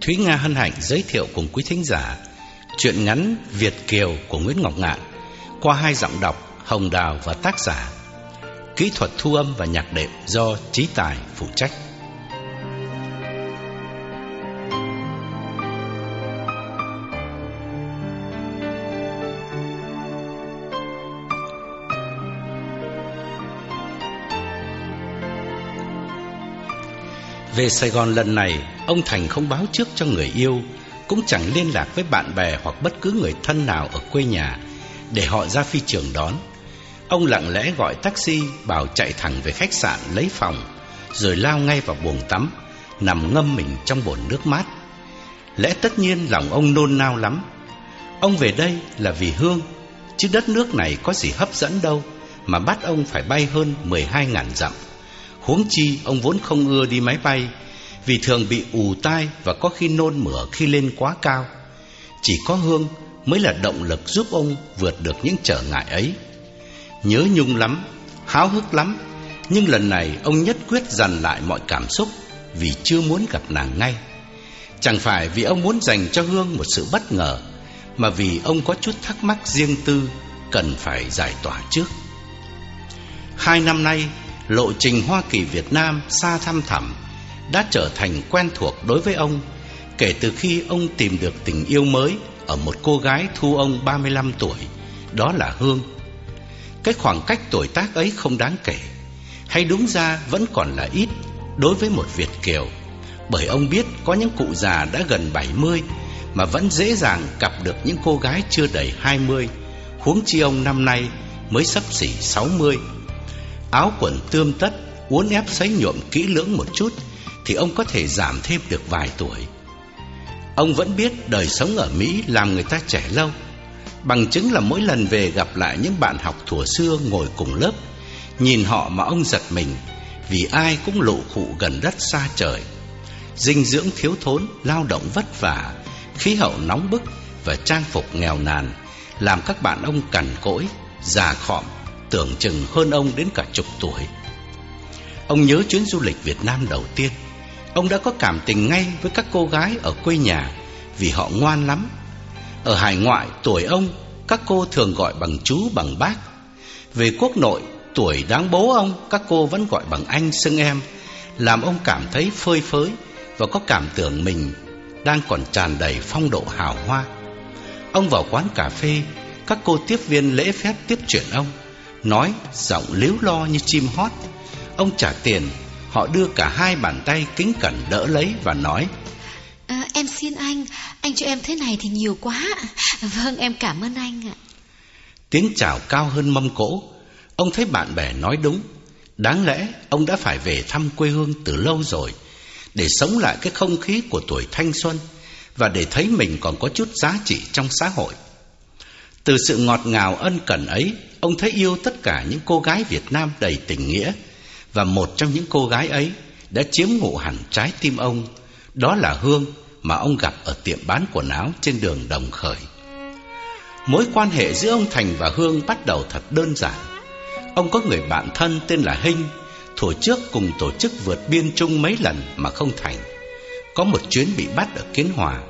Thúy Nga hân hạnh giới thiệu cùng quý thính giả Chuyện ngắn Việt Kiều của Nguyễn Ngọc Ngạn Qua hai giọng đọc Hồng Đào và tác giả. Kỹ thuật thu âm và nhạc đệm do Trí Tài phụ trách. Về Sài Gòn lần này, ông Thành không báo trước cho người yêu, cũng chẳng liên lạc với bạn bè hoặc bất cứ người thân nào ở quê nhà để họ ra phi trường đón. Ông lặng lẽ gọi taxi bảo chạy thẳng về khách sạn lấy phòng, rồi lao ngay vào buồng tắm, nằm ngâm mình trong bồn nước mát. Lẽ tất nhiên lòng ông nôn nao lắm. Ông về đây là vì Hương, chứ đất nước này có gì hấp dẫn đâu mà bắt ông phải bay hơn 12 ngàn dặm. Huống chi ông vốn không ưa đi máy bay vì thường bị ù tai Và có khi nôn mửa khi lên quá cao. Chỉ có Hương mới là động lực giúp ông vượt được những trở ngại ấy. Nhớ nhung lắm, Háo hức lắm, Nhưng lần này ông nhất quyết dằn lại mọi cảm xúc Vì chưa muốn gặp nàng ngay. Chẳng phải vì ông muốn dành cho Hương một sự bất ngờ, Mà vì ông có chút thắc mắc riêng tư Cần phải giải tỏa trước. Hai năm nay, lộ trình Hoa Kỳ Việt Nam xa thăm thẳm đã trở thành quen thuộc đối với ông kể từ khi ông tìm được tình yêu mới ở một cô gái thu ông 35 tuổi, đó là Hương. Cái khoảng cách tuổi tác ấy không đáng kể, hay đúng ra vẫn còn là ít đối với một Việt kiều, bởi ông biết có những cụ già đã gần 70 mà vẫn dễ dàng gặp được những cô gái chưa đầy 20, huống chi ông năm nay mới sắp xỉ 60 áo quần tươm tất, uốn ép sấy nhuộm kỹ lưỡng một chút thì ông có thể giảm thêm được vài tuổi. Ông vẫn biết đời sống ở Mỹ làm người ta trẻ lâu, bằng chứng là mỗi lần về gặp lại những bạn học thuở xưa ngồi cùng lớp, nhìn họ mà ông giật mình, vì ai cũng lộ khụ gần đất xa trời. Dinh dưỡng thiếu thốn, lao động vất vả, khí hậu nóng bức và trang phục nghèo nàn làm các bạn ông cằn cỗi, già khọm tưởng chừng hơn ông đến cả chục tuổi. Ông nhớ chuyến du lịch Việt Nam đầu tiên, ông đã có cảm tình ngay với các cô gái ở quê nhà vì họ ngoan lắm. Ở hải ngoại, tuổi ông, các cô thường gọi bằng chú bằng bác. Về quốc nội, tuổi đáng bố ông, các cô vẫn gọi bằng anh xưng em, làm ông cảm thấy phơi phới và có cảm tưởng mình đang còn tràn đầy phong độ hào hoa. Ông vào quán cà phê, các cô tiếp viên lễ phép tiếp chuyện ông nói giọng líu lo như chim hót. Ông trả tiền, họ đưa cả hai bàn tay kính cẩn đỡ lấy và nói: à, "Em xin anh, anh cho em thế này thì nhiều quá. Vâng, em cảm ơn anh ạ." Tiếng chào cao hơn mâm cỗ. Ông thấy bạn bè nói đúng, đáng lẽ ông đã phải về thăm quê hương từ lâu rồi để sống lại cái không khí của tuổi thanh xuân và để thấy mình còn có chút giá trị trong xã hội. Từ sự ngọt ngào ân cần ấy, ông thấy yêu tất cả những cô gái Việt Nam đầy tình nghĩa và một trong những cô gái ấy đã chiếm ngụ hẳn trái tim ông, đó là Hương mà ông gặp ở tiệm bán quần áo trên đường Đồng Khởi. Mối quan hệ giữa ông Thành và Hương bắt đầu thật đơn giản. Ông có người bạn thân tên là Hinh, thủ trước cùng tổ chức vượt biên chung mấy lần mà không thành. Có một chuyến bị bắt ở Kiến Hòa,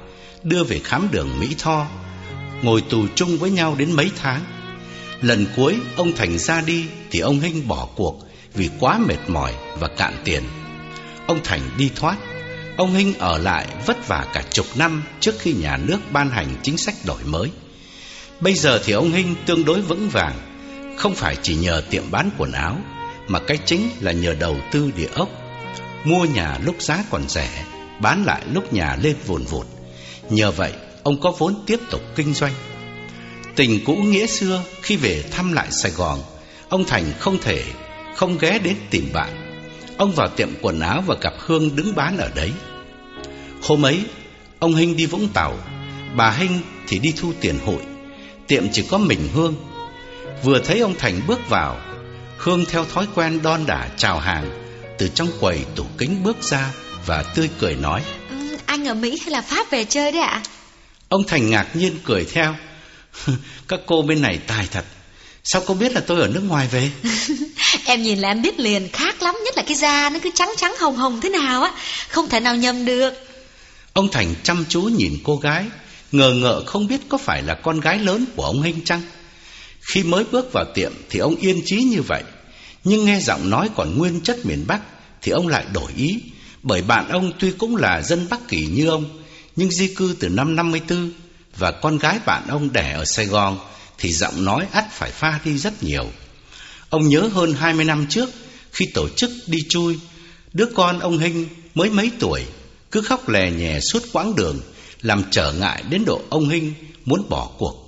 đưa về khám đường Mỹ Tho, ngồi tù chung với nhau đến mấy tháng. Lần cuối ông Thành ra đi thì ông Hinh bỏ cuộc vì quá mệt mỏi và cạn tiền. Ông Thành đi thoát, ông Hinh ở lại vất vả cả chục năm trước khi nhà nước ban hành chính sách đổi mới. Bây giờ thì ông Hinh tương đối vững vàng, không phải chỉ nhờ tiệm bán quần áo, mà cái chính là nhờ đầu tư địa ốc. Mua nhà lúc giá còn rẻ, bán lại lúc nhà lên vùn vụt. Nhờ vậy, ông có vốn tiếp tục kinh doanh. Tình cũ nghĩa xưa khi về thăm lại Sài Gòn, ông Thành không thể không ghé đến tìm bạn. Ông vào tiệm quần áo và gặp Hương đứng bán ở đấy. Hôm ấy, ông Hinh đi Vũng Tàu, bà Hinh thì đi thu tiền hội. Tiệm chỉ có mình Hương. Vừa thấy ông Thành bước vào, Hương theo thói quen đon đả chào hàng, từ trong quầy tủ kính bước ra và tươi cười nói: ừ, "Anh ở Mỹ hay là Pháp về chơi đấy ạ?" Ông Thành ngạc nhiên cười theo. Các cô bên này tài thật. Sao cô biết là tôi ở nước ngoài về? em nhìn là em biết liền khác lắm, nhất là cái da nó cứ trắng trắng hồng hồng thế nào á, không thể nào nhầm được. Ông Thành chăm chú nhìn cô gái, ngờ ngợ không biết có phải là con gái lớn của ông Hinh chăng. Khi mới bước vào tiệm thì ông yên chí như vậy, nhưng nghe giọng nói còn nguyên chất miền Bắc thì ông lại đổi ý, bởi bạn ông tuy cũng là dân Bắc Kỳ như ông, nhưng di cư từ năm 54 và con gái bạn ông đẻ ở Sài Gòn thì giọng nói ắt phải pha đi rất nhiều. Ông nhớ hơn 20 năm trước khi tổ chức đi chui, đứa con ông Hinh mới mấy tuổi cứ khóc lè nhè suốt quãng đường làm trở ngại đến độ ông Hinh muốn bỏ cuộc.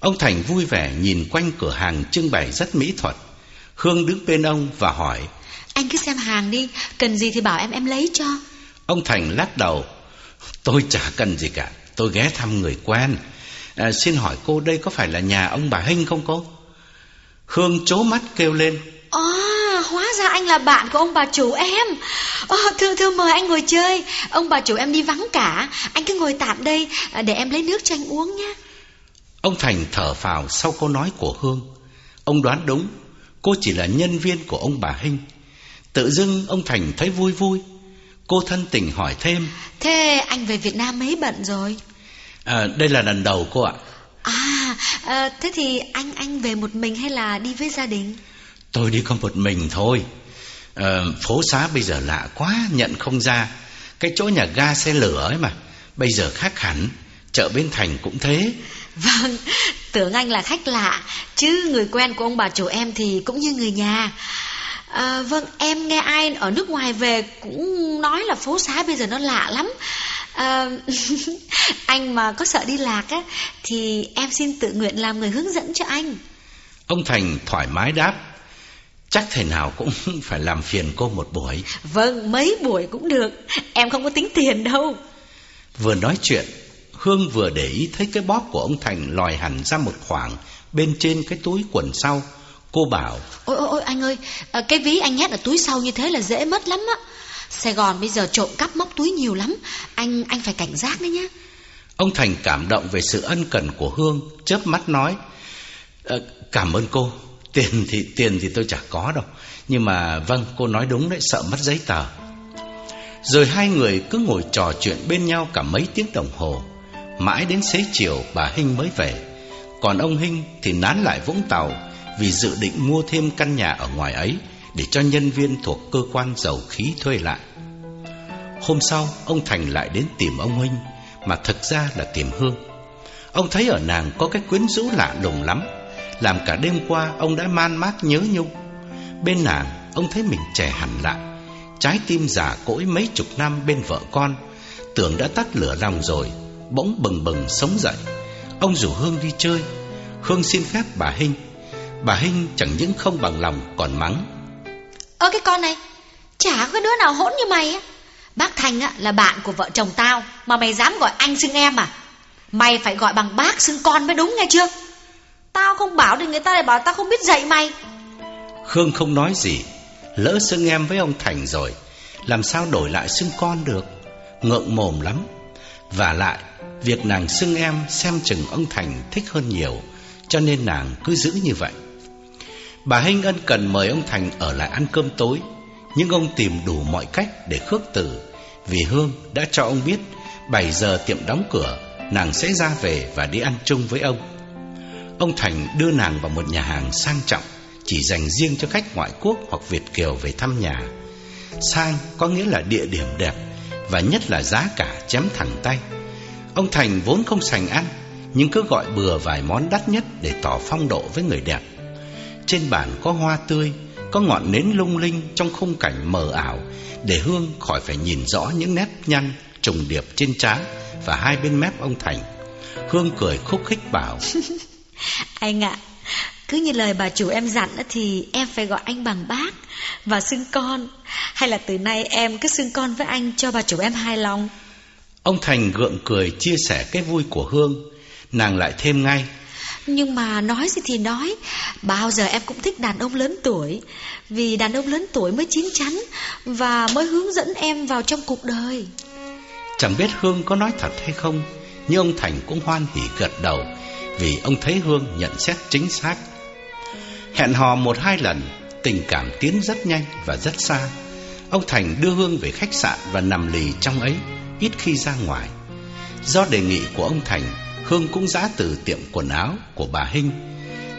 Ông Thành vui vẻ nhìn quanh cửa hàng trưng bày rất mỹ thuật. Hương đứng bên ông và hỏi: "Anh cứ xem hàng đi, cần gì thì bảo em em lấy cho." Ông Thành lắc đầu: "Tôi chả cần gì cả, tôi ghé thăm người quen. À, xin hỏi cô đây có phải là nhà ông bà Hinh không cô?" Hương chố mắt kêu lên: À, hóa ra anh là bạn của ông bà chủ em. À, Thưa thưa mời anh ngồi chơi. Ông bà chủ em đi vắng cả. Anh cứ ngồi tạm đây Để em lấy nước cho anh uống nhé. Ông Thành thở phào sau câu nói của Hương. Ông đoán đúng Cô chỉ là nhân viên của ông bà Hinh. Tự dưng ông Thành thấy vui vui. Cô thân tình hỏi thêm. Thế anh về Việt Nam mấy bận rồi à, Đây là lần đầu cô ạ. À, à thế thì anh anh về một mình hay là đi với gia đình? Tôi đi có một mình thôi. À, Phố xá bây giờ lạ quá Nhận không ra. Cái chỗ nhà ga xe lửa ấy mà. Bây giờ khác hẳn Chợ Bến Thành cũng thế. Vâng, tưởng anh là khách lạ Chứ người quen của ông bà chủ em thì cũng như người nhà. À, Vâng, em nghe ai ở nước ngoài về Cũng nói là phố xá bây giờ nó lạ lắm à, Anh mà có sợ đi lạc á Thì em xin tự nguyện làm người hướng dẫn cho anh. Ông Thành thoải mái đáp Chắc thể nào cũng phải làm phiền cô một buổi. Vâng, mấy buổi cũng được Em không có tính tiền đâu. Vừa nói chuyện Hương vừa để ý thấy cái bóp của ông Thành lòi hẳn ra một khoảng Bên trên cái túi quần sau. Cô bảo Ôi ôi ôi anh ơi à, Cái ví anh nhét ở túi sau như thế là dễ mất lắm á Sài Gòn bây giờ trộm cắp móc túi nhiều lắm. Anh anh phải cảnh giác đấy nhá. Ông Thành cảm động về sự ân cần của Hương, Chớp mắt nói ờ, Cảm ơn cô. Tiền thì tiền thì tôi chả có đâu. Nhưng mà vâng cô nói đúng đấy, Sợ mất giấy tờ. Rồi hai người cứ ngồi trò chuyện bên nhau Cả mấy tiếng đồng hồ. Mãi đến xế chiều, bà Hinh mới về. Còn ông Hinh thì nán lại Vũng Tàu Vì dự định mua thêm căn nhà ở ngoài ấy. Để cho nhân viên thuộc cơ quan dầu khí thuê lại. Hôm sau, ông Thành lại đến tìm ông Hinh Mà thực ra là tìm Hương. Ông thấy ở nàng có cái quyến rũ lạ lùng lắm, làm cả đêm qua ông đã man mác nhớ nhung. Bên nàng, ông thấy mình trẻ hẳn lại, Trái tim già cỗi mấy chục năm bên vợ con, Tưởng đã tắt lửa lòng rồi, Bỗng bừng bừng sống dậy. Ông rủ Hương đi chơi. Hương xin phép bà Hinh. Bà Hinh chẳng những không bằng lòng còn mắng Ơ cái con này Chả có đứa nào hỗn như mày á. Bác Thành á, là bạn của vợ chồng tao Mà mày dám gọi anh xưng em à? Mày phải gọi bằng bác xưng con mới đúng nghe chưa? Tao không bảo thì người ta lại bảo tao không biết dạy mày. Khương không nói gì Lỡ xưng em với ông Thành rồi Làm sao đổi lại xưng con được? Ngượng mồm lắm. Và lại Việc nàng xưng em xem chừng ông Thành thích hơn nhiều Cho nên nàng cứ giữ như vậy. Bà Hinh ân cần mời ông Thành ở lại ăn cơm tối. Nhưng ông tìm đủ mọi cách để khước từ, Vì Hương đã cho ông biết 7 giờ tiệm đóng cửa, Nàng sẽ ra về và đi ăn chung với ông. Ông Thành đưa nàng vào một nhà hàng sang trọng, Chỉ dành riêng cho khách ngoại quốc hoặc Việt Kiều về thăm nhà. Sang có nghĩa là địa điểm đẹp Và nhất là giá cả chém thẳng tay. Ông Thành vốn không sành ăn, Nhưng cứ gọi bừa vài món đắt nhất để tỏ phong độ với người đẹp. Trên bàn có hoa tươi Có ngọn nến lung linh trong khung cảnh mờ ảo Để Hương khỏi phải nhìn rõ những nét nhăn trùng điệp trên trán Và hai bên mép ông Thành Hương cười khúc khích bảo Anh ạ, cứ như lời bà chủ em dặn thì em phải gọi anh bằng bác và xưng con. Hay là từ nay em cứ xưng con với anh cho bà chủ em hài lòng. Ông Thành gượng cười chia sẻ cái vui của Hương. Nàng lại thêm ngay. Nhưng mà nói gì thì nói, bao giờ em cũng thích đàn ông lớn tuổi. Vì đàn ông lớn tuổi mới chín chắn và mới hướng dẫn em vào trong cuộc đời. Chẳng biết Hương có nói thật hay không, nhưng ông Thành cũng hoan hỉ gật đầu vì ông thấy Hương nhận xét chính xác. Hẹn hò một hai lần, tình cảm tiến rất nhanh và rất xa. Ông Thành đưa Hương về khách sạn và nằm lì trong ấy, ít khi ra ngoài. Do đề nghị của ông Thành, Hương cũng giã từ tiệm quần áo của bà Hinh,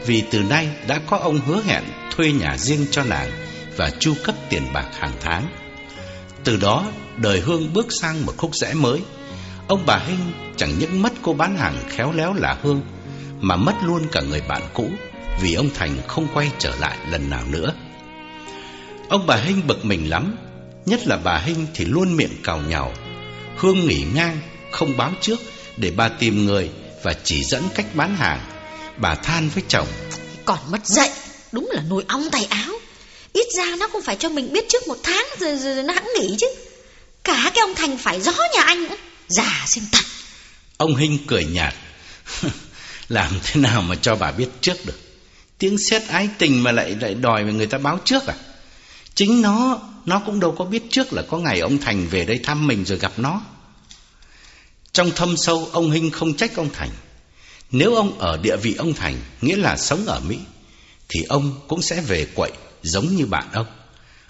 vì từ nay đã có ông hứa hẹn thuê nhà riêng cho nàng và chu cấp tiền bạc hàng tháng. Từ đó, đời Hương bước sang một khúc rẽ mới. Ông bà Hinh chẳng những mất cô bán hàng khéo léo là Hương, mà mất luôn cả người bạn cũ vì ông Thành không quay trở lại lần nào nữa. Ông bà Hinh bực mình lắm, nhất là bà Hinh thì luôn miệng cào nhào. Hương nghỉ ngang, không báo trước để bà tìm người và chỉ dẫn cách bán hàng. Bà than với chồng. Còn mất dậy, đúng là nồi ong tay áo. Ít ra nó cũng phải cho mình biết trước một tháng rồi, rồi, rồi nó hẵng nghỉ chứ. Cả cái ông Thành phải gió nhà anh nữa. Già sinh thật. Ông Hinh cười nhạt. Làm thế nào mà cho bà biết trước được? Tiếng xét ái tình mà lại lại đòi người ta báo trước à? Chính nó, nó cũng đâu có biết trước là có ngày ông Thành về đây thăm mình rồi gặp nó. Trong thâm sâu, ông Hinh không trách ông Thành. Nếu ông ở địa vị ông Thành, nghĩa là sống ở Mỹ, thì ông cũng sẽ về quậy giống như bạn ông.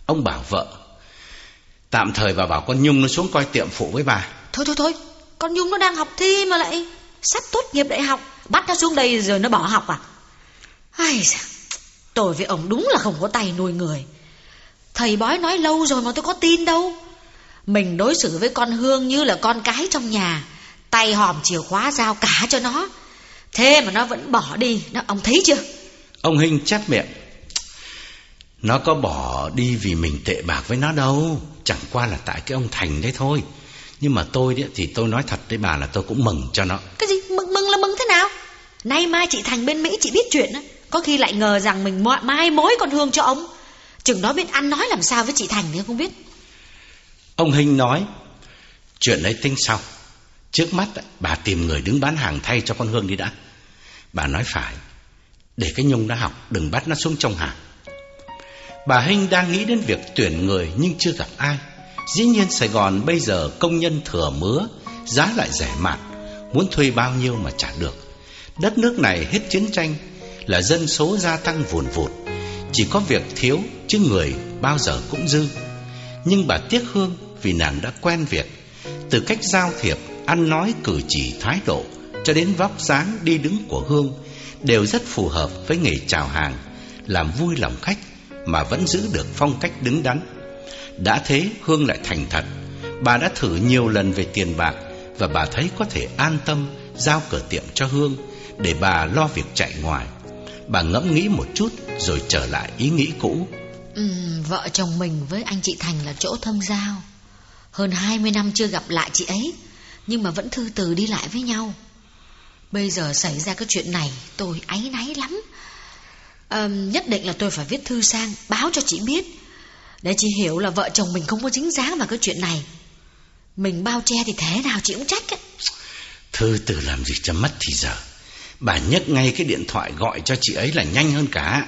Ông bảo vợ, tạm thời bà bảo con Nhung nó xuống coi tiệm phụ với bà. Thôi thôi thôi, con Nhung nó đang học thi mà lại sắp tốt nghiệp đại học. Bắt nó xuống đây rồi nó bỏ học à? Ai da, tôi với ông đúng là không có tay nuôi người. Thầy bói nói lâu rồi mà tôi có tin đâu. Mình đối xử với con Hương như là con cái trong nhà, tay hòm chìa khóa giao cả cho nó. Thế mà nó vẫn bỏ đi, nó ông thấy chưa? Ông Hinh chép miệng. Nó có bỏ đi vì mình tệ bạc với nó đâu, chẳng qua là tại cái ông Thành đấy thôi. Nhưng mà tôi đấy thì tôi nói thật với bà là tôi cũng mừng cho nó. Cái gì? Mừng mừng là mừng thế nào? Nay mai chị Thành bên Mỹ chị biết chuyện á, có khi lại ngờ rằng mình mai mối con Hương cho ông. Chừng đó biết ăn nói làm sao với chị Thành thì không biết. Ông Hinh nói, chuyện ấy tính sau. Trước mắt bà tìm người đứng bán hàng thay cho con Hương đi đã. Bà nói phải, để cái Nhung nó học, đừng bắt nó xuống trong hàng. Bà Hinh đang nghĩ đến việc tuyển người nhưng chưa gặp ai. Dĩ nhiên Sài Gòn bây giờ công nhân thừa mứa, giá lại rẻ mạt, muốn thuê bao nhiêu mà trả được. Đất nước này hết chiến tranh là dân số gia tăng vùn vụt, chỉ có việc thiếu chứ người bao giờ cũng dư. Nhưng bà tiếc Hương vì nàng đã quen việc, từ cách giao thiệp, ăn nói, cử chỉ, thái độ cho đến vóc dáng đi đứng của Hương đều rất phù hợp với nghề chào hàng, làm vui lòng khách mà vẫn giữ được phong cách đứng đắn. Đã thế Hương lại thành thật, bà đã thử nhiều lần về tiền bạc và bà thấy có thể an tâm giao cửa tiệm cho Hương để bà lo việc chạy ngoài. Bà ngẫm nghĩ một chút rồi trở lại ý nghĩ cũ. Ừ, vợ chồng mình với anh chị Thành là chỗ thâm giao. Hơn 20 năm chưa gặp lại chị ấy, nhưng mà vẫn thư từ đi lại với nhau. Bây giờ xảy ra cái chuyện này, tôi áy náy lắm. À, nhất định là tôi phải viết thư sang, báo cho chị biết. Để chị hiểu là vợ chồng mình không có dính dáng vào cái chuyện này. Mình bao che thì thế nào chị cũng trách ấy. Thư từ làm gì cho mất thì giờ. Bà nhấc ngay cái điện thoại gọi cho chị ấy là nhanh hơn cả.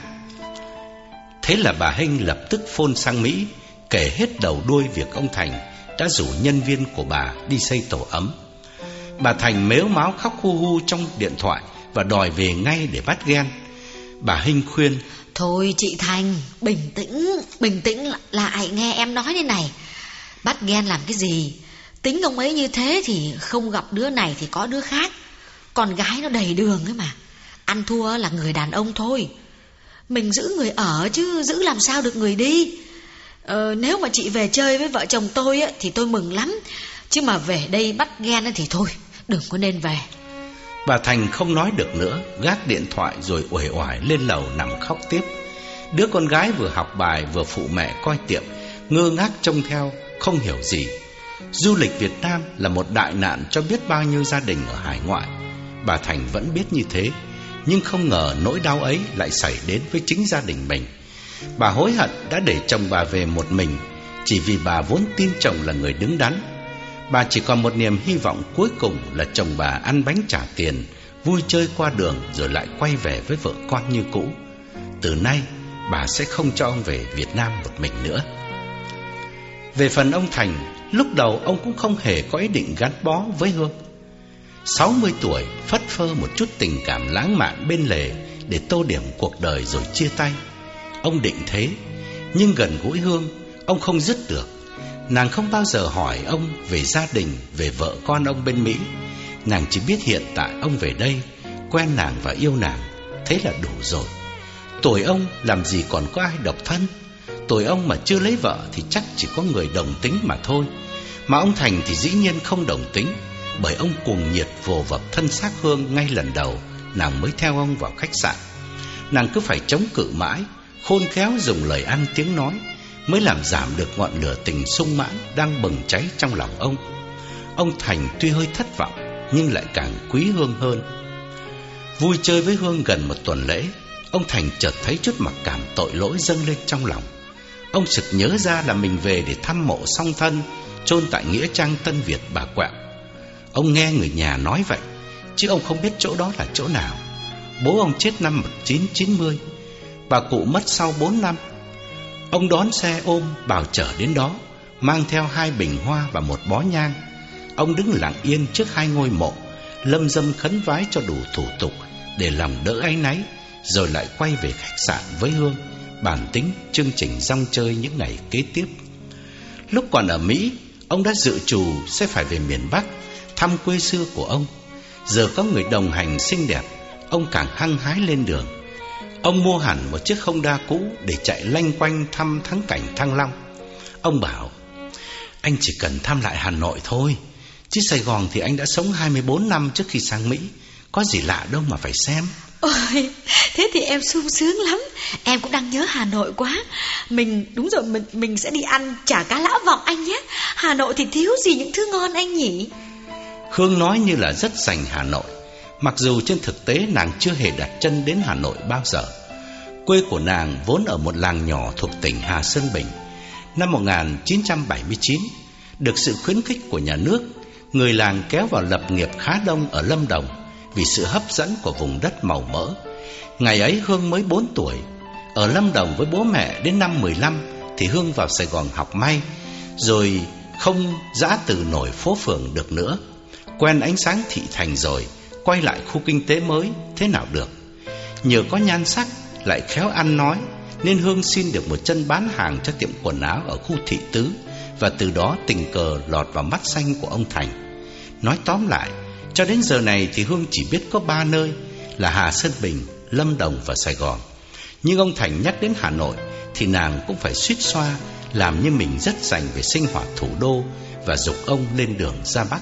Thế là bà Hinh lập tức phone sang Mỹ, kể hết đầu đuôi việc ông Thành đã rủ nhân viên của bà đi xây tổ ấm. Bà Thành mếu máu khóc hu hu trong điện thoại và đòi về ngay để bắt ghen. Bà Hinh khuyên Thôi chị Thành, bình tĩnh, bình tĩnh lại nghe em nói thế này. Bắt ghen làm cái gì? Tính ông ấy như thế thì không gặp đứa này thì có đứa khác. Còn gái nó đầy đường ấy mà. Ăn thua là người đàn ông thôi. Mình giữ người ở chứ giữ làm sao được người đi. Ờ, nếu mà chị về chơi với vợ chồng tôi á, thì tôi mừng lắm. Chứ mà về đây bắt ghen thì thôi, đừng có nên về. Bà Thành không nói được nữa, gác điện thoại rồi uể oải lên lầu nằm khóc tiếp. Đứa con gái vừa học bài vừa phụ mẹ coi tiệm, ngơ ngác trông theo, không hiểu gì. Du lịch Việt Nam là một đại nạn cho biết bao nhiêu gia đình ở hải ngoại. Bà Thành vẫn biết như thế, nhưng không ngờ nỗi đau ấy lại xảy đến với chính gia đình mình. Bà hối hận đã để chồng bà về một mình, chỉ vì bà vốn tin chồng là người đứng đắn. Bà chỉ còn một niềm hy vọng cuối cùng là chồng bà ăn bánh trả tiền, vui chơi qua đường rồi lại quay về với vợ con như cũ. Từ nay, bà sẽ không cho ông về Việt Nam một mình nữa. Về phần ông Thành, lúc đầu ông cũng không hề có ý định gắn bó với Hương. 60 tuổi, phất phơ một chút tình cảm lãng mạn bên lề để tô điểm cuộc đời rồi chia tay. Ông định thế, nhưng gần gũi Hương, ông không dứt được. Nàng không bao giờ hỏi ông về gia đình, về vợ con ông bên Mỹ. Nàng chỉ biết hiện tại ông về đây, quen nàng và yêu nàng, thế là đủ rồi. Tuổi ông làm gì còn có ai độc thân? Tuổi ông mà chưa lấy vợ thì chắc chỉ có người đồng tính mà thôi. Mà ông Thành thì dĩ nhiên không đồng tính, bởi ông cuồng nhiệt vồ vập thân xác Hương ngay lần đầu, nàng mới theo ông vào khách sạn. Nàng cứ phải chống cự mãi, khôn khéo dùng lời ăn tiếng nói mới làm giảm được ngọn lửa tình sung mãn đang bừng cháy trong lòng ông. Ông Thành tuy hơi thất vọng nhưng lại càng quý Hương hơn. Vui chơi với Hương gần một tuần lễ, ông Thành chợt thấy chút mặc cảm tội lỗi dâng lên trong lòng. Ông sực nhớ ra là mình về để thăm mộ song thân chôn tại nghĩa trang Tân Việt bà Quẹo. Ông nghe người nhà nói vậy, chứ ông không biết chỗ đó là chỗ nào. Bố ông chết năm 1990, và cụ mất sau 4 năm. Ông đón xe ôm bảo chở đến đó, mang theo hai bình hoa và một bó nhang. Ông đứng lặng yên trước hai ngôi mộ, lâm dâm khấn vái cho đủ thủ tục để lòng đỡ áy náy, rồi lại quay về khách sạn với Hương, bản tính chương trình rong chơi những ngày kế tiếp. Lúc còn ở Mỹ, ông đã dự trù sẽ phải về miền Bắc thăm quê xưa của ông. Giờ có người đồng hành xinh đẹp, ông càng hăng hái lên đường. Ông mua hẳn một chiếc Honda cũ để chạy lanh quanh thăm thắng cảnh Thăng Long. Ông bảo, anh chỉ cần thăm lại Hà Nội thôi, chứ Sài Gòn thì anh đã sống 24 năm trước khi sang Mỹ, có gì lạ đâu mà phải xem. Ôi, thế thì em sung sướng lắm. Em cũng đang nhớ Hà Nội quá. Mình, đúng rồi, mình mình sẽ đi ăn chả cá lã vọng anh nhé. Hà Nội thì thiếu gì những thứ ngon anh nhỉ? Hương nói như là rất dành Hà Nội Mặc dù trên thực tế nàng chưa hề đặt chân đến Hà Nội bao giờ, Quê của nàng vốn ở một làng nhỏ thuộc tỉnh Hà Sơn Bình. Năm 1979 Được sự khuyến khích của nhà nước, Người làng kéo vào lập nghiệp khá đông ở Lâm Đồng Vì sự hấp dẫn của vùng đất màu mỡ. Ngày ấy Hương mới 4 tuổi, Ở Lâm Đồng với bố mẹ đến năm 15 Thì Hương vào Sài Gòn học may, Rồi không giã từ nổi phố phường được nữa. Quen ánh sáng thị thành rồi Quay lại khu kinh tế mới Thế nào được. Nhờ có nhan sắc Lại khéo ăn nói Nên Hương xin được một chân bán hàng cho tiệm quần áo Ở khu thị tứ Và từ đó tình cờ lọt vào mắt xanh của ông Thành. Nói tóm lại Cho đến giờ này thì Hương chỉ biết có ba nơi Là Hà Sơn Bình, Lâm Đồng và Sài Gòn. Nhưng ông Thành nhắc đến Hà Nội Thì nàng cũng phải suýt xoa Làm như mình rất dành về sinh hoạt thủ đô Và dục ông lên đường ra Bắc.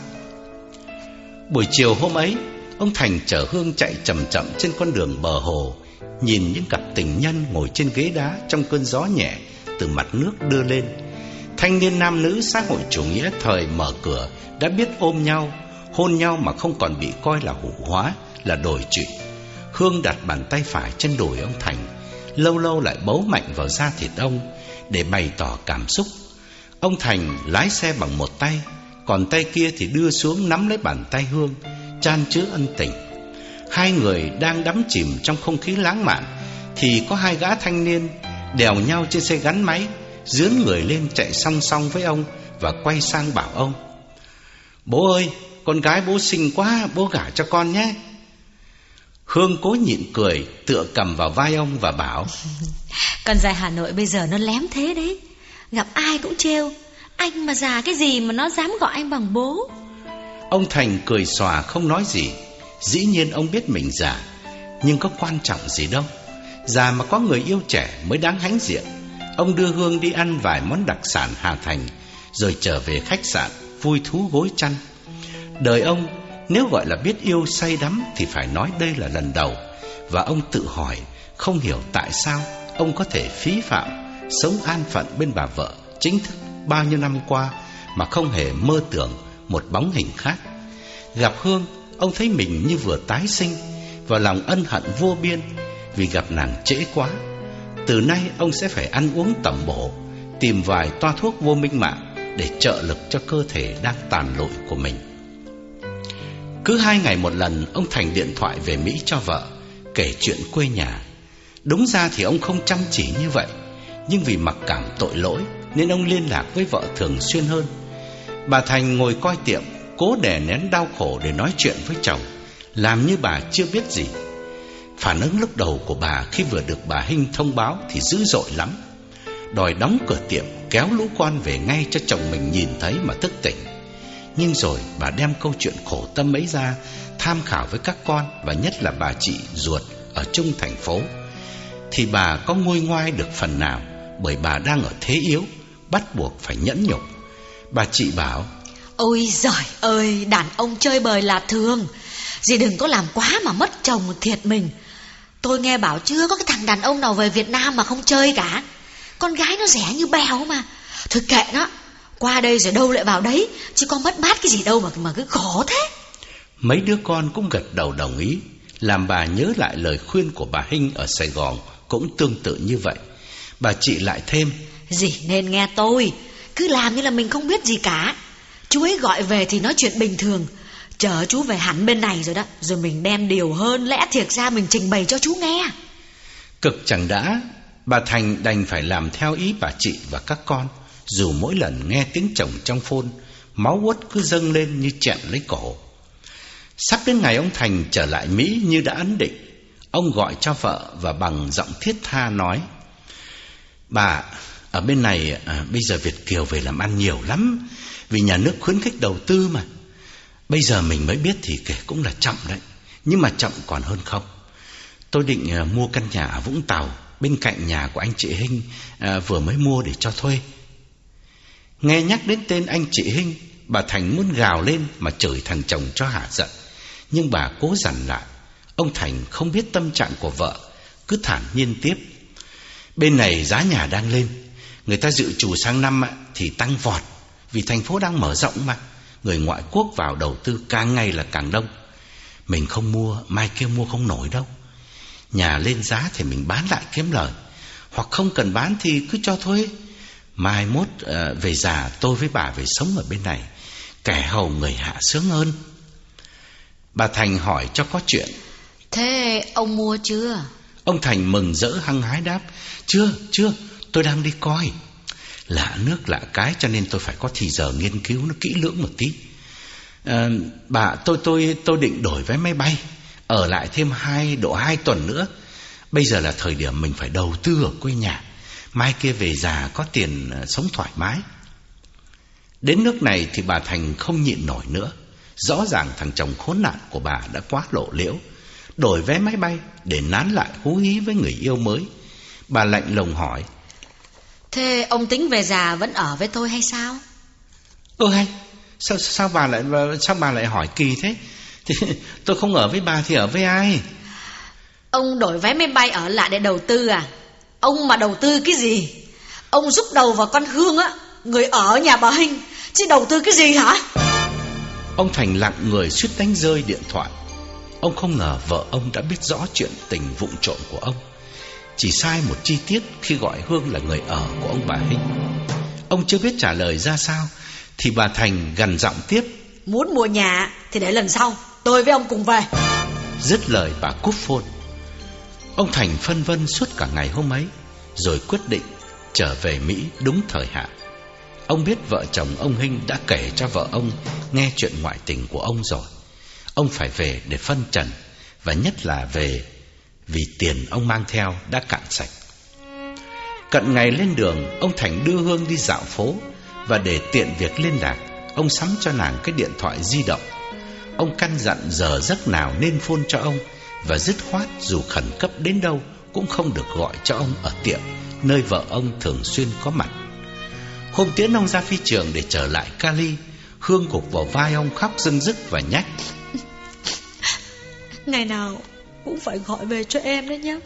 Buổi chiều hôm ấy, ông Thành chở Hương chạy chậm chậm trên con đường bờ hồ, nhìn những cặp tình nhân ngồi trên ghế đá trong cơn gió nhẹ từ mặt nước đưa lên. Thanh niên nam nữ xã hội chủ nghĩa thời mở cửa đã biết ôm nhau, hôn nhau mà không còn bị coi là hủ hóa, là đổi chuyện. Hương đặt bàn tay phải trên đùi ông Thành, lâu lâu lại bấu mạnh vào da thịt ông để bày tỏ cảm xúc. Ông Thành lái xe bằng một tay, còn tay kia thì đưa xuống nắm lấy bàn tay Hương, chan chứa ân tình. Hai người đang đắm chìm trong không khí lãng mạn, thì có hai gã thanh niên đèo nhau trên xe gắn máy, dướn người lên chạy song song với ông và quay sang bảo ông: "Bố ơi, con gái bố xinh quá, bố gả cho con nhé." Hương cố nhịn cười, tựa cầm vào vai ông và bảo: "Con dài Hà Nội bây giờ nó lém thế đấy, gặp ai cũng trêu." Anh mà già cái gì mà nó dám gọi anh bằng bố Ông Thành cười xòa không nói gì. Dĩ nhiên ông biết mình già, Nhưng có quan trọng gì đâu. Già mà có người yêu trẻ mới đáng hãnh diện. Ông đưa Hương đi ăn vài món đặc sản Hà Thành, Rồi trở về khách sạn, Vui thú gối chăn. Đời ông, nếu gọi là biết yêu say đắm Thì phải nói đây là lần đầu. Và ông tự hỏi, Không hiểu tại sao ông có thể phí phạm, Sống an phận bên bà vợ Chính thức bao nhiêu năm qua mà không hề mơ tưởng một bóng hình khác. Gặp Hương, ông thấy mình như vừa tái sinh và lòng ân hận vô biên vì gặp nàng trễ quá. Từ nay ông sẽ phải ăn uống tầm bổ, tìm vài toa thuốc vô minh mạng để trợ lực cho cơ thể đang tàn lụi của mình. Cứ hai ngày một lần ông Thành điện thoại về Mỹ cho vợ, kể chuyện quê nhà. Đúng ra thì ông không chăm chỉ như vậy, nhưng vì mặc cảm tội lỗi nên ông liên lạc với vợ thường xuyên hơn. Bà Thành ngồi coi tiệm, cố đè nén đau khổ để nói chuyện với chồng, làm như bà chưa biết gì. Phản ứng lúc đầu của bà khi vừa được bà Hinh thông báo thì dữ dội lắm. Đòi đóng cửa tiệm, kéo lũ con về ngay cho chồng mình nhìn thấy mà thức tỉnh. Nhưng rồi bà đem câu chuyện khổ tâm ấy ra tham khảo với các con và nhất là bà chị ruột ở trung thành phố. Thì bà có ngôi ngoai được phần nào bởi bà đang ở thế yếu, bắt buộc phải nhẫn nhục. Bà chị bảo Ôi giời ơi, đàn ông chơi bời là thường. Dì đừng có làm quá mà mất chồng thiệt mình. Tôi nghe bảo chưa có cái thằng đàn ông nào về Việt Nam mà không chơi cả. Con gái nó rẻ như bèo mà. Thôi kệ nó Qua đây rồi đâu lại vào đấy Chứ con mất mát cái gì đâu mà mà cứ khổ thế. Mấy đứa con cũng gật đầu đồng ý Làm bà nhớ lại lời khuyên của bà Hinh ở Sài Gòn Cũng tương tự như vậy. Bà chị lại thêm Dì nên nghe tôi cứ làm như là mình không biết gì cả. Chú ấy gọi về thì nói chuyện bình thường. Chờ chú về hẳn bên này rồi đó Rồi mình đem điều hơn Lẽ thiệt ra mình trình bày cho chú nghe. Cực chẳng đã Bà Thành đành phải làm theo ý bà chị và các con. Dù mỗi lần nghe tiếng chồng trong phôn Máu uất cứ dâng lên như chẹn lấy cổ. Sắp đến ngày ông Thành trở lại Mỹ như đã ấn định Ông gọi cho vợ và bằng giọng thiết tha nói Bà, ở bên này à, bây giờ Việt Kiều về làm ăn nhiều lắm Vì nhà nước khuyến khích đầu tư mà. Bây giờ mình mới biết thì kể cũng là chậm đấy Nhưng mà chậm còn hơn không. Tôi định à, mua căn nhà ở Vũng Tàu Bên cạnh nhà của anh chị Hinh à, Vừa mới mua để cho thuê. Nghe nhắc đến tên anh chị Hinh Bà Thành muốn gào lên Mà chửi thằng chồng cho hả giận. Nhưng bà cố dằn lại Ông Thành không biết tâm trạng của vợ Cứ thản nhiên tiếp. Bên này giá nhà đang lên Người ta dự trù sang năm thì tăng vọt. Vì thành phố đang mở rộng mà Người ngoại quốc vào đầu tư càng ngày là càng đông. Mình không mua Mai kia mua không nổi đâu. Nhà lên giá thì mình bán lại kiếm lời. Hoặc không cần bán thì cứ cho thuê. Mai mốt uh, về già tôi với bà về sống ở bên này. Kẻ hầu người hạ sướng hơn. Bà Thành hỏi cho có chuyện. Thế ông mua chưa? Ông Thành mừng rỡ hăng hái đáp. Chưa, chưa, tôi đang đi coi. Lạ nước lạ cái cho nên tôi phải có thì giờ nghiên cứu nó kỹ lưỡng một tí. À, Bà, tôi tôi tôi định đổi vé máy bay Ở lại thêm hai độ hai tuần nữa. Bây giờ là thời điểm mình phải đầu tư ở quê nhà. Mai kia về già có tiền ờ, sống thoải mái. Đến nước này thì bà Thành không nhịn nổi nữa. Rõ ràng thằng chồng khốn nạn của bà đã quá lộ liễu. Đổi vé máy bay để nán lại hú hí với người yêu mới. Bà lạnh lùng hỏi Thế ông tính về già vẫn ở với tôi hay sao? Ơ hay. Sao, sao bà lại sao bà lại hỏi kỳ thế? Thì Tôi không ở với bà thì ở với ai? Ông đổi vé máy bay ở lại để đầu tư à? Ông mà đầu tư cái gì? Ông giúp đầu vào con Hương á Người ở nhà bà Hinh Chứ đầu tư cái gì hả? Ông Thành lặng người suýt đánh rơi điện thoại. Ông không ngờ vợ ông đã biết rõ chuyện tình vụng trộm của ông Chỉ sai một chi tiết khi gọi Hương là người ở của ông bà Hinh. Ông chưa biết trả lời ra sao Thì bà Thành gần giọng tiếp. Muốn mua nhà thì để lần sau Tôi với ông cùng về. Dứt lời bà cúp phone. Ông Thành phân vân suốt cả ngày hôm ấy Rồi quyết định trở về Mỹ đúng thời hạn. Ông biết vợ chồng ông Hinh đã kể cho vợ ông nghe chuyện ngoại tình của ông rồi. Ông phải về để phân trần Và nhất là về vì tiền ông mang theo đã cạn sạch. Cận ngày lên đường, Ông Thành đưa Hương đi dạo phố Và để tiện việc liên lạc, Ông sắm cho nàng cái điện thoại di động. Ông căn dặn giờ giấc nào nên phone cho ông Và dứt khoát dù khẩn cấp đến đâu Cũng không được gọi cho ông ở tiệm, Nơi vợ ông thường xuyên có mặt. Hôm tiến ông ra phi trường để trở lại Cali, Hương gục vào vai ông khóc dưng dứt và nhắc Ngày nào cũng phải gọi về cho em đấy nhé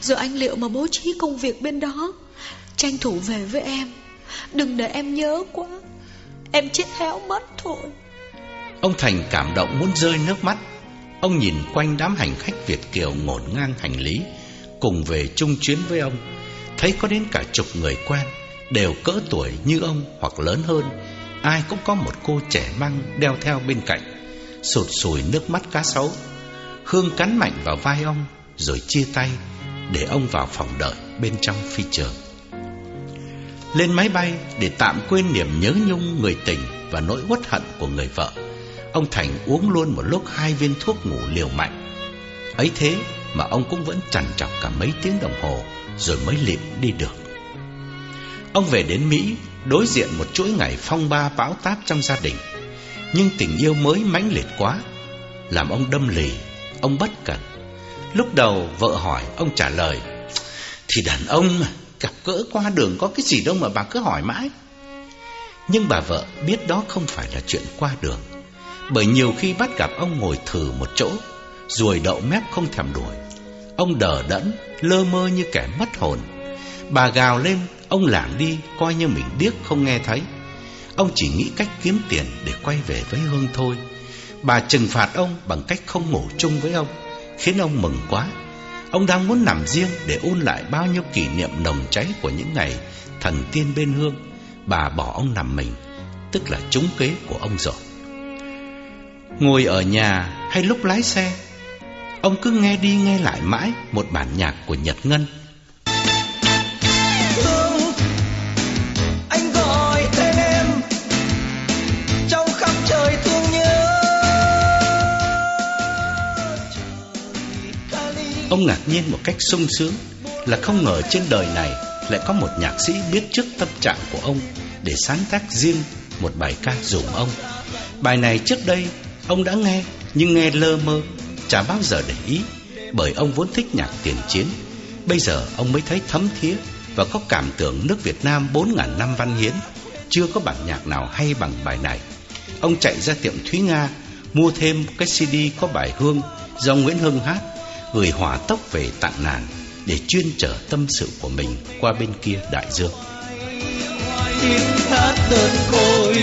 Rồi anh liệu mà bố trí công việc bên đó, Tranh thủ về với em. Đừng để em nhớ quá, Em chết héo mất thôi. Ông Thành cảm động muốn rơi nước mắt. Ông nhìn quanh đám hành khách Việt Kiều ngổn ngang hành lý, Cùng về chung chuyến với ông. Thấy có đến cả chục người quen, Đều cỡ tuổi như ông hoặc lớn hơn. Ai cũng có một cô trẻ măng đeo theo bên cạnh. Sụt sùi nước mắt cá sấu. Hương cắn mạnh vào vai ông Rồi chia tay Để ông vào phòng đợi bên trong phi trường. Lên máy bay Để tạm quên niềm nhớ nhung người tình Và nỗi uất hận của người vợ Ông Thành uống luôn một lúc hai viên thuốc ngủ liều mạnh. Ấy thế mà ông cũng vẫn trằn trọc cả mấy tiếng đồng hồ Rồi mới lịm đi được. Ông về đến Mỹ đối diện một chuỗi ngày phong ba bão táp trong gia đình. Nhưng tình yêu mới mãnh liệt quá, làm ông đâm lì, ông bất cẩn. Lúc đầu vợ hỏi, ông trả lời: "Thì đàn ông mà, gặp gỡ qua đường có cái gì đâu mà bà cứ hỏi mãi." Nhưng bà vợ biết đó không phải là chuyện qua đường, bởi nhiều khi bắt gặp ông ngồi thử một chỗ, ruồi đậu mép không thèm đuổi. Ông đờ đẫn, lơ mơ như kẻ mất hồn. Bà gào lên, ông lảng đi, coi như mình điếc không nghe thấy. Ông chỉ nghĩ cách kiếm tiền để quay về với Hương thôi. Bà trừng phạt ông bằng cách không ngủ chung với ông, khiến ông mừng quá. Ông đang muốn nằm riêng để ôn lại bao nhiêu kỷ niệm nồng cháy của những ngày thần tiên bên Hương. Bà bỏ ông nằm mình, tức là trúng kế của ông rồi. Ngồi ở nhà hay lúc lái xe, ông cứ nghe đi nghe lại mãi một bản nhạc của Nhật Ngân. Ông ngạc nhiên một cách sung sướng là không ngờ trên đời này lại có một nhạc sĩ biết trước tâm trạng của ông để sáng tác riêng một bài ca dùm ông. Bài này trước đây ông đã nghe nhưng nghe lơ mơ, chả bao giờ để ý bởi ông vốn thích nhạc tiền chiến. Bây giờ ông mới thấy thấm thía và có cảm tưởng nước Việt Nam 4.000 năm văn hiến chưa có bản nhạc nào hay bằng bài này. Ông chạy ra tiệm Thúy Nga mua thêm cái CD có bài Hương do Nguyễn Hưng hát gửi hỏa tốc về tặng nàng để chuyên trở tâm sự của mình qua bên kia đại dương. tiếng hát đơn côi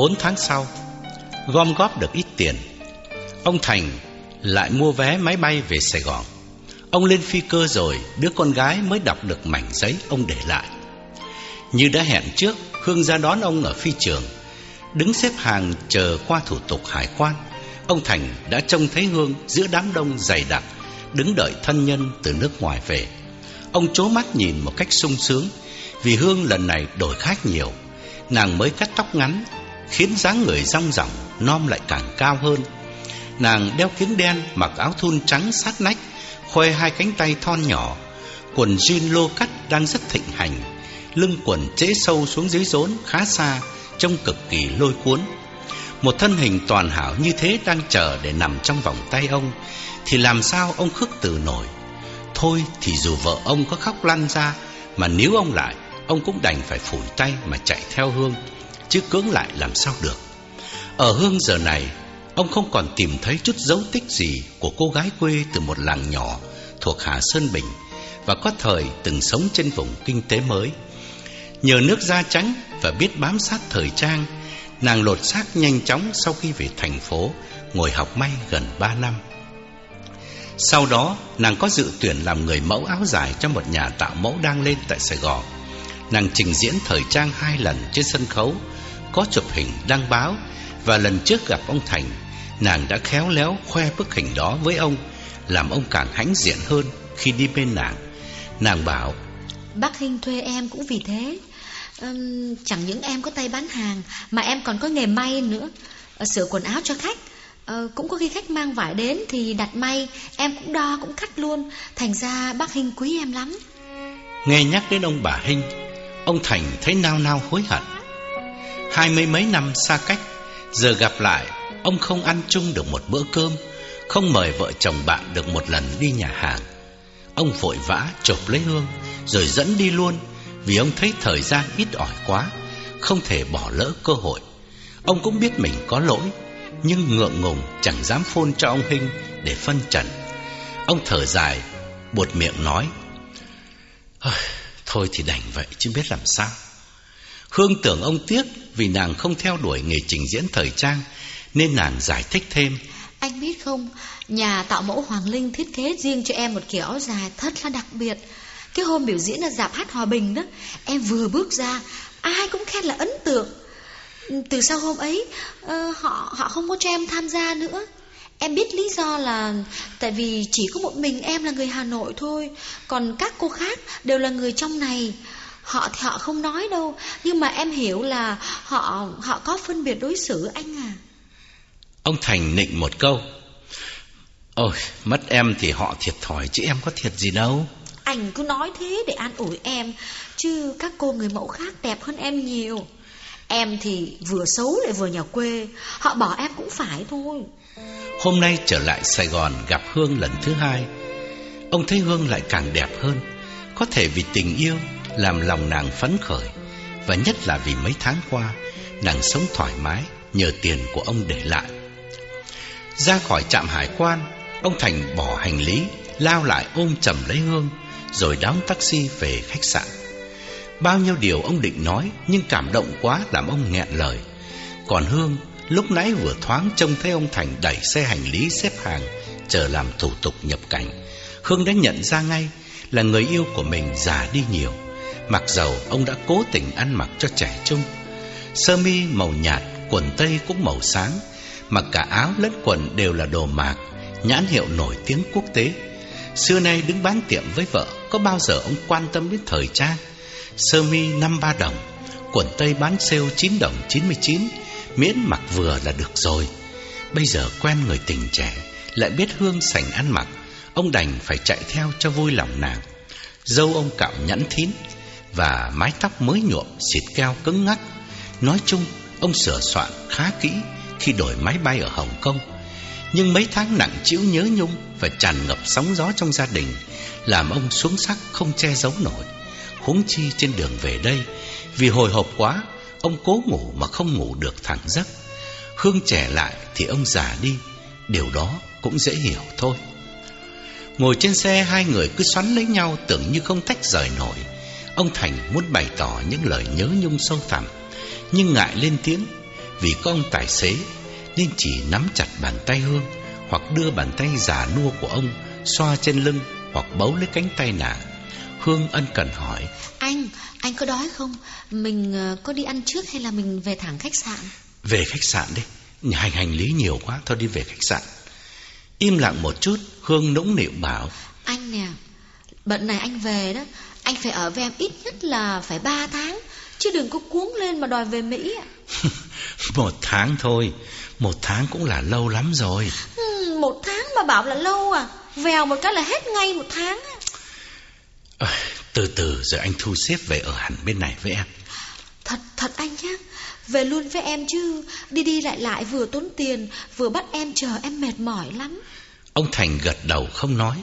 4 tháng sau, gom góp được ít tiền, ông Thành lại mua vé máy bay về Sài Gòn. Ông lên phi cơ rồi, đứa con gái mới đọc được mảnh giấy ông để lại. Như đã hẹn trước, Hương ra đón ông ở phi trường. Đứng xếp hàng chờ qua thủ tục hải quan, ông Thành đã trông thấy Hương giữa đám đông dày đặc, đứng đợi thân nhân từ nước ngoài về. Ông chố mắt nhìn một cách sung sướng, vì Hương lần này đổi khác nhiều. Nàng mới cắt tóc ngắn, khiến dáng người rong ròng, nom lại càng cao hơn. Nàng đeo kính đen, mặc áo thun trắng sát nách, khoe hai cánh tay thon nhỏ. Quần jean lô cắt đang rất thịnh hành, lưng quần trễ sâu xuống dưới rốn khá xa, trông cực kỳ lôi cuốn. Một thân hình toàn hảo như thế đang chờ để nằm trong vòng tay ông, thì làm sao ông khước từ nổi. Thôi thì dù vợ ông có khóc lăn ra, mà nếu ông lại, ông cũng đành phải phủi tay mà chạy theo Hương, chứ cưỡng lại làm sao được. Ở Hương giờ này, ông không còn tìm thấy chút dấu tích gì của cô gái quê từ một làng nhỏ thuộc Hà Sơn Bình và có thời từng sống trên vùng kinh tế mới. Nhờ nước da trắng và biết bám sát thời trang, nàng lột xác nhanh chóng sau khi về thành phố, ngồi học may gần 3 năm. Sau đó, nàng có dự tuyển làm người mẫu áo dài cho một nhà tạo mẫu đang lên tại Sài Gòn. Nàng trình diễn thời trang hai lần trên sân khấu, có chụp hình đăng báo. Và lần trước gặp ông Thành, nàng đã khéo léo khoe bức hình đó với ông, làm ông càng hãnh diện hơn khi đi bên nàng. Nàng bảo, Bác Hinh thuê em cũng vì thế. Ừm, Chẳng những em có tay bán hàng Mà em còn có nghề may nữa Ờ, Sửa quần áo cho khách. Ờ, Cũng có khi khách mang vải đến Thì đặt may Em cũng đo cũng cắt luôn. Thành ra bác Hinh quý em lắm. Nghe nhắc đến ông bà Hinh, ông Thành thấy nao nao hối hận. Hai mươi mấy năm xa cách, giờ gặp lại, ông không ăn chung được một bữa cơm, không mời vợ chồng bạn được một lần đi nhà hàng. Ông vội vã chộp lấy Hương, rồi dẫn đi luôn, Vì ông thấy thời gian ít ỏi quá Không thể bỏ lỡ cơ hội. Ông cũng biết mình có lỗi Nhưng ngượng ngùng chẳng dám phôn cho ông Hinh Để phân trần. Ông thở dài Buột miệng nói Thôi thì đành vậy chứ biết làm sao. Hương tưởng ông tiếc Vì nàng không theo đuổi nghề trình diễn thời trang Nên nàng giải thích thêm. Anh biết không Nhà tạo mẫu Hoàng Linh thiết kế riêng cho em một kiểu áo dài thật là đặc biệt. Cái hôm biểu diễn ở dạp hát Hòa Bình đó Em vừa bước ra Ai cũng khen là ấn tượng. Từ sau hôm ấy uh, Họ họ không có cho em tham gia nữa. Em biết lý do là Tại vì chỉ có một mình em là người Hà Nội thôi Còn các cô khác đều là người trong này. Họ thì họ không nói đâu. Nhưng mà em hiểu là Họ họ có phân biệt đối xử anh à. Ông Thành nịnh một câu. Ôi mất em thì họ thiệt thòi Chứ em có thiệt gì đâu. Anh cứ nói thế để an ủi em Chứ các cô người mẫu khác đẹp hơn em nhiều. Em thì vừa xấu lại vừa nhà quê Họ bỏ em cũng phải thôi. Hôm nay trở lại Sài Gòn gặp Hương lần thứ hai. Ông thấy Hương lại càng đẹp hơn Có thể vì tình yêu làm lòng nàng phấn khởi. Và nhất là vì mấy tháng qua, Nàng sống thoải mái Nhờ tiền của ông để lại. Ra khỏi trạm hải quan, Ông Thành bỏ hành lý, Lao lại ôm chầm lấy Hương, Rồi đón taxi về khách sạn. Bao nhiêu điều ông định nói Nhưng cảm động quá làm ông nghẹn lời. Còn Hương Lúc nãy vừa thoáng trông thấy ông Thành đẩy xe hành lý xếp hàng, Chờ làm thủ tục nhập cảnh. Hương đã nhận ra ngay Là người yêu của mình già đi nhiều. Mặc dầu ông đã cố tình ăn mặc cho trẻ trung, Sơ mi màu nhạt, Quần tây cũng màu sáng, Mặc cả áo lẫn quần đều là đồ mạc, Nhãn hiệu nổi tiếng quốc tế. Xưa nay đứng bán tiệm với vợ, Có bao giờ ông quan tâm đến thời trang Sơ mi năm ba đồng, Quần tây bán sale 9 đồng 99 Miễn mặc vừa là được rồi. Bây giờ quen người tình trẻ, Lại biết hương sành ăn mặc, Ông đành phải chạy theo cho vui lòng nàng. Dâu ông cạo nhẵn thín và mái tóc mới nhuộm Xịt keo cứng ngắc Nói chung, ông sửa soạn khá kỹ Khi đổi máy bay ở Hồng Kông. Nhưng mấy tháng nặng chịu nhớ nhung Và tràn ngập sóng gió trong gia đình Làm ông xuống sắc không che giấu nổi. Huống chi trên đường về đây, Vì hồi hộp quá, Ông cố ngủ mà không ngủ được thẳng giấc. Hương trẻ lại thì ông già đi, Điều đó cũng dễ hiểu thôi. Ngồi trên xe, hai người cứ xoắn lấy nhau Tưởng như không tách rời nổi. Ông Thành muốn bày tỏ những lời nhớ nhung sâu thẳm Nhưng ngại lên tiếng Vì có ông tài xế Nên chỉ nắm chặt bàn tay Hương Hoặc đưa bàn tay già nua của ông Xoa trên lưng Hoặc bấu lấy cánh tay nàng Hương ân cần hỏi Anh, anh có đói không? Mình ờ, có đi ăn trước hay là mình về thẳng khách sạn? Về khách sạn đi hành hành lý nhiều quá Thôi đi về khách sạn Im lặng một chút Hương nũng nịu bảo Anh nè Bận này anh về đó Anh phải ở với em ít nhất là phải 3 tháng Chứ đừng có cuống lên mà đòi về Mỹ Một tháng thôi Một tháng cũng là lâu lắm rồi. Ừ, Một tháng mà bảo là lâu à Vèo một cái là hết ngay một tháng à, Từ từ rồi anh thu xếp về ở hẳn bên này với em. Thật thật anh nhé Về luôn với em chứ Đi đi lại lại vừa tốn tiền Vừa bắt em chờ em mệt mỏi lắm. Ông Thành gật đầu không nói.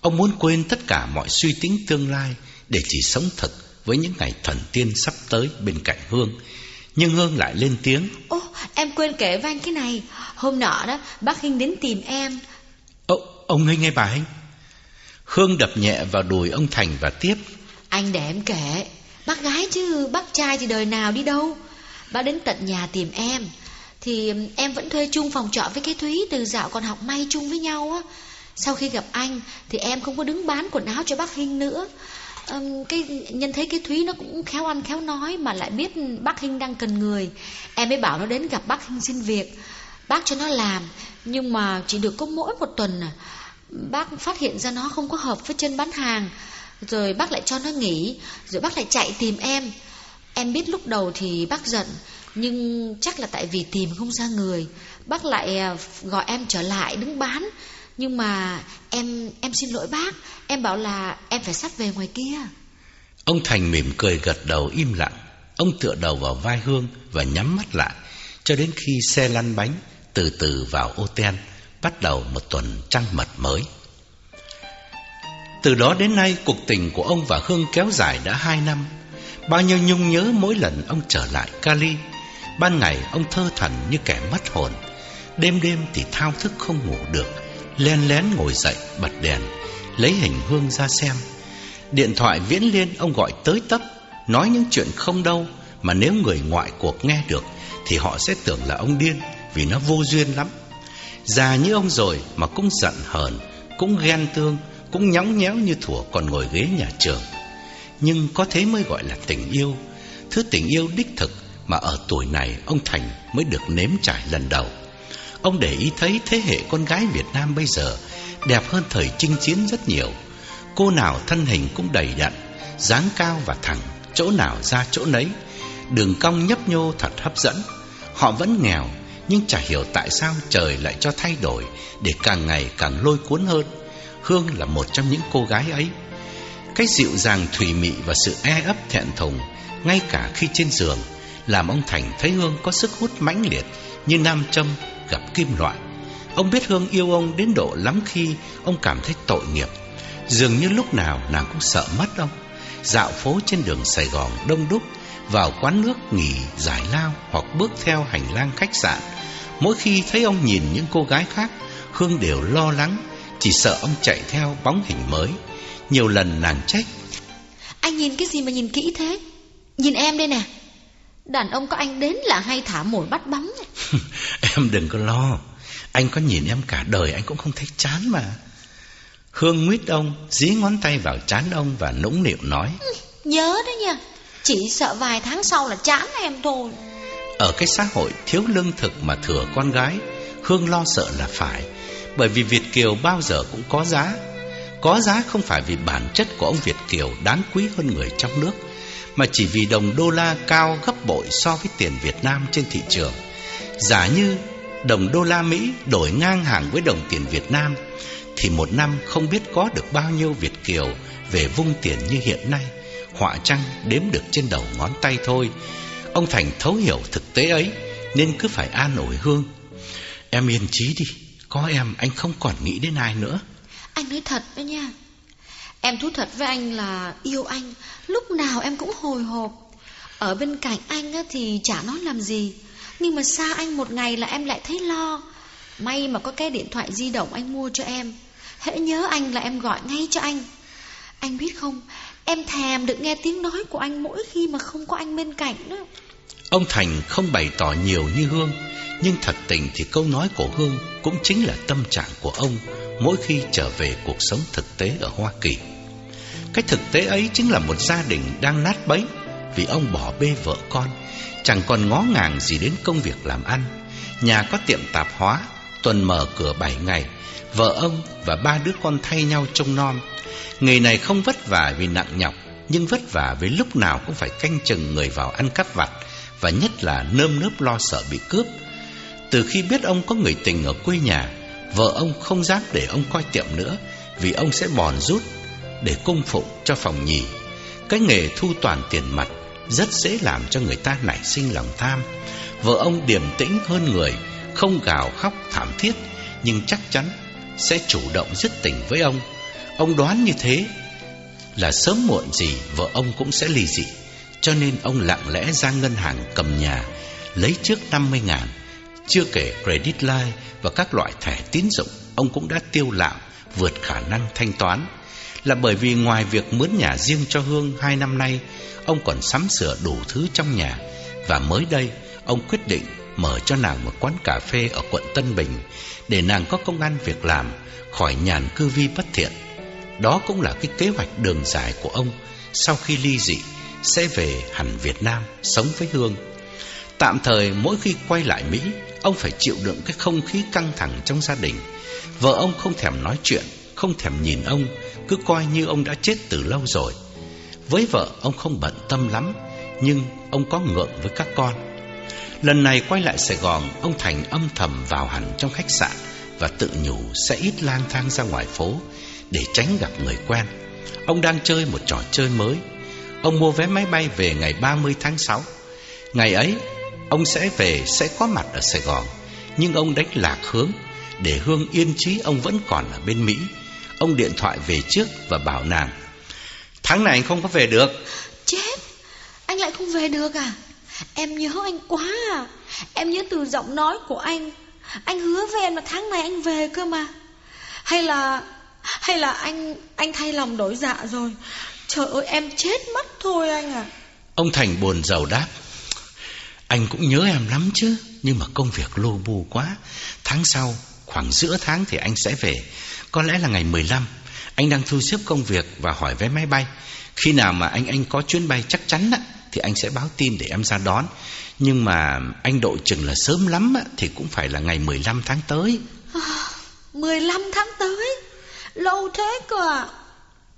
Ông muốn quên tất cả mọi suy tính tương lai Để chỉ sống thực Với những ngày thần tiên sắp tới bên cạnh Hương. Nhưng Hương lại lên tiếng. Ô em quên kể với anh cái này. Hôm nọ đó bác Hinh đến tìm em. Ô, Ông Hinh hay bà Hinh. Hương đập nhẹ vào đùi ông Thành và tiếp. Anh để em kể. Bác gái chứ bác trai thì đời nào đi đâu. Bác đến tận nhà tìm em. Thì em vẫn thuê chung phòng trọ với cái Thúy Từ dạo còn học may chung với nhau á. Sau khi gặp anh Thì em không có đứng bán quần áo cho bác Hinh nữa um, cái Nhân thấy cái Thúy nó cũng khéo ăn khéo nói Mà lại biết bác Hinh đang cần người. Em mới bảo nó đến gặp bác Hinh xin việc. Bác cho nó làm Nhưng mà chỉ được có mỗi một tuần à. Bác phát hiện ra nó không có hợp với chân bán hàng. Rồi bác lại cho nó nghỉ Rồi bác lại chạy tìm em. Em biết lúc đầu thì bác giận Nhưng chắc là tại vì tìm không ra người. Bác lại à, gọi em trở lại đứng bán. Nhưng mà em em xin lỗi bác. Em bảo là em phải sắp về ngoài kia. Ông Thành mỉm cười gật đầu im lặng. Ông tựa đầu vào vai Hương Và nhắm mắt lại. Cho đến khi xe lăn bánh, Từ từ vào ô ten, Bắt đầu một tuần trăng mật mới. Từ đó đến nay, Cuộc tình của ông và Hương kéo dài đã hai năm. Bao nhiêu nhung nhớ mỗi lần ông trở lại Cali. Ban ngày ông thơ thần như kẻ mất hồn. Đêm đêm thì thao thức không ngủ được. Len lén ngồi dậy bật đèn, Lấy hình hương ra xem. Điện thoại viễn liên, ông gọi tới tấp, Nói những chuyện không đâu Mà nếu người ngoại cuộc nghe được Thì họ sẽ tưởng là ông điên Vì nó vô duyên lắm. Già như ông rồi mà cũng giận hờn, Cũng ghen tương, Cũng nhõng nhẽo như thủa còn ngồi ghế nhà trường. Nhưng có thế mới gọi là tình yêu, Thứ tình yêu đích thực Mà ở tuổi này ông Thành mới được nếm trải lần đầu. Ông để ý thấy thế hệ con gái Việt Nam bây giờ Đẹp hơn thời chinh chiến rất nhiều. Cô nào thân hình cũng đầy đặn, dáng cao và thẳng, Chỗ nào ra chỗ nấy. Đường cong nhấp nhô thật hấp dẫn. Họ vẫn nghèo, Nhưng chả hiểu tại sao trời lại cho thay đổi Để càng ngày càng lôi cuốn hơn. Hương là một trong những cô gái ấy. Cái dịu dàng thủy mị và sự e ấp thẹn thùng, Ngay cả khi trên giường, Làm ông Thành thấy Hương có sức hút mãnh liệt Như nam châm gặp kim loại. Ông biết Hương yêu ông đến độ lắm khi Ông cảm thấy tội nghiệp. Dường như lúc nào nàng cũng sợ mất ông. Dạo phố trên đường Sài Gòn đông đúc, Vào quán nước nghỉ giải lao Hoặc bước theo hành lang khách sạn, Mỗi khi thấy ông nhìn những cô gái khác, Hương đều lo lắng, Chỉ sợ ông chạy theo bóng hình mới. Nhiều lần nàng trách, Anh nhìn cái gì mà nhìn kỹ thế? Nhìn em đây nè. Đàn ông có anh đến là hay thả mồi bắt bắn Em đừng có lo. Anh có nhìn em cả đời anh cũng không thấy chán mà. Hương nguyết ông Dí ngón tay vào chán ông Và nũng nịu nói. Ừ, Nhớ đấy nha. Chỉ sợ vài tháng sau là chán em thôi. Ở cái xã hội thiếu lương thực Mà thừa con gái Hương lo sợ là phải. Bởi vì Việt Kiều bao giờ cũng có giá. Có giá không phải vì bản chất của ông Việt Kiều Đáng quý hơn người trong nước mà chỉ vì đồng đô la cao gấp bội So với tiền Việt Nam trên thị trường Giả như đồng đô la Mỹ đổi ngang hàng với đồng tiền Việt Nam thì một năm không biết có được bao nhiêu Việt Kiều về vung tiền như hiện nay. Họa trăng đếm được trên đầu ngón tay thôi. Ông Thành thấu hiểu thực tế ấy nên cứ phải an ủi Hương. Em yên trí đi, có em anh không còn nghĩ đến ai nữa. Anh nói thật đấy nha. Em thú thật với anh là yêu anh, lúc nào em cũng hồi hộp. Ở bên cạnh anh thì chả nói làm gì, nhưng mà xa anh một ngày là em lại thấy lo. May mà có cái điện thoại di động anh mua cho em. Hễ nhớ anh là em gọi ngay cho anh. Anh biết không Em thèm được nghe tiếng nói của anh mỗi khi mà không có anh bên cạnh đó. Ông Thành không bày tỏ nhiều như Hương Nhưng thật tình thì câu nói của Hương Cũng chính là tâm trạng của ông Mỗi khi trở về cuộc sống thực tế ở Hoa Kỳ. Cái thực tế ấy chính là một gia đình đang nát bấy, Vì ông bỏ bê vợ con. Chẳng còn ngó ngàng gì đến công việc làm ăn. Nhà có tiệm tạp hóa, Tuần mở cửa 7 ngày, Vợ ông và ba đứa con thay nhau trông non Nghề này không vất vả vì nặng nhọc, Nhưng vất vả với lúc nào cũng phải canh chừng người vào ăn cắp vặt, Và nhất là nơm nớp lo sợ bị cướp. Từ khi biết ông có người tình ở quê nhà, Vợ ông không dám để ông coi tiệm nữa, Vì ông sẽ bòn rút để cung phụng cho phòng nhì Cái nghề thu toàn tiền mặt Rất dễ làm cho người ta nảy sinh lòng tham Vợ ông điềm tĩnh hơn người Không gào khóc thảm thiết Nhưng chắc chắn sẽ chủ động dứt tình với ông. Ông đoán như thế là sớm muộn gì vợ ông cũng sẽ ly dị. Cho nên ông lặng lẽ ra ngân hàng cầm nhà, lấy trước 50 ngàn. Chưa kể credit line và các loại thẻ tín dụng, ông cũng đã tiêu lạo vượt khả năng thanh toán. Là bởi vì ngoài việc mướn nhà riêng cho Hương hai năm nay, ông còn sắm sửa đủ thứ trong nhà. Và mới đây, ông quyết định mở cho nàng một quán cà phê ở quận Tân Bình để nàng có công ăn việc làm, khỏi nhàn cư vi bất thiện. Đó cũng là cái kế hoạch đường dài của ông sau khi ly dị sẽ về hẳn Việt Nam sống với Hương. Tạm thời mỗi khi quay lại Mỹ, ông phải chịu đựng cái không khí căng thẳng trong gia đình. Vợ ông không thèm nói chuyện, không thèm nhìn ông, cứ coi như ông đã chết từ lâu rồi. Với vợ ông không bận tâm lắm, nhưng ông có ngượng với các con. Lần này quay lại Sài Gòn, ông Thành âm thầm vào hẳn trong khách sạn và tự nhủ sẽ ít lang thang ra ngoài phố để tránh gặp người quen. Ông đang chơi một trò chơi mới. Ông mua vé máy bay về ngày 30 tháng 6. Ngày ấy, ông sẽ về sẽ có mặt ở Sài Gòn, nhưng ông đánh lạc hướng để Hương yên trí ông vẫn còn ở bên Mỹ. Ông điện thoại về trước và bảo nàng: "Tháng này anh không có về được." Chết, lại không về được à? Em nhớ anh quá à. Em nhớ từ giọng nói của anh. Anh hứa với em là tháng này anh về cơ mà. Hay là Hay là anh anh thay lòng đổi dạ rồi? Trời ơi em chết mất thôi anh à. Ông Thành buồn giàu đáp Anh cũng nhớ em lắm chứ Nhưng mà công việc lô bù quá. Tháng sau khoảng giữa tháng thì anh sẽ về có lẽ là ngày 15 Anh đang thu xếp công việc và hỏi vé máy bay. Khi nào mà anh anh có chuyến bay chắc chắn á, Thì anh sẽ báo tin để em ra đón. Nhưng mà anh độ chừng là sớm lắm á, Thì cũng phải là ngày 15 tháng tới. À, 15 tháng tới? Lâu thế cơ à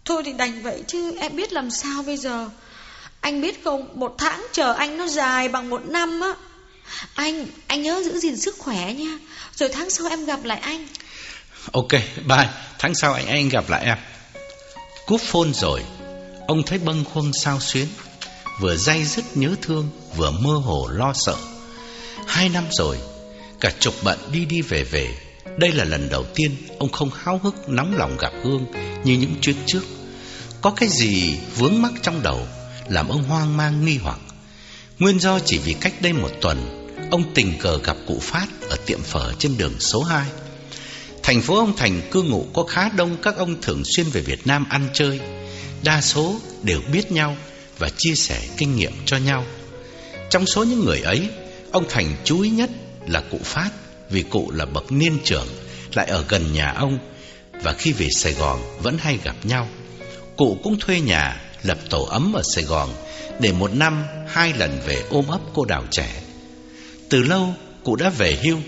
Thôi thì đành vậy chứ em biết làm sao bây giờ. Anh biết không Một tháng chờ anh nó dài bằng một năm á. Anh, anh nhớ giữ gìn sức khỏe nha. Rồi tháng sau em gặp lại anh. Ok, bye. Tháng sau anh anh gặp lại em. Cúp phone rồi Ông thấy bâng khuâng sao xuyến. Vừa day dứt nhớ thương Vừa mơ hồ lo sợ. Hai năm rồi Cả chục bận đi đi về về. Đây là lần đầu tiên Ông không háo hức nóng lòng gặp Hương Như những chuyến trước. Có cái gì vướng mắc trong đầu Làm ông hoang mang nghi hoặc. Nguyên do chỉ vì cách đây một tuần Ông tình cờ gặp cụ Phát Ở tiệm phở trên đường số 2 Thành phố ông Thành cư ngụ có khá đông các ông thường xuyên về Việt Nam ăn chơi. Đa số đều biết nhau và chia sẻ kinh nghiệm cho nhau. Trong số những người ấy, ông Thành chú ý nhất là cụ Phát vì cụ là bậc niên trưởng, lại ở gần nhà ông và khi về Sài Gòn vẫn hay gặp nhau. Cụ cũng thuê nhà lập tổ ấm ở Sài Gòn để một năm hai lần về ôm ấp cô đào trẻ. Từ lâu cụ đã về hưu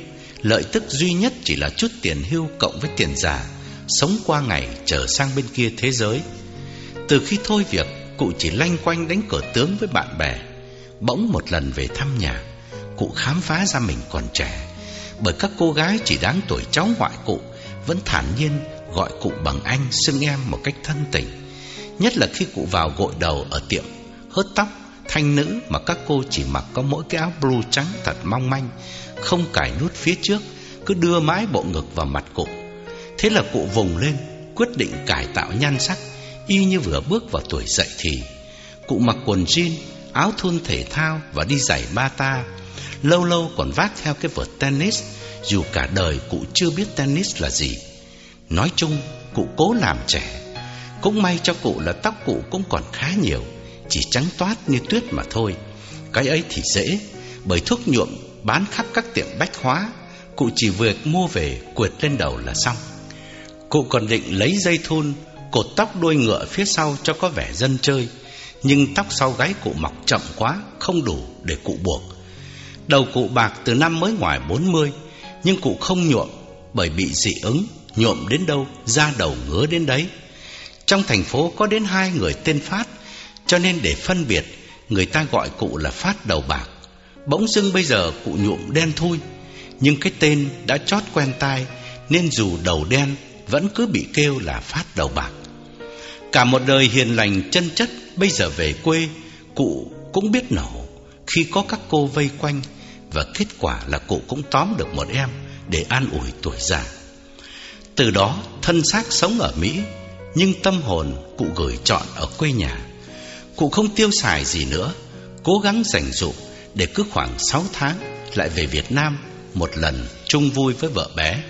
Lợi tức duy nhất chỉ là chút tiền hưu cộng với tiền giả Sống qua ngày trở sang bên kia thế giới. Từ khi thôi việc, Cụ chỉ lanh quanh đánh cờ tướng với bạn bè, Bỗng một lần về thăm nhà, Cụ khám phá ra mình còn trẻ. Bởi các cô gái chỉ đáng tuổi cháu ngoại cụ Vẫn thản nhiên gọi cụ bằng anh xưng em một cách thân tình. Nhất là khi cụ vào gội đầu ở tiệm, Hớt tóc, thanh nữ mà các cô chỉ mặc có mỗi cái áo blue trắng thật mong manh không cài nút phía trước, cứ đưa mái bộ ngực vào mặt cụ. Thế là cụ vùng lên, quyết định cải tạo nhan sắc, y như vừa bước vào tuổi dậy thì. Cụ mặc quần jean, áo thun thể thao và đi giày bata, lâu lâu còn vác theo cái vợt tennis, dù cả đời cụ chưa biết tennis là gì. Nói chung, cụ cố làm trẻ. Cũng may cho cụ là tóc cụ cũng còn khá nhiều, chỉ trắng toát như tuyết mà thôi. Cái ấy thì dễ, bởi thuốc nhuộm bán khắp các tiệm bách hóa, cụ chỉ việc mua về quệt lên đầu là xong. Cụ còn định lấy dây thun cột tóc đuôi ngựa phía sau cho có vẻ dân chơi, nhưng tóc sau gáy cụ mọc chậm quá, không đủ để cụ buộc. Đầu cụ bạc từ năm mới ngoài 40, nhưng cụ không nhuộm bởi bị dị ứng, nhuộm đến đâu da đầu ngứa đến đấy. Trong thành phố có đến hai người tên Phát, cho nên để phân biệt, người ta gọi cụ là Phát đầu bạc. Bỗng dưng bây giờ cụ nhuộm đen thui. Nhưng cái tên đã chót quen tai, Nên dù đầu đen Vẫn cứ bị kêu là phát đầu bạc. Cả một đời hiền lành chân chất Bây giờ về quê, Cụ cũng biết nổ Khi có các cô vây quanh, Và kết quả là cụ cũng tóm được một em Để an ủi tuổi già. Từ đó, thân xác sống ở Mỹ, Nhưng tâm hồn cụ gửi chọn ở quê nhà. Cụ không tiêu xài gì nữa, Cố gắng dành dụng để cứ khoảng 6 tháng lại về Việt Nam một lần chung vui với vợ bé.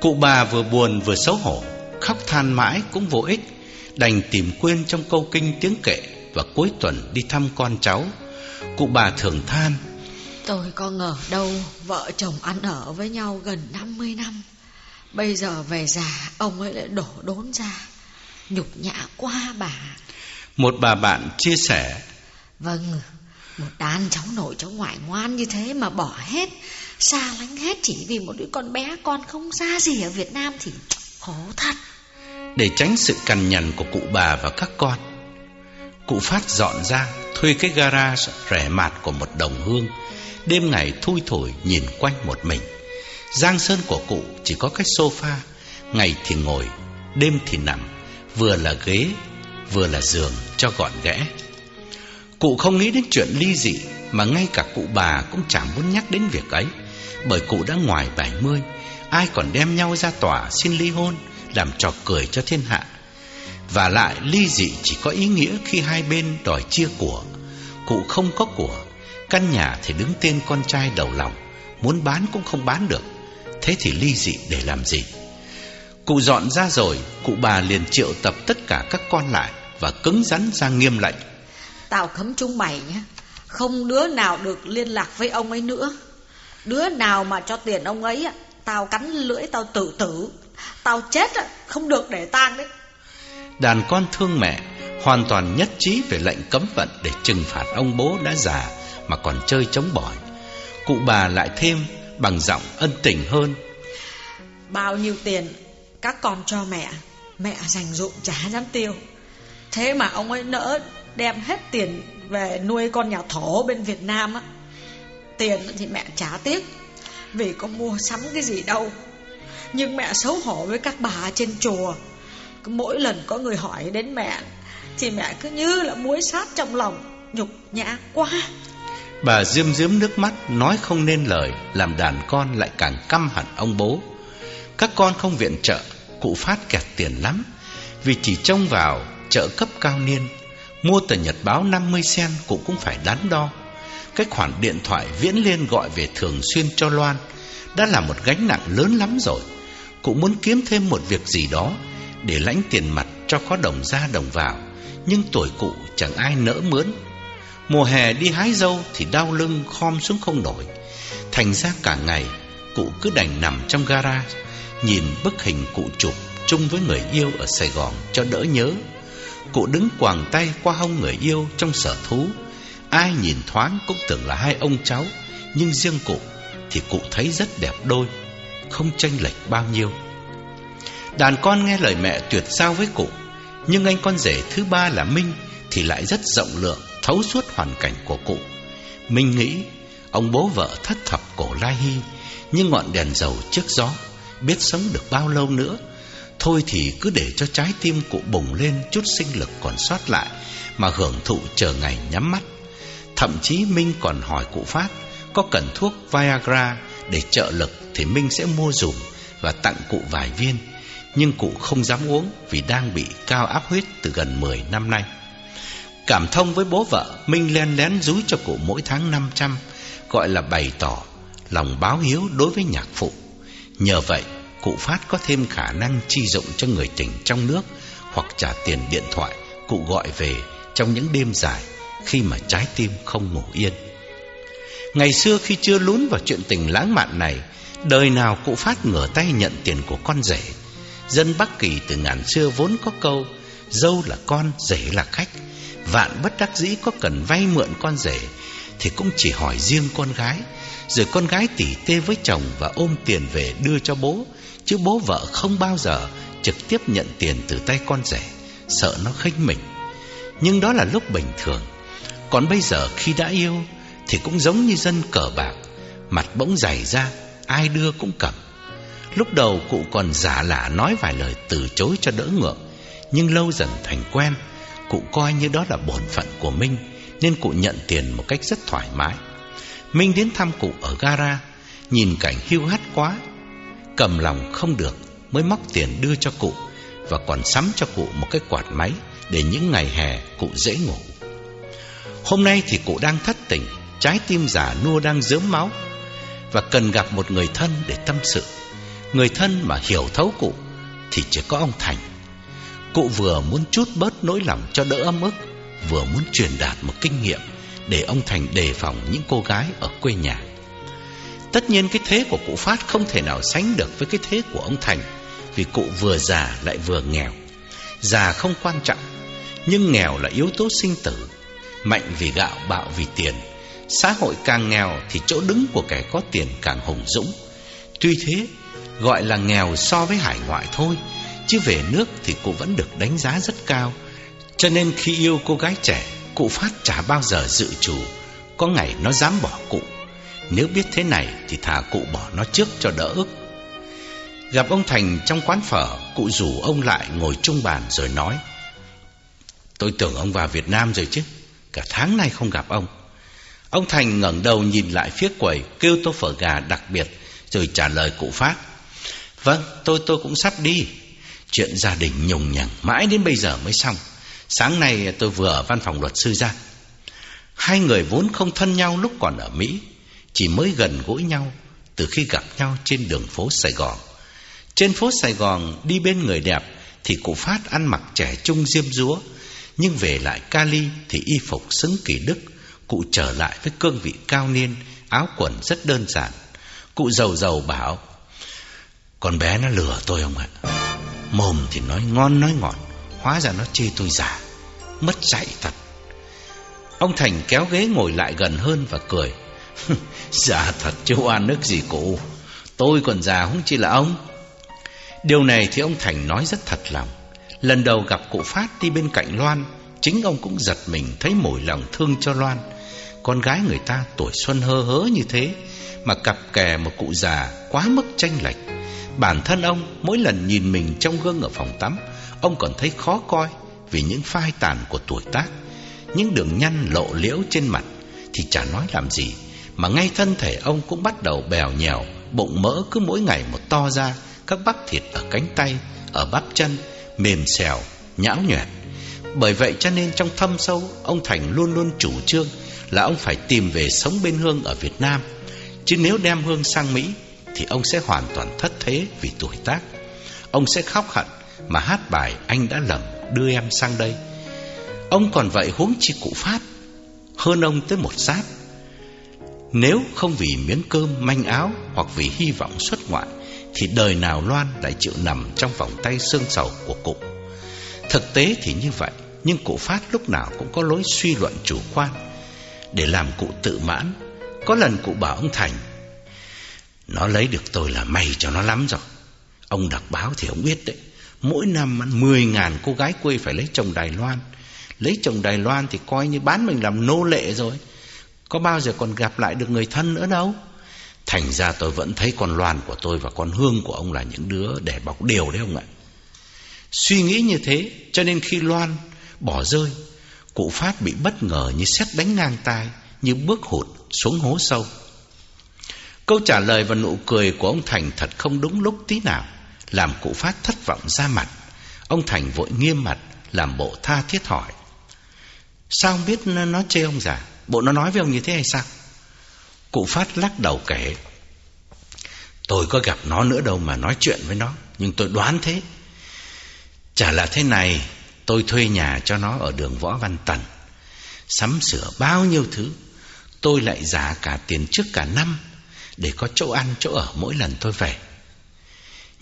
Cụ bà vừa buồn vừa xấu hổ, khóc than mãi cũng vô ích, đành tìm quên trong câu kinh tiếng kệ và cuối tuần đi thăm con cháu. Cụ bà thường than: "Tôi có ngờ đâu vợ chồng ăn ở với nhau gần 50 năm, bây giờ về già ông ấy lại đổ đốn ra, nhục nhã quá bà." Một bà bạn chia sẻ: "Vâng, một đàn cháu nội cháu ngoại ngoan như thế mà bỏ hết, Xa lánh hết chỉ vì một đứa con bé con không xa gì ở Việt Nam thì khổ thật. Để tránh sự cằn nhằn của cụ bà và các con, Cụ Phát dọn ra, Thuê cái garage rẻ mạt của một đồng hương. Đêm ngày thui thổi nhìn quanh một mình. Giang sơn của cụ chỉ có cái sofa, Ngày thì ngồi, Đêm thì nằm, Vừa là ghế, Vừa là giường cho gọn ghẽ. Cụ không nghĩ đến chuyện ly dị Mà ngay cả cụ bà cũng chẳng muốn nhắc đến việc ấy, Bởi cụ đã ngoài 70 Ai còn đem nhau ra tòa xin ly hôn, Làm trò cười cho thiên hạ. Và lại, ly dị chỉ có ý nghĩa khi hai bên đòi chia của. Cụ không có của, Căn nhà thì đứng tên con trai đầu lòng, Muốn bán cũng không bán được. Thế thì ly dị để làm gì? Cụ dọn ra rồi, Cụ bà liền triệu tập tất cả các con lại Và cứng rắn ra nghiêm lệnh. Tao cấm chúng mày nhé. Không đứa nào được liên lạc với ông ấy nữa. Đứa nào mà cho tiền ông ấy Tao cắn lưỡi tao tự tử. Tao chết không được để tang đấy. Đàn con thương mẹ Hoàn toàn nhất trí về lệnh cấm vận Để trừng phạt ông bố đã già Mà còn chơi chống bỏi. Cụ bà lại thêm bằng giọng ân tình hơn. Bao nhiêu tiền các con cho mẹ Mẹ dành dụng chả dám tiêu. Thế mà ông ấy nỡ đem hết tiền về nuôi con nhà thổ bên Việt Nam á. Tiền thì mẹ trả tiếc, Vì có mua sắm cái gì đâu. Nhưng mẹ xấu hổ với các bà trên chùa. Mỗi lần có người hỏi đến mẹ, Thì mẹ cứ như là muối sát trong lòng, Nhục nhã quá. Bà diêm diếm nước mắt, Nói không nên lời, Làm đàn con lại càng căm hận ông bố. Các con không viện trợ, Cụ phát kẹt tiền lắm. Vì chỉ trông vào trợ cấp cao niên Mua tờ nhật báo 50 sen cũng cũng phải đắn đo. Cái khoản điện thoại viễn liên gọi về thường xuyên cho Loan, Đã là một gánh nặng lớn lắm rồi. Cũng muốn kiếm thêm một việc gì đó Để lãnh tiền mặt cho có đồng ra đồng vào, Nhưng tuổi cụ chẳng ai nỡ mướn Mùa hè đi hái dâu Thì đau lưng, khom xuống không nổi. Thành ra cả ngày, Cụ cứ đành nằm trong gara, Nhìn bức hình cụ chụp chung với người yêu ở Sài Gòn cho đỡ nhớ. Cụ đứng quàng tay qua hông người yêu trong sở thú. Ai nhìn thoáng cũng tưởng là hai ông cháu, Nhưng riêng cụ thì cụ thấy rất đẹp đôi, Không tranh lệch bao nhiêu. Đàn con nghe lời mẹ tuyệt sao với cụ, Nhưng anh con rể thứ ba là Minh Thì lại rất rộng lượng, Thấu suốt hoàn cảnh của cụ. Minh nghĩ, Ông bố vợ thất thập cổ lai hy Như ngọn đèn dầu trước gió, Biết sống được bao lâu nữa Thôi thì cứ để cho trái tim cụ bùng lên Chút sinh lực còn sót lại, Mà hưởng thụ chờ ngày nhắm mắt. Thậm chí Minh còn hỏi cụ Phát, Có cần thuốc Viagra Để trợ lực thì Minh sẽ mua dùm Và tặng cụ vài viên, Nhưng cụ không dám uống Vì đang bị cao áp huyết từ gần 10 năm nay. Cảm thông với bố vợ, Minh len lén rúi cho cụ mỗi tháng 500 Gọi là bày tỏ Lòng báo hiếu đối với nhạc phụ. Nhờ vậy cụ Phát có thêm khả năng chi rộng cho người tình trong nước Hoặc trả tiền điện thoại Cụ gọi về trong những đêm dài Khi mà trái tim không ngủ yên. Ngày xưa khi chưa lún vào chuyện tình lãng mạn này Đời nào cụ Phát ngửa tay nhận tiền của con rể. Dân Bắc Kỳ từ ngàn xưa vốn có câu Dâu là con, rể là khách. Vạn bất đắc dĩ có cần vay mượn con rể Thì cũng chỉ hỏi riêng con gái. Rồi con gái tỉ tê với chồng Và ôm tiền về đưa cho bố. Chứ bố vợ không bao giờ Trực tiếp nhận tiền từ tay con rể, Sợ nó khinh mình. Nhưng đó là lúc bình thường. Còn bây giờ khi đã yêu Thì cũng giống như dân cờ bạc, Mặt bỗng dày ra, Ai đưa cũng cầm. Lúc đầu cụ còn giả lả nói vài lời từ chối cho đỡ ngượng, Nhưng lâu dần thành quen, Cụ coi như đó là bổn phận của Minh, Nên cụ nhận tiền một cách rất thoải mái. Minh đến thăm cụ ở gara, Nhìn cảnh hiu hắt quá Cầm lòng không được Mới móc tiền đưa cho cụ Và còn sắm cho cụ một cái quạt máy Để những ngày hè cụ dễ ngủ. Hôm nay thì cụ đang thất tình, Trái tim giả nua đang dớm máu Và cần gặp một người thân để tâm sự. Người thân mà hiểu thấu cụ Thì chỉ có ông Thành. Cụ vừa muốn chút bớt nỗi lòng cho đỡ ấm ức, Vừa muốn truyền đạt một kinh nghiệm Để ông Thành đề phòng những cô gái ở quê nhà. Tất nhiên cái thế của cụ Phát không thể nào sánh được với cái thế của ông Thành, Vì cụ vừa già lại vừa nghèo. Già không quan trọng, Nhưng nghèo là yếu tố sinh tử. Mạnh vì gạo, bạo vì tiền. Xã hội càng nghèo thì chỗ đứng của kẻ có tiền càng hùng dũng. Tuy thế, gọi là nghèo so với hải ngoại thôi, Chứ về nước thì cụ vẫn được đánh giá rất cao. Cho nên khi yêu cô gái trẻ, Cụ Phát chả bao giờ dự trù, Có ngày nó dám bỏ cụ. Nếu biết thế này thì thà cụ bỏ nó trước cho đỡ ức. Gặp ông Thành trong quán phở Cụ rủ ông lại ngồi chung bàn rồi nói Tôi tưởng ông vào Việt Nam rồi chứ Cả tháng nay không gặp ông. Ông Thành ngẩng đầu nhìn lại phía quầy Kêu tô phở gà đặc biệt Rồi trả lời cụ Phát Vâng tôi tôi cũng sắp đi. Chuyện gia đình nhùng nhằng mãi đến bây giờ mới xong. Sáng nay tôi vừa ở văn phòng luật sư ra. Hai người vốn không thân nhau lúc còn ở Mỹ, chỉ mới gần gũi nhau từ khi gặp nhau trên đường phố Sài Gòn. Trên phố Sài Gòn đi bên người đẹp thì cụ Phát ăn mặc trẻ trung diêm dúa, nhưng về lại Cali thì y phục xứng kỳ đức, cụ trở lại với cương vị cao niên, áo quần rất đơn giản. Cụ giàu giàu bảo, con bé nó lừa tôi ông ạ. Mồm thì nói ngon nói ngọt, hóa ra nó chê tôi giả, mất dạy thật. Ông Thành kéo ghế ngồi lại gần hơn và cười. Dạ thật chứ, oan nước gì cụ. Tôi còn già không chỉ là ông. Điều này thì ông Thành nói rất thật lòng. Lần đầu gặp cụ Phát đi bên cạnh Loan, Chính ông cũng giật mình thấy mủi lòng thương cho Loan. Con gái người ta tuổi xuân hơ hớ như thế, Mà cặp kè một cụ già quá mức tranh lệch. Bản thân ông, mỗi lần nhìn mình trong gương ở phòng tắm, Ông còn thấy khó coi Vì những phai tàn của tuổi tác. Những đường nhăn lộ liễu trên mặt, Thì chả nói làm gì mà ngay thân thể ông cũng bắt đầu bèo nhèo, bụng mỡ cứ mỗi ngày một to ra, các bắp thịt ở cánh tay, ở bắp chân mềm xèo, nhão nhoẹt. Bởi vậy cho nên trong thâm sâu, ông Thành luôn luôn chủ trương là ông phải tìm về sống bên Hương ở Việt Nam. Chứ nếu đem Hương sang Mỹ thì ông sẽ hoàn toàn thất thế vì tuổi tác. Ông sẽ khóc hận mà hát bài anh đã lầm đưa em sang đây. Ông còn vậy huống chi cụ Phát hơn ông tới một sát. Nếu không vì miếng cơm manh áo hoặc vì hy vọng xuất ngoại thì đời nào Loan lại chịu nằm trong vòng tay xương sầu của cụ. Thực tế thì như vậy, nhưng cụ Phát lúc nào cũng có lối suy luận chủ quan để làm cụ tự mãn. Có lần cụ bảo ông Thành, nó lấy được tôi là may cho nó lắm rồi. Ông đặc báo thì ông biết đấy, mỗi năm 10 ngàn cô gái quê phải lấy chồng Đài Loan. Lấy chồng Đài Loan thì coi như bán mình làm nô lệ rồi. Có bao giờ còn gặp lại được người thân nữa đâu? Thành ra tôi vẫn thấy con Loan của tôi Và con Hương của ông là những đứa để bọc điều đấy ông ạ. Suy nghĩ như thế, Cho nên khi Loan bỏ rơi, Cụ Phát bị bất ngờ như xét đánh ngang tai, Như bước hụt xuống hố sâu. Câu trả lời và nụ cười của ông Thành thật không đúng lúc tí nào, Làm cụ Phát thất vọng ra mặt. Ông Thành vội nghiêm mặt, Làm bộ tha thiết hỏi. Sao biết nó chê ông già? Bộ nó nói với ông như thế hay sao? Cụ Phát lắc đầu kể, Tôi có gặp nó nữa đâu mà nói chuyện với nó, Nhưng tôi đoán thế. Chả là thế này, Tôi thuê nhà cho nó ở đường Võ Văn Tần, Sắm sửa bao nhiêu thứ, Tôi lại giả cả tiền trước cả năm Để có chỗ ăn, chỗ ở mỗi lần tôi về.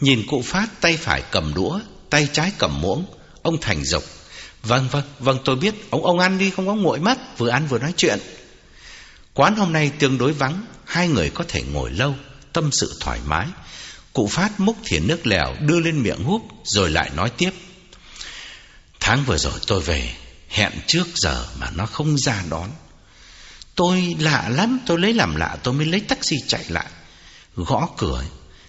Nhìn cụ Phát tay phải cầm đũa, Tay trái cầm muỗng, Ông Thành dục Vâng vâng vâng tôi biết. Ông ông ăn đi, không có nguội mất Vừa ăn vừa nói chuyện. Quán hôm nay tương đối vắng. Hai người có thể ngồi lâu, Tâm sự thoải mái. Cụ Phát múc thìa nước lèo, đưa lên miệng húp, Rồi lại nói tiếp. Tháng vừa rồi tôi về, Hẹn trước giờ mà nó không ra đón. Tôi lạ lắm, Tôi lấy làm lạ, tôi mới lấy taxi chạy lại. Gõ cửa,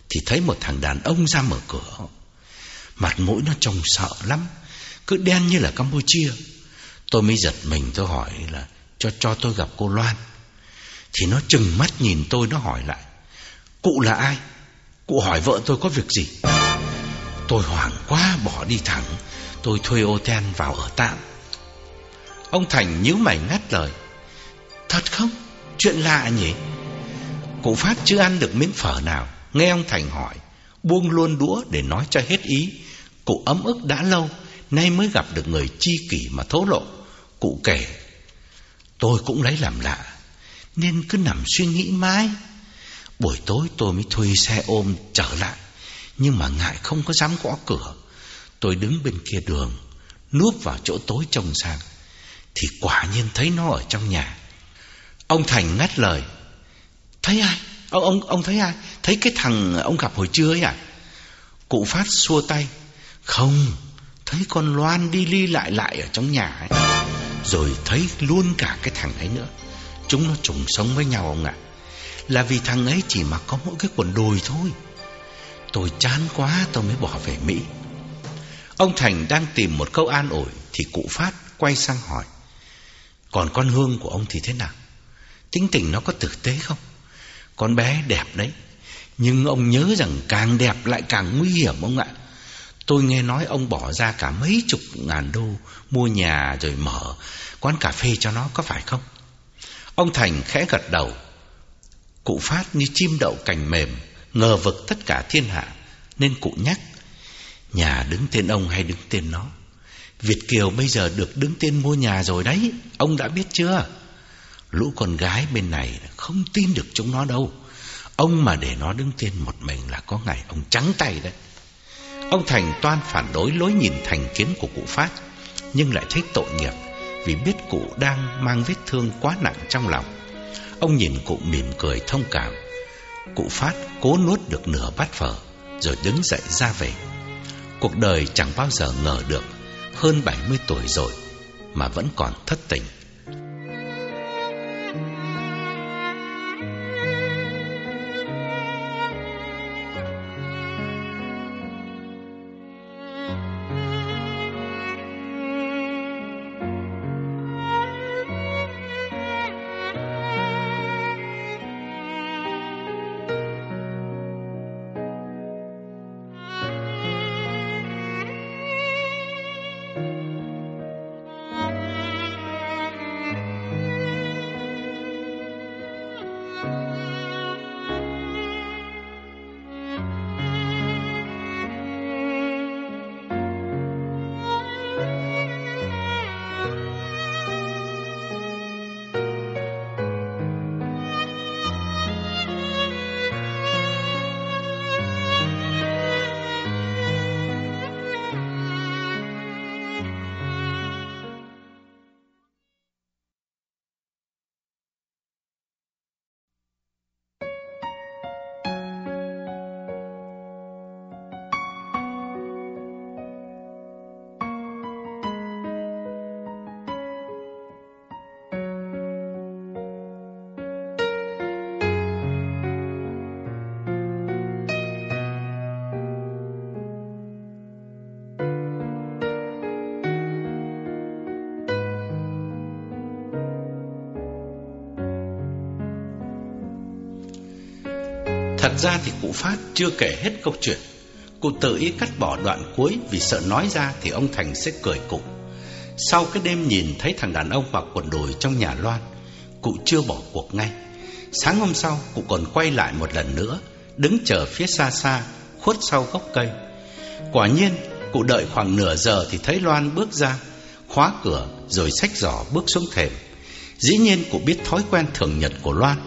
Thì thấy một thằng đàn ông ra mở cửa. Mặt mũi nó trông sợ lắm cứ đen như là Campuchia. Tôi mới giật mình tôi hỏi là cho cho tôi gặp cô Loan. Thì nó chừng mắt nhìn tôi nó hỏi lại. Cụ là ai? Cụ hỏi vợ tôi có việc gì? Tôi hoảng quá bỏ đi thẳng. Tôi thuê ô ten vào ở tạm. Ông Thành nhíu mày ngắt lời. Thật không? Chuyện lạ nhỉ? Cụ Phát chưa ăn được miếng phở nào. Nghe ông Thành hỏi, buông luôn đũa để nói cho hết ý. Cụ ấm ức đã lâu Nay mới gặp được người chi kỷ mà thố lộ, Cụ kể, Tôi cũng lấy làm lạ, Nên cứ nằm suy nghĩ mãi Buổi tối tôi mới thuê xe ôm trở lại, Nhưng mà ngại không có dám gõ cửa Tôi đứng bên kia đường Núp vào chỗ tối trông sang, Thì quả nhiên thấy nó ở trong nhà Ông Thành ngắt lời, Thấy ai? Ông ông ông thấy ai? Thấy cái thằng ông gặp hồi trưa ấy à? Cụ Phát xua tay, Không Thấy con Loan đi ly lại lại ở trong nhà ấy, Rồi thấy luôn cả cái thằng ấy nữa. Chúng nó trùng sống với nhau ông ạ. Là vì thằng ấy chỉ mặc có mỗi cái quần đùi thôi. Tôi chán quá, tôi mới bỏ về Mỹ. Ông Thành đang tìm một câu an ủi, Thì cụ Phát quay sang hỏi, Còn con Hương của ông thì thế nào? Tính tình nó có tử tế không? Con bé đẹp đấy, Nhưng ông nhớ rằng càng đẹp lại càng nguy hiểm ông ạ. Tôi nghe nói ông bỏ ra cả mấy chục ngàn đô mua nhà rồi mở quán cà phê cho nó có phải không? Ông Thành khẽ gật đầu. Cụ Phát như chim đậu cành mềm, ngờ vực tất cả thiên hạ, nên cụ nhắc. Nhà đứng tên ông hay đứng tên nó? Việt Kiều bây giờ được đứng tên mua nhà rồi đấy, ông đã biết chưa? Lũ con gái bên này không tin được chúng nó đâu. Ông mà để nó đứng tên một mình là có ngày ông trắng tay đấy. Ông Thành toan phản đối lối nhìn thành kiến của cụ Phát, nhưng lại thấy tội nghiệp vì biết cụ đang mang vết thương quá nặng trong lòng. Ông nhìn cụ mỉm cười thông cảm. Cụ Phát cố nuốt được nửa bát phở, rồi đứng dậy ra về. Cuộc đời chẳng bao giờ ngờ được, hơn 70 tuổi rồi mà vẫn còn thất tình. Ra thì cụ Phát chưa kể hết câu chuyện. Cụ tự ý cắt bỏ đoạn cuối vì sợ nói ra thì ông Thành sẽ cười cụ. Sau cái đêm nhìn thấy thằng đàn ông mặc quần đùi trong nhà loan, cụ chưa bỏ cuộc ngay. Sáng hôm sau, cụ còn quay lại một lần nữa, đứng chờ phía xa xa, khuất sau gốc cây. Quả nhiên, cụ đợi khoảng nửa giờ thì thấy Loan bước ra, khóa cửa rồi xách giỏ bước xuống thềm. Dĩ nhiên cụ biết thói quen thường nhật của Loan,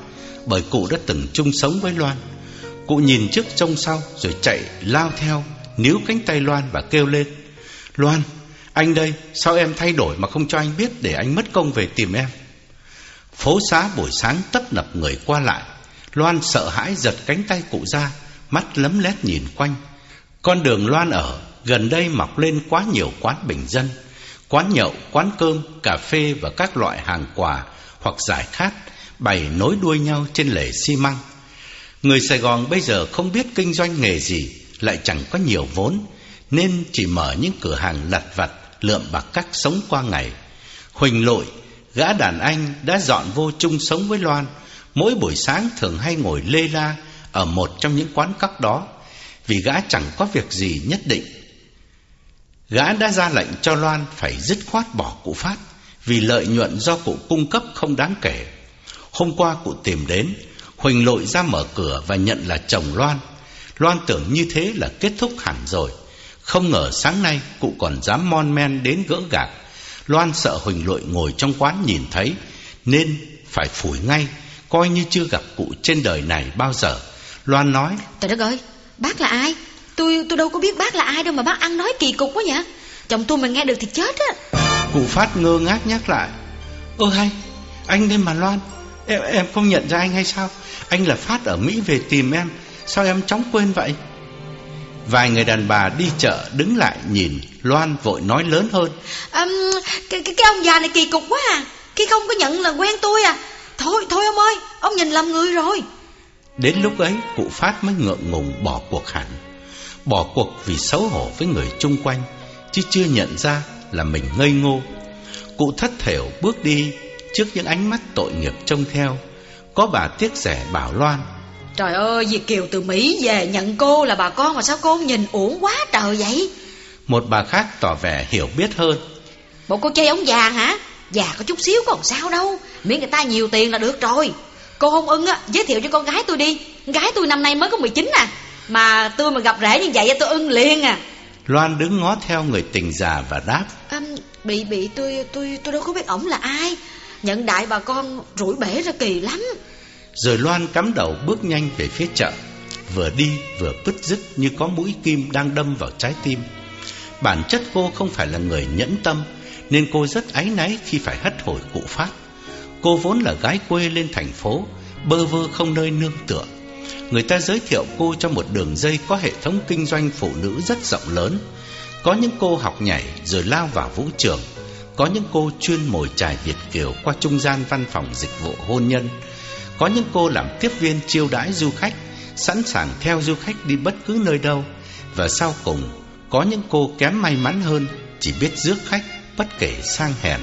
bởi cụ đã từng chung sống với Loan. Cụ nhìn trước trông sau rồi chạy lao theo, níu cánh tay Loan và kêu lên. Loan, anh đây, sao em thay đổi mà không cho anh biết để anh mất công về tìm em? Phố xá buổi sáng tấp nập người qua lại. Loan sợ hãi giật cánh tay cụ ra, mắt lấm lét nhìn quanh. Con đường Loan ở, gần đây mọc lên quá nhiều quán bình dân. Quán nhậu, quán cơm, cà phê và các loại hàng quà hoặc giải khát bày nối đuôi nhau trên lề xi măng. Người Sài Gòn bây giờ không biết kinh doanh nghề gì, lại chẳng có nhiều vốn, nên chỉ mở những cửa hàng lặt vặt, lượm bạc cắt sống qua ngày. Huỳnh lội, gã đàn anh đã dọn vô chung sống với Loan, mỗi buổi sáng thường hay ngồi lê la ở một trong những quán cắt đó, vì gã chẳng có việc gì nhất định. Gã đã ra lệnh cho Loan phải dứt khoát bỏ cụ Phát, vì lợi nhuận do cụ cung cấp không đáng kể. Hôm qua cụ tìm đến, Huỳnh lội ra mở cửa và nhận là chồng Loan. Loan tưởng như thế là kết thúc hẳn rồi. Không ngờ sáng nay cụ còn dám mon men đến gỡ gạc. Loan sợ Huỳnh lội ngồi trong quán nhìn thấy, nên phải phủi ngay, coi như chưa gặp cụ trên đời này bao giờ. Loan nói, Trời đất ơi, bác là ai? Tôi tôi đâu có biết bác là ai đâu mà bác ăn nói kỳ cục quá vậy? Chồng tôi mà nghe được thì chết á. cụ Phát ngơ ngác nhắc lại. Ơ hay, anh đây mà Loan, em, em không nhận ra anh hay sao? Anh là Phát ở Mỹ về tìm em, sao em chóng quên vậy? Vài người đàn bà đi chợ đứng lại nhìn Loan vội nói lớn hơn Um, cái, cái, cái ông già này kỳ cục quá à. Khi không có nhận là quen tôi à. Thôi, thôi ông ơi, ông nhìn lầm người rồi. Đến lúc ấy cụ Phát mới ngượng ngùng bỏ cuộc hẳn Bỏ cuộc vì xấu hổ với người chung quanh Chứ chưa nhận ra là mình ngây ngô Cụ thất thểu bước đi Trước những ánh mắt tội nghiệp trông theo. Có bà tiếc rẻ bảo Loan. Trời ơi, Việt Kiều từ Mỹ về nhận cô là bà con mà sao cô nhìn uổng quá trời vậy? Một bà khác tỏ vẻ hiểu biết hơn. Bộ cô chơi ống vàng hả? Già có chút xíu còn sao đâu. Miễn người ta nhiều tiền là được rồi. Cô không ưng á Giới thiệu cho con gái tôi đi. Gái tôi năm nay mới có 19 à. Mà tôi mà gặp rể như vậy tôi ưng liền à. Loan đứng ngó theo người tình già và đáp. À, Bị bị tôi tôi tôi đâu có biết ổng là ai Nhận đại bà con rủi bể ra kỳ lắm. Rồi Loan cắm đầu bước nhanh về phía chợ. Vừa đi vừa bứt rứt như có mũi kim đang đâm vào trái tim. Bản chất cô không phải là người nhẫn tâm, Nên cô rất áy náy khi phải hất hồi cụ phát Cô vốn là gái quê lên thành phố, Bơ vơ không nơi nương tựa. Người ta giới thiệu cô cho một đường dây có hệ thống kinh doanh phụ nữ rất rộng lớn. Có những cô học nhảy rồi lao vào vũ trường. Có những cô chuyên mồi trải Việt Kiều qua trung gian văn phòng dịch vụ hôn nhân. Có những cô làm tiếp viên chiêu đãi du khách, Sẵn sàng theo du khách đi bất cứ nơi đâu. Và sau cùng, có những cô kém may mắn hơn, Chỉ biết rước khách bất kể sang hèn.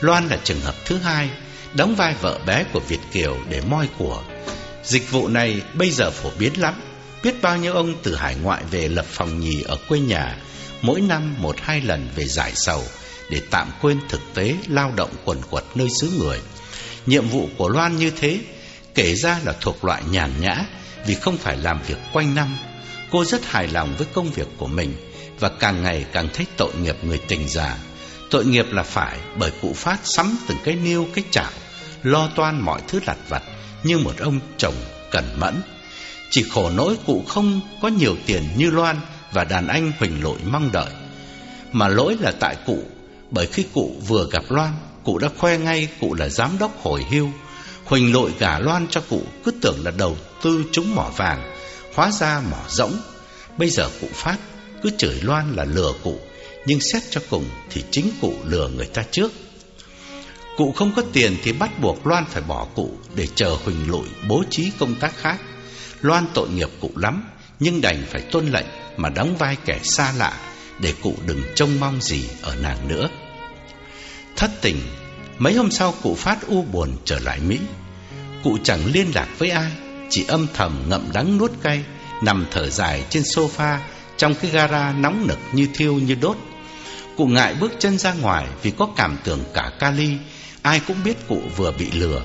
Loan là trường hợp thứ hai, Đóng vai vợ bé của Việt Kiều để moi của. Dịch vụ này bây giờ phổ biến lắm. Biết bao nhiêu ông từ hải ngoại về lập phòng nhì ở quê nhà, Mỗi năm một hai lần về giải sầu. Để tạm quên thực tế lao động quần quật nơi xứ người. Nhiệm vụ của Loan như thế, Kể ra là thuộc loại nhàn nhã Vì không phải làm việc quanh năm. Cô rất hài lòng với công việc của mình Và càng ngày càng thấy tội nghiệp người tình già. Tội nghiệp là phải Bởi cụ Phát sắm từng cái niêu, cái chảo, Lo toan mọi thứ lặt vặt Như một ông chồng cẩn mẫn. Chỉ khổ nỗi cụ không có nhiều tiền như Loan Và đàn anh Huỳnh Lội mong đợi, Mà lỗi là tại cụ bởi khi cụ vừa gặp Loan, Cụ đã khoe ngay cụ là giám đốc hồi hưu. Huỳnh Lội gả Loan cho cụ, Cứ tưởng là đầu tư trúng mỏ vàng, Hóa ra mỏ rỗng. Bây giờ cụ Phát, cứ chửi Loan là lừa cụ, Nhưng xét cho cùng thì chính cụ lừa người ta trước. Cụ không có tiền thì bắt buộc Loan phải bỏ cụ Để chờ Huỳnh lội bố trí công tác khác. Loan tội nghiệp cụ lắm, Nhưng đành phải tuân lệnh Mà đóng vai kẻ xa lạ. Để cụ đừng trông mong gì ở nàng nữa. Thất tình, Mấy hôm sau cụ phát u buồn trở lại Mỹ. Cụ chẳng liên lạc với ai, Chỉ âm thầm ngậm đắng nuốt cay, Nằm thở dài trên sofa Trong cái gara nóng nực như thiêu như đốt. Cụ ngại bước chân ra ngoài Vì có cảm tưởng cả Cali, Ai cũng biết cụ vừa bị lừa.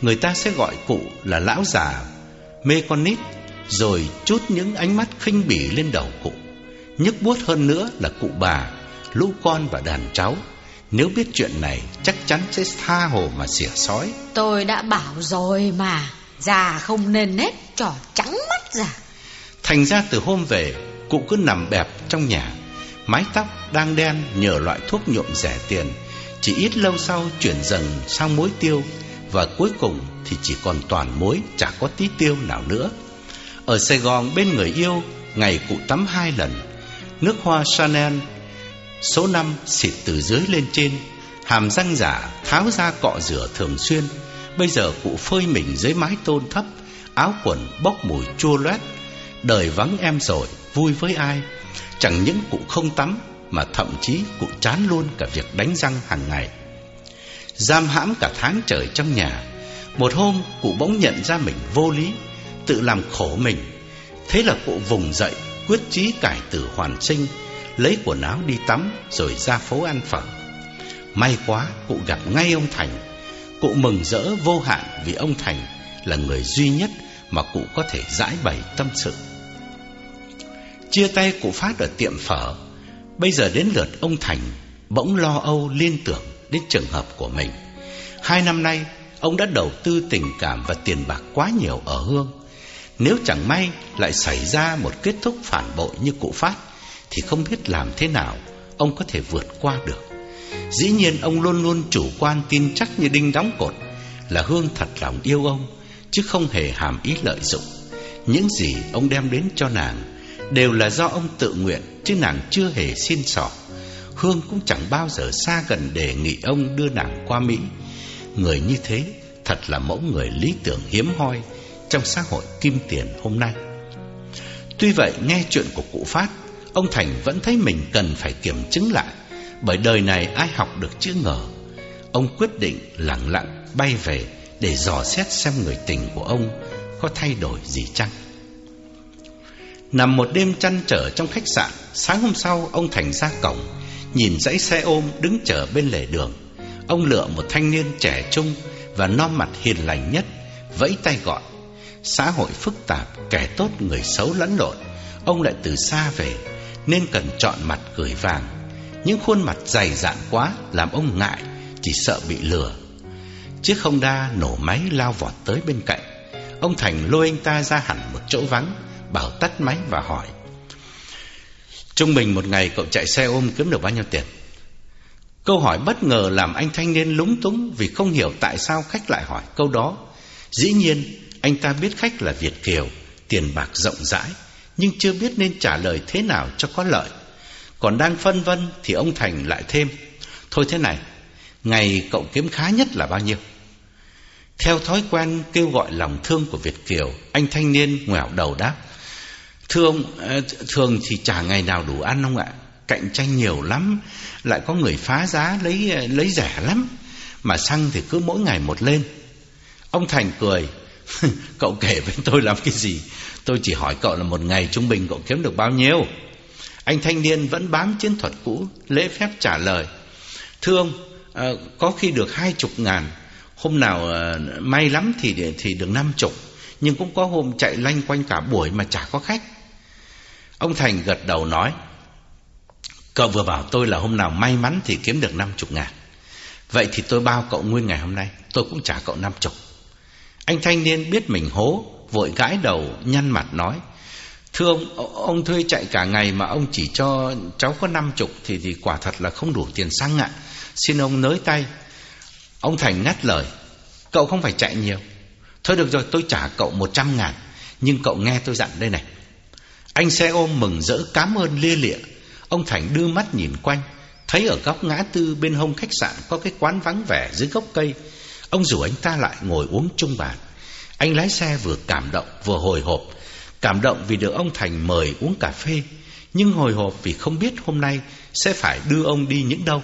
Người ta sẽ gọi cụ là lão già Mê con nít Rồi chút những ánh mắt khinh bỉ lên đầu cụ. Nhức buốt hơn nữa là cụ bà Lũ con và đàn cháu. Nếu biết chuyện này Chắc chắn sẽ tha hồ mà xỉa sói. Tôi đã bảo rồi mà Già không nên nết trò trắng mắt già. Thành ra từ hôm về Cụ cứ nằm bẹp trong nhà. Mái tóc đang đen nhờ loại thuốc nhuộm rẻ tiền. Chỉ ít lâu sau chuyển dần sang muối tiêu. Và cuối cùng thì chỉ còn toàn muối Chả có tí tiêu nào nữa. Ở Sài Gòn bên người yêu Ngày cụ tắm hai lần Nước hoa Chanel, Số 5 xịt từ dưới lên trên. Hàm răng giả tháo ra cọ rửa thường xuyên. Bây giờ cụ phơi mình dưới mái tôn thấp, Áo quần bốc mùi chua loét. Đời vắng em rồi, Vui với ai? Chẳng những cụ không tắm, Mà thậm chí cụ chán luôn cả việc đánh răng hàng ngày. Giam hãm cả tháng trời trong nhà. Một hôm, cụ bỗng nhận ra mình vô lý, Tự làm khổ mình. Thế là cụ vùng dậy Quyết chí cải tử hoàn sinh Lấy quần áo đi tắm Rồi ra phố ăn phở. May quá cụ gặp ngay ông Thành. Cụ mừng rỡ vô hạn Vì ông Thành là người duy nhất Mà cụ có thể giải bày tâm sự. Chia tay cụ Phát ở tiệm phở, Bây giờ đến lượt ông Thành Bỗng lo âu liên tưởng đến trường hợp của mình. Hai năm nay, Ông đã đầu tư tình cảm và tiền bạc quá nhiều ở Hương. Nếu chẳng may lại xảy ra một kết thúc phản bội như cụ Phát, Thì không biết làm thế nào Ông có thể vượt qua được. Dĩ nhiên ông luôn luôn chủ quan tin chắc như đinh đóng cột Là Hương thật lòng yêu ông, Chứ không hề hàm ý lợi dụng. Những gì ông đem đến cho nàng đều là do ông tự nguyện, chứ nàng chưa hề xin sỏ. Hương cũng chẳng bao giờ xa gần đề nghị ông đưa nàng qua Mỹ. Người như thế thật là mẫu người lý tưởng hiếm hoi trong xã hội kim tiền hôm nay. Tuy vậy nghe chuyện của cụ Phát, ông Thành vẫn thấy mình cần phải kiểm chứng lại, bởi đời này ai học được chữ ngờ. Ông quyết định lặng lặng bay về để dò xét xem người tình của ông có thay đổi gì chăng. Nằm một đêm chăn trở trong khách sạn Sáng hôm sau ông Thành ra cổng Nhìn dãy xe ôm đứng chờ bên lề đường Ông lựa một thanh niên trẻ trung Và non mặt hiền lành nhất Vẫy tay gọi Xã hội phức tạp, Kẻ tốt người xấu lẫn lộn. Ông lại từ xa về, Nên cần chọn mặt gửi vàng. Những khuôn mặt dày dạn quá Làm ông ngại, Chỉ sợ bị lừa. Chiếc Honda nổ máy lao vọt tới bên cạnh. Ông Thành lôi anh ta ra hẳn một chỗ vắng, Bảo tắt máy và hỏi, Trung bình một ngày cậu chạy xe ôm kiếm được bao nhiêu tiền? Câu hỏi bất ngờ làm anh thanh niên lúng túng Vì không hiểu tại sao khách lại hỏi câu đó. Dĩ nhiên anh ta biết khách là Việt Kiều, Tiền bạc rộng rãi, Nhưng chưa biết nên trả lời thế nào cho có lợi. Còn đang phân vân Thì ông Thành lại thêm, Thôi thế này, Ngày cậu kiếm khá nhất là bao nhiêu? Theo thói quen kêu gọi lòng thương của Việt Kiều, Anh thanh niên ngoẻo đầu đáp, Thưa ông ờ, Thường thì chả ngày nào đủ ăn ông ạ. Cạnh tranh nhiều lắm, Lại có người phá giá lấy ờ, lấy rẻ lắm, Mà xăng thì cứ mỗi ngày một lên. Ông Thành cười. Cậu kể với tôi làm cái gì? Tôi chỉ hỏi cậu là một ngày trung bình cậu kiếm được bao nhiêu? Anh thanh niên vẫn bám chiến thuật cũ Lễ phép trả lời. Thưa ông à, Có khi được hai chục ngàn. Hôm nào à, may lắm thì thì được năm chục. Nhưng cũng có hôm chạy lanh quanh cả buổi Mà chả có khách. Ông Thành gật đầu nói Cậu vừa bảo tôi là hôm nào may mắn Thì kiếm được năm chục ngàn. Vậy thì tôi bao cậu nguyên ngày hôm nay. Tôi cũng trả cậu năm chục anh thanh niên biết mình hố, vội gãi đầu, nhăn mặt nói. Thưa ông, ông thuê chạy cả ngày mà ông chỉ cho cháu có năm chục thì, thì quả thật là không đủ tiền xăng ạ. Xin ông nới tay. Ông Thành ngắt lời. Cậu không phải chạy nhiều. Thôi được rồi, tôi trả cậu một trăm ngàn. Nhưng cậu nghe tôi dặn đây này. Anh xe ôm mừng rỡ cảm ơn lia lịa. Ông Thành đưa mắt nhìn quanh. Thấy ở góc ngã tư bên hông khách sạn có cái quán vắng vẻ dưới gốc cây. Ông rủ anh ta lại ngồi uống chung bàn. Anh lái xe vừa cảm động vừa hồi hộp. Cảm động vì được ông Thành mời uống cà phê, nhưng hồi hộp vì không biết hôm nay sẽ phải đưa ông đi những đâu.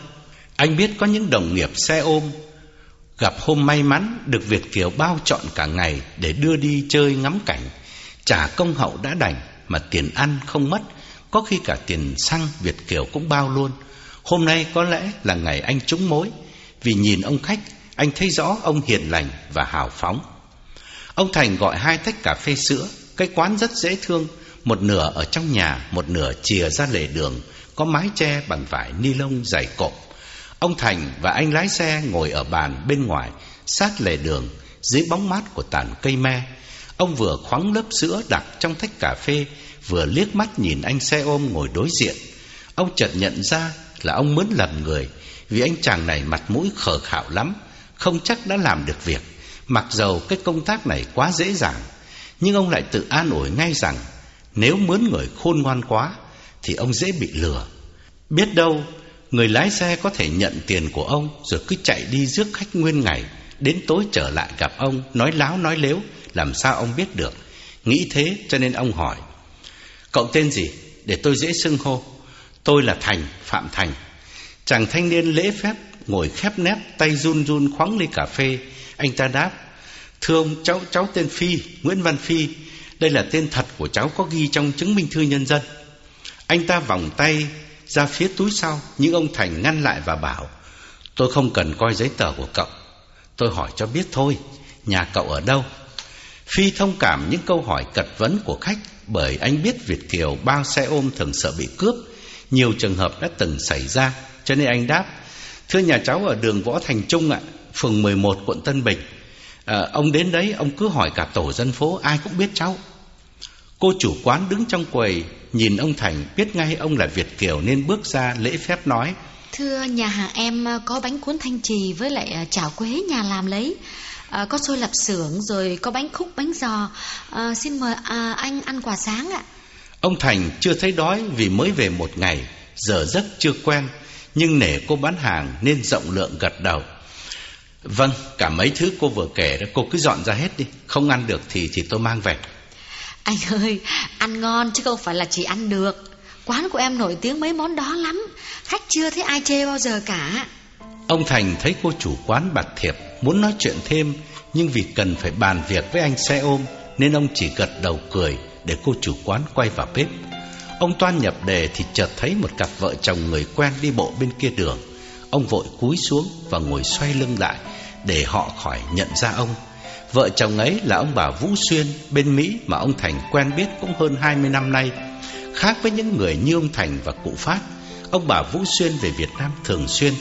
Anh biết có những đồng nghiệp xe ôm gặp hôm may mắn được Việt Kiều bao trọn cả ngày để đưa đi chơi ngắm cảnh. Trả công hậu đã đành mà tiền ăn không mất, có khi cả tiền xăng Việt Kiều cũng bao luôn. Hôm nay có lẽ là ngày anh trúng mối, vì nhìn ông khách anh thấy rõ ông hiền lành và hào phóng. Ông Thành gọi hai tách cà phê sữa, cái quán rất dễ thương, một nửa ở trong nhà, một nửa chìa ra lề đường, có mái che bằng vải ni lông dày cộp. Ông Thành và anh lái xe ngồi ở bàn bên ngoài, sát lề đường, dưới bóng mát của tàn cây me. Ông vừa khoáng lớp sữa đặt trong tách cà phê, vừa liếc mắt nhìn anh xe ôm ngồi đối diện. Ông chợt nhận ra là ông muốn lầm người, vì anh chàng này mặt mũi khờ khạo lắm, không chắc đã làm được việc. Mặc dầu cái công tác này quá dễ dàng, nhưng ông lại tự an ủi ngay rằng nếu mướn người khôn ngoan quá thì ông dễ bị lừa. Biết đâu người lái xe có thể nhận tiền của ông rồi cứ chạy đi rước khách nguyên ngày, đến tối trở lại gặp ông nói láo nói lếu, làm sao ông biết được. Nghĩ thế cho nên ông hỏi: "Cậu tên gì để tôi dễ xưng hô?" "Tôi là Thành, Phạm Thành." Chàng thanh niên lễ phép ngồi khép nép tay run run khoáng ly cà phê. Anh ta đáp, thưa ông, cháu cháu tên phi, nguyễn văn phi. Đây là tên thật của cháu có ghi trong chứng minh thư nhân dân. Anh ta vòng tay ra phía túi sau, nhưng ông thành ngăn lại và bảo, tôi không cần coi giấy tờ của cậu. Tôi hỏi cho biết thôi, nhà cậu ở đâu? Phi thông cảm những câu hỏi cật vấn của khách, bởi anh biết việt kiều bao xe ôm thường sợ bị cướp. Nhiều trường hợp đã từng xảy ra, cho nên anh đáp Thưa nhà cháu ở đường Võ Thành Trung ạ, phường 11 quận Tân Bình. À, ông đến đấy, ông cứ hỏi cả tổ dân phố, ai cũng biết cháu. Cô chủ quán đứng trong quầy, nhìn ông Thành, biết ngay ông là Việt Kiều nên bước ra lễ phép nói. Thưa nhà hàng em có bánh cuốn thanh trì với lại à, chảo quế nhà làm lấy. À, có xôi lạp xưởng rồi có bánh khúc bánh giò. À, xin mời à, anh ăn quà sáng ạ. Ông Thành chưa thấy đói vì mới về một ngày, giờ giấc chưa quen nhưng nể cô bán hàng nên rộng lượng gật đầu. Vâng, cả mấy thứ cô vừa kể đó cô cứ dọn ra hết đi, không ăn được thì thì tôi mang về. Anh ơi, ăn ngon chứ không phải là chỉ ăn được. Quán của em nổi tiếng mấy món đó lắm, khách chưa thấy ai chê bao giờ cả. Ông Thành thấy cô chủ quán bạt thiệp muốn nói chuyện thêm, nhưng vì cần phải bàn việc với anh xe ôm nên ông chỉ gật đầu cười để cô chủ quán quay vào bếp. Ông Toan nhập đề thì chợt thấy một cặp vợ chồng người quen đi bộ bên kia đường. Ông vội cúi xuống và ngồi xoay lưng lại để họ khỏi nhận ra ông. Vợ chồng ấy là ông bà Vũ Xuyên bên Mỹ mà ông Thành quen biết cũng hơn 20 năm nay. Khác với những người như ông Thành và cụ Phát, ông bà Vũ Xuyên về Việt Nam thường xuyên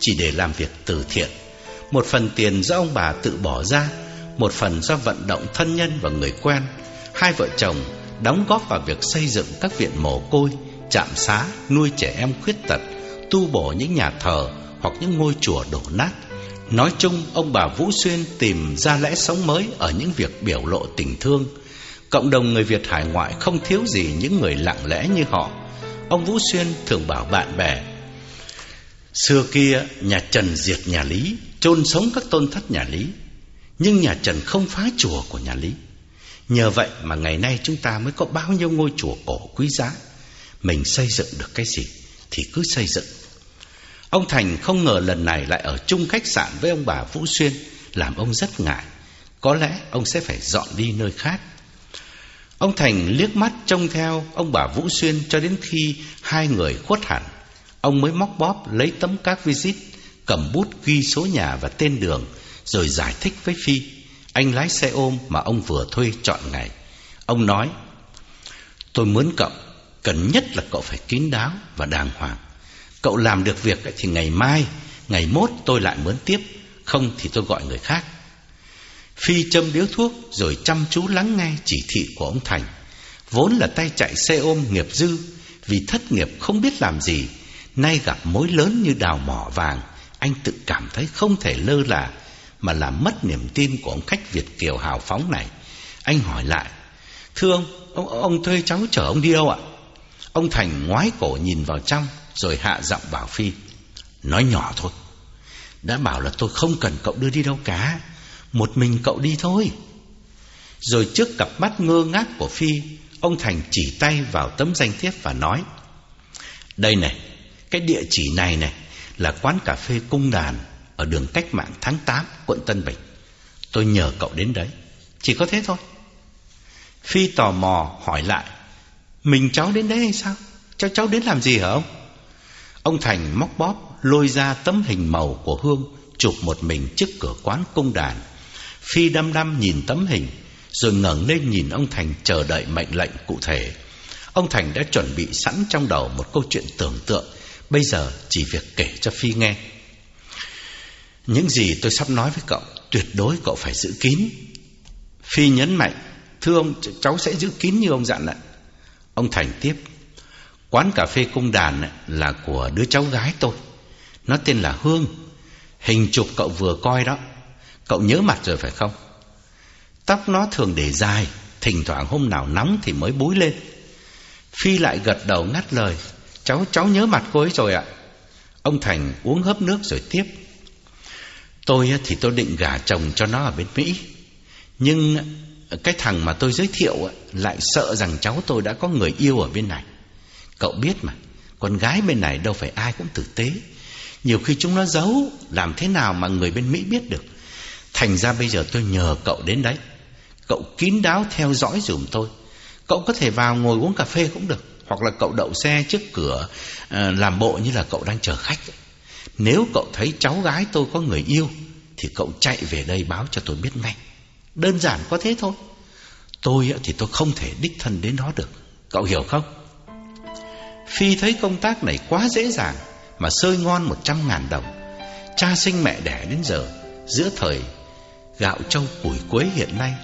chỉ để làm việc từ thiện. Một phần tiền do ông bà tự bỏ ra, một phần do vận động thân nhân và người quen. Hai vợ chồng đóng góp vào việc xây dựng các viện mồ côi, trạm xá, nuôi trẻ em khuyết tật, tu bổ những nhà thờ hoặc những ngôi chùa đổ nát. Nói chung, ông bà Vũ Xuyên tìm ra lẽ sống mới ở những việc biểu lộ tình thương. Cộng đồng người Việt hải ngoại không thiếu gì những người lặng lẽ như họ. Ông Vũ Xuyên thường bảo bạn bè Xưa kia nhà Trần diệt nhà Lý chôn sống các tôn thất nhà Lý Nhưng nhà Trần không phá chùa của nhà Lý Nhờ vậy mà ngày nay chúng ta mới có bao nhiêu ngôi chùa cổ quý giá Mình xây dựng được cái gì Thì cứ xây dựng Ông Thành không ngờ lần này lại ở chung khách sạn với ông bà Vũ Xuyên Làm ông rất ngại Có lẽ ông sẽ phải dọn đi nơi khác Ông Thành liếc mắt trông theo ông bà Vũ Xuyên cho đến khi hai người khuất hẳn. Ông mới móc bóp lấy tấm các visit, cầm bút ghi số nhà và tên đường, rồi giải thích với Phi. Anh lái xe ôm mà ông vừa thuê chọn ngày. Ông nói, tôi muốn cậu, cần nhất là cậu phải kín đáo và đàng hoàng. Cậu làm được việc thì ngày mai, ngày mốt tôi lại muốn tiếp, không thì tôi gọi người khác. Phi châm điếu thuốc rồi chăm chú lắng nghe chỉ thị của ông Thành. Vốn là tay chạy xe ôm nghiệp dư, vì thất nghiệp không biết làm gì, nay gặp mối lớn như đào mỏ vàng, anh tự cảm thấy không thể lơ là mà làm mất niềm tin của ông khách Việt kiều hào phóng này. Anh hỏi lại, thưa ông, ông, ông thuê cháu chở ông đi đâu ạ? Ông Thành ngoái cổ nhìn vào trong rồi hạ giọng bảo Phi, nói nhỏ thôi. Đã bảo là tôi không cần cậu đưa đi đâu cả. Một mình cậu đi thôi Rồi trước cặp mắt ngơ ngác của Phi Ông Thành chỉ tay vào tấm danh thiếp và nói Đây này Cái địa chỉ này này Là quán cà phê cung đàn ở đường cách mạng tháng 8 quận Tân Bình. Tôi nhờ cậu đến đấy, Chỉ có thế thôi. Phi tò mò hỏi lại, Mình cháu đến đấy hay sao? Cháu cháu đến làm gì hả ông? Ông Thành móc bóp, Lôi ra tấm hình màu của Hương, Chụp một mình trước cửa quán cung đàn. Phi đăm đăm nhìn tấm hình, Rồi ngẩng lên nhìn ông Thành chờ đợi mệnh lệnh cụ thể. Ông Thành đã chuẩn bị sẵn trong đầu một câu chuyện tưởng tượng. Bây giờ chỉ việc kể cho Phi nghe. Những gì tôi sắp nói với cậu, Tuyệt đối cậu phải giữ kín. Phi nhấn mạnh, Thưa ông cháu sẽ giữ kín như ông dặn ạ. Ông Thành tiếp, Quán cà phê cung đàn là của đứa cháu gái tôi. Nó tên là Hương. Hình chụp cậu vừa coi đó. Cậu nhớ mặt rồi phải không? Tóc nó thường để dài, Thỉnh thoảng hôm nào nóng thì mới búi lên. Phi lại gật đầu ngắt lời, Cháu cháu nhớ mặt cô ấy rồi ạ. Ông Thành uống hớp nước rồi tiếp Tôi thì tôi định gả chồng cho nó ở bên Mỹ. Nhưng cái thằng mà tôi giới thiệu Lại sợ rằng cháu tôi đã có người yêu ở bên này. Cậu biết mà, Con gái bên này đâu phải ai cũng tử tế. Nhiều khi chúng nó giấu, Làm thế nào mà người bên Mỹ biết được. Thành ra bây giờ tôi nhờ cậu đến đấy. Cậu kín đáo theo dõi dùm tôi. Cậu có thể vào ngồi uống cà phê cũng được, Hoặc là cậu đậu xe trước cửa ờ, Làm bộ như là cậu đang chờ khách. Nếu cậu thấy cháu gái tôi có người yêu, Thì cậu chạy về đây báo cho tôi biết ngay. Đơn giản có thế thôi. Tôi thì tôi không thể đích thân đến đó được. Cậu hiểu không? Phi thấy công tác này quá dễ dàng, Mà sơi ngon một trăm ngàn đồng. Cha sinh mẹ đẻ đến giờ, Giữa thời gạo trâu củi quế hiện nay,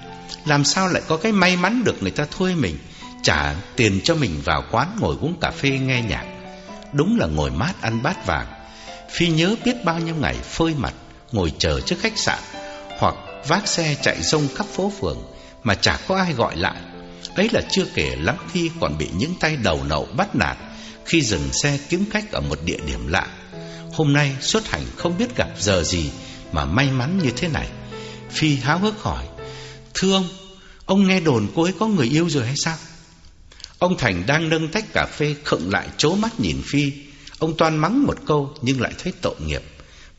Làm sao lại có cái may mắn được người ta thuê mình, Trả tiền cho mình vào quán ngồi uống cà phê nghe nhạc. Đúng là ngồi mát ăn bát vàng. Phi nhớ biết bao nhiêu ngày phơi mặt, Ngồi chờ trước khách sạn, Hoặc vác xe chạy rông khắp phố phường Mà chả có ai gọi lại. Ấy là chưa kể lắm khi còn bị những tay đầu nậu bắt nạt Khi dừng xe kiếm khách ở một địa điểm lạ. Hôm nay xuất hành không biết gặp giờ gì Mà may mắn như thế này. Phi háo hức hỏi, Thưa ông Ông nghe đồn cô ấy có người yêu rồi hay sao? Ông Thành đang nâng tách cà phê Khựng lại chố mắt nhìn Phi. Ông toan mắng một câu Nhưng lại thấy tội nghiệp.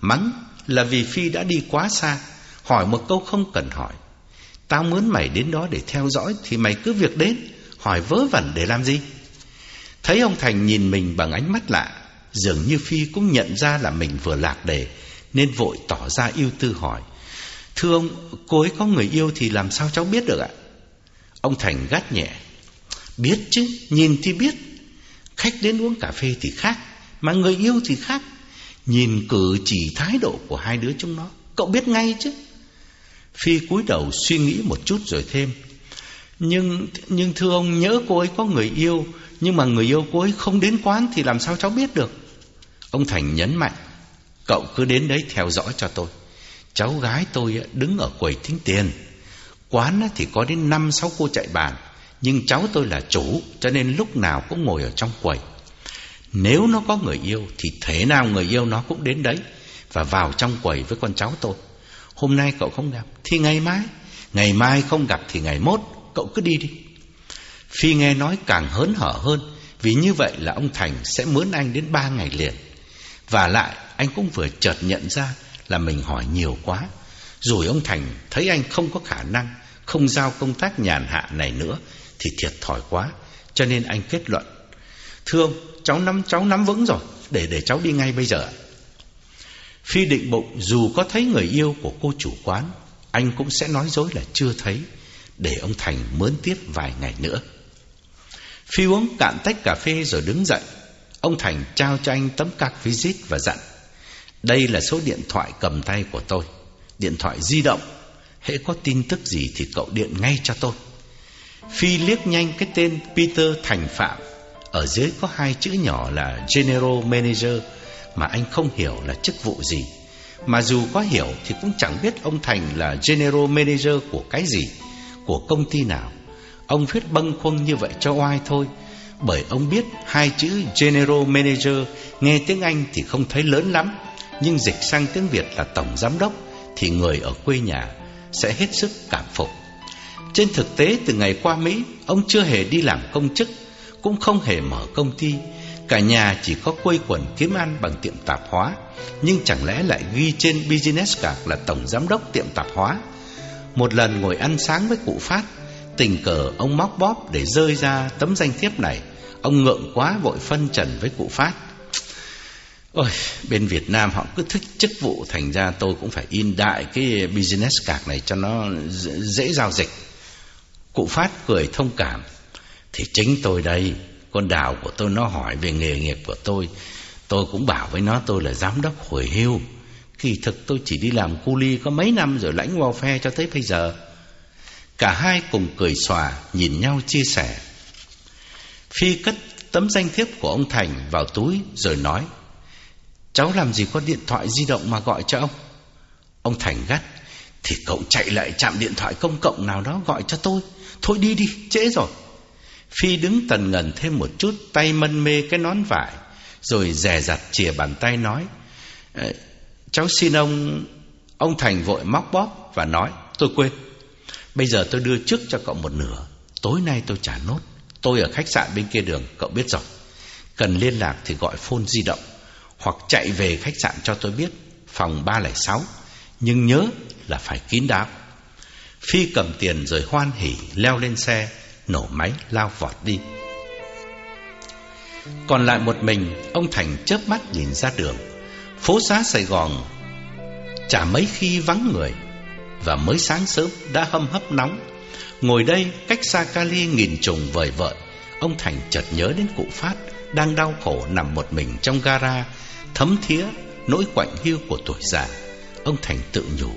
Mắng là vì Phi đã đi quá xa Hỏi một câu không cần hỏi. Tao muốn mày đến đó để theo dõi Thì mày cứ việc đến Hỏi vớ vẩn để làm gì? Thấy ông Thành nhìn mình bằng ánh mắt lạ Dường như Phi cũng nhận ra là mình vừa lạc đề Nên vội tỏ ra yêu tư hỏi. Thưa ông, cô ấy có người yêu thì làm sao cháu biết được ạ? Ông Thành gắt nhẹ. Biết chứ, nhìn thì biết. Khách đến uống cà phê thì khác. Mà người yêu thì khác. Nhìn cử chỉ thái độ của hai đứa chúng nó, Cậu biết ngay chứ. Phi cúi đầu suy nghĩ một chút rồi thêm. Nhưng nhưng thưa ông, nhớ cô ấy có người yêu, Nhưng mà người yêu cô ấy không đến quán Thì làm sao cháu biết được? Ông Thành nhấn mạnh, Cậu cứ đến đấy theo dõi cho tôi. Cháu gái tôi đứng ở quầy tính tiền. Quán thì có đến năm sáu cô chạy bàn, Nhưng cháu tôi là chủ, Cho nên lúc nào cũng ngồi ở trong quầy. Nếu nó có người yêu, Thì thế nào người yêu nó cũng đến đấy Và vào trong quầy với con cháu tôi. Hôm nay cậu không gặp, Thì ngày mai. Ngày mai không gặp thì ngày mốt, Cậu cứ đi đi. Phi nghe nói càng hớn hở hơn, Vì như vậy là ông Thành sẽ mướn anh đến ba ngày liền. Và lại, anh cũng vừa chợt nhận ra Là mình hỏi nhiều quá. Rồi ông Thành thấy anh không có khả năng, Không giao công tác nhàn hạ này nữa, Thì thiệt thòi quá. Cho nên anh kết luận Thưa ông cháu nắm cháu nắm vững rồi. Để để cháu đi ngay bây giờ Phi định bụng dù có thấy người yêu của cô chủ quán, Anh cũng sẽ nói dối là chưa thấy, Để ông Thành mướn tiếp vài ngày nữa. Phi uống cạn tách cà phê rồi đứng dậy. Ông Thành trao cho anh tấm cạc visit và dặn, Đây là số điện thoại cầm tay của tôi. Điện thoại di động. Hễ có tin tức gì thì cậu điện ngay cho tôi. Phi liếc nhanh cái tên Peter Thành Phạm. Ở dưới có hai chữ nhỏ là General Manager Mà anh không hiểu là chức vụ gì. Mà dù có hiểu thì cũng chẳng biết ông Thành là General Manager của cái gì, Của công ty nào. Ông viết bâng khuâng như vậy cho oai thôi, Bởi ông biết hai chữ General Manager Nghe tiếng Anh thì không thấy lớn lắm, Nhưng dịch sang tiếng Việt là Tổng Giám Đốc Thì người ở quê nhà sẽ hết sức cảm phục. Trên thực tế, từ ngày qua Mỹ, Ông chưa hề đi làm công chức. Cũng không hề mở công ty. Cả nhà chỉ có quây quần kiếm ăn bằng tiệm tạp hóa Nhưng chẳng lẽ lại ghi trên business card là tổng giám đốc tiệm tạp hóa? Một lần ngồi ăn sáng với cụ Phát Tình cờ ông móc bóp để rơi ra tấm danh thiếp này. Ông ngượng quá vội phân trần với cụ Phát. Ôi, bên Việt Nam họ cứ thích chức vụ Thành ra tôi cũng phải in đại cái business card này cho nó dễ giao dịch. Cụ Phát cười thông cảm. Thì chính tôi đây Con đào của tôi nó hỏi về nghề nghiệp của tôi. Tôi cũng bảo với nó tôi là giám đốc hồi hưu Kỳ thực tôi chỉ đi làm cu ly có mấy năm rồi lãnh welfare cho tới bây giờ. Cả hai cùng cười xòa Nhìn nhau chia sẻ. Phi cất tấm danh thiếp của ông Thành vào túi Rồi nói Cháu làm gì có điện thoại di động mà gọi cho ông? Ông Thành gắt Thì cậu chạy lại chạm điện thoại công cộng nào đó gọi cho tôi. Thôi đi đi, trễ rồi. Phi đứng tần ngần thêm một chút, Tay mân mê cái nón vải, Rồi dè dặt chìa bàn tay nói Cháu xin ông Ông Thành vội móc bóp và nói, Tôi quên, Bây giờ tôi đưa trước cho cậu một nửa, Tối nay tôi trả nốt, Tôi ở khách sạn bên kia đường, Cậu biết rồi. Cần liên lạc thì gọi phone di động, Hoặc chạy về khách sạn cho tôi biết, Phòng 306 Nhưng nhớ là phải kín đáo. Phi cầm tiền rồi hoan hỉ Leo lên xe Nổ máy lao vọt đi Còn lại một mình Ông Thành chớp mắt nhìn ra đường Phố xá Sài Gòn Chả mấy khi vắng người và mới sáng sớm đã hâm hấp nóng. Ngồi đây cách xa Cali nghìn trùng vời vợi, ông Thành chợt nhớ đến cụ Phát đang đau khổ nằm một mình trong gara, thấm thía nỗi quạnh hiu của tuổi già. Ông Thành tự nhủ,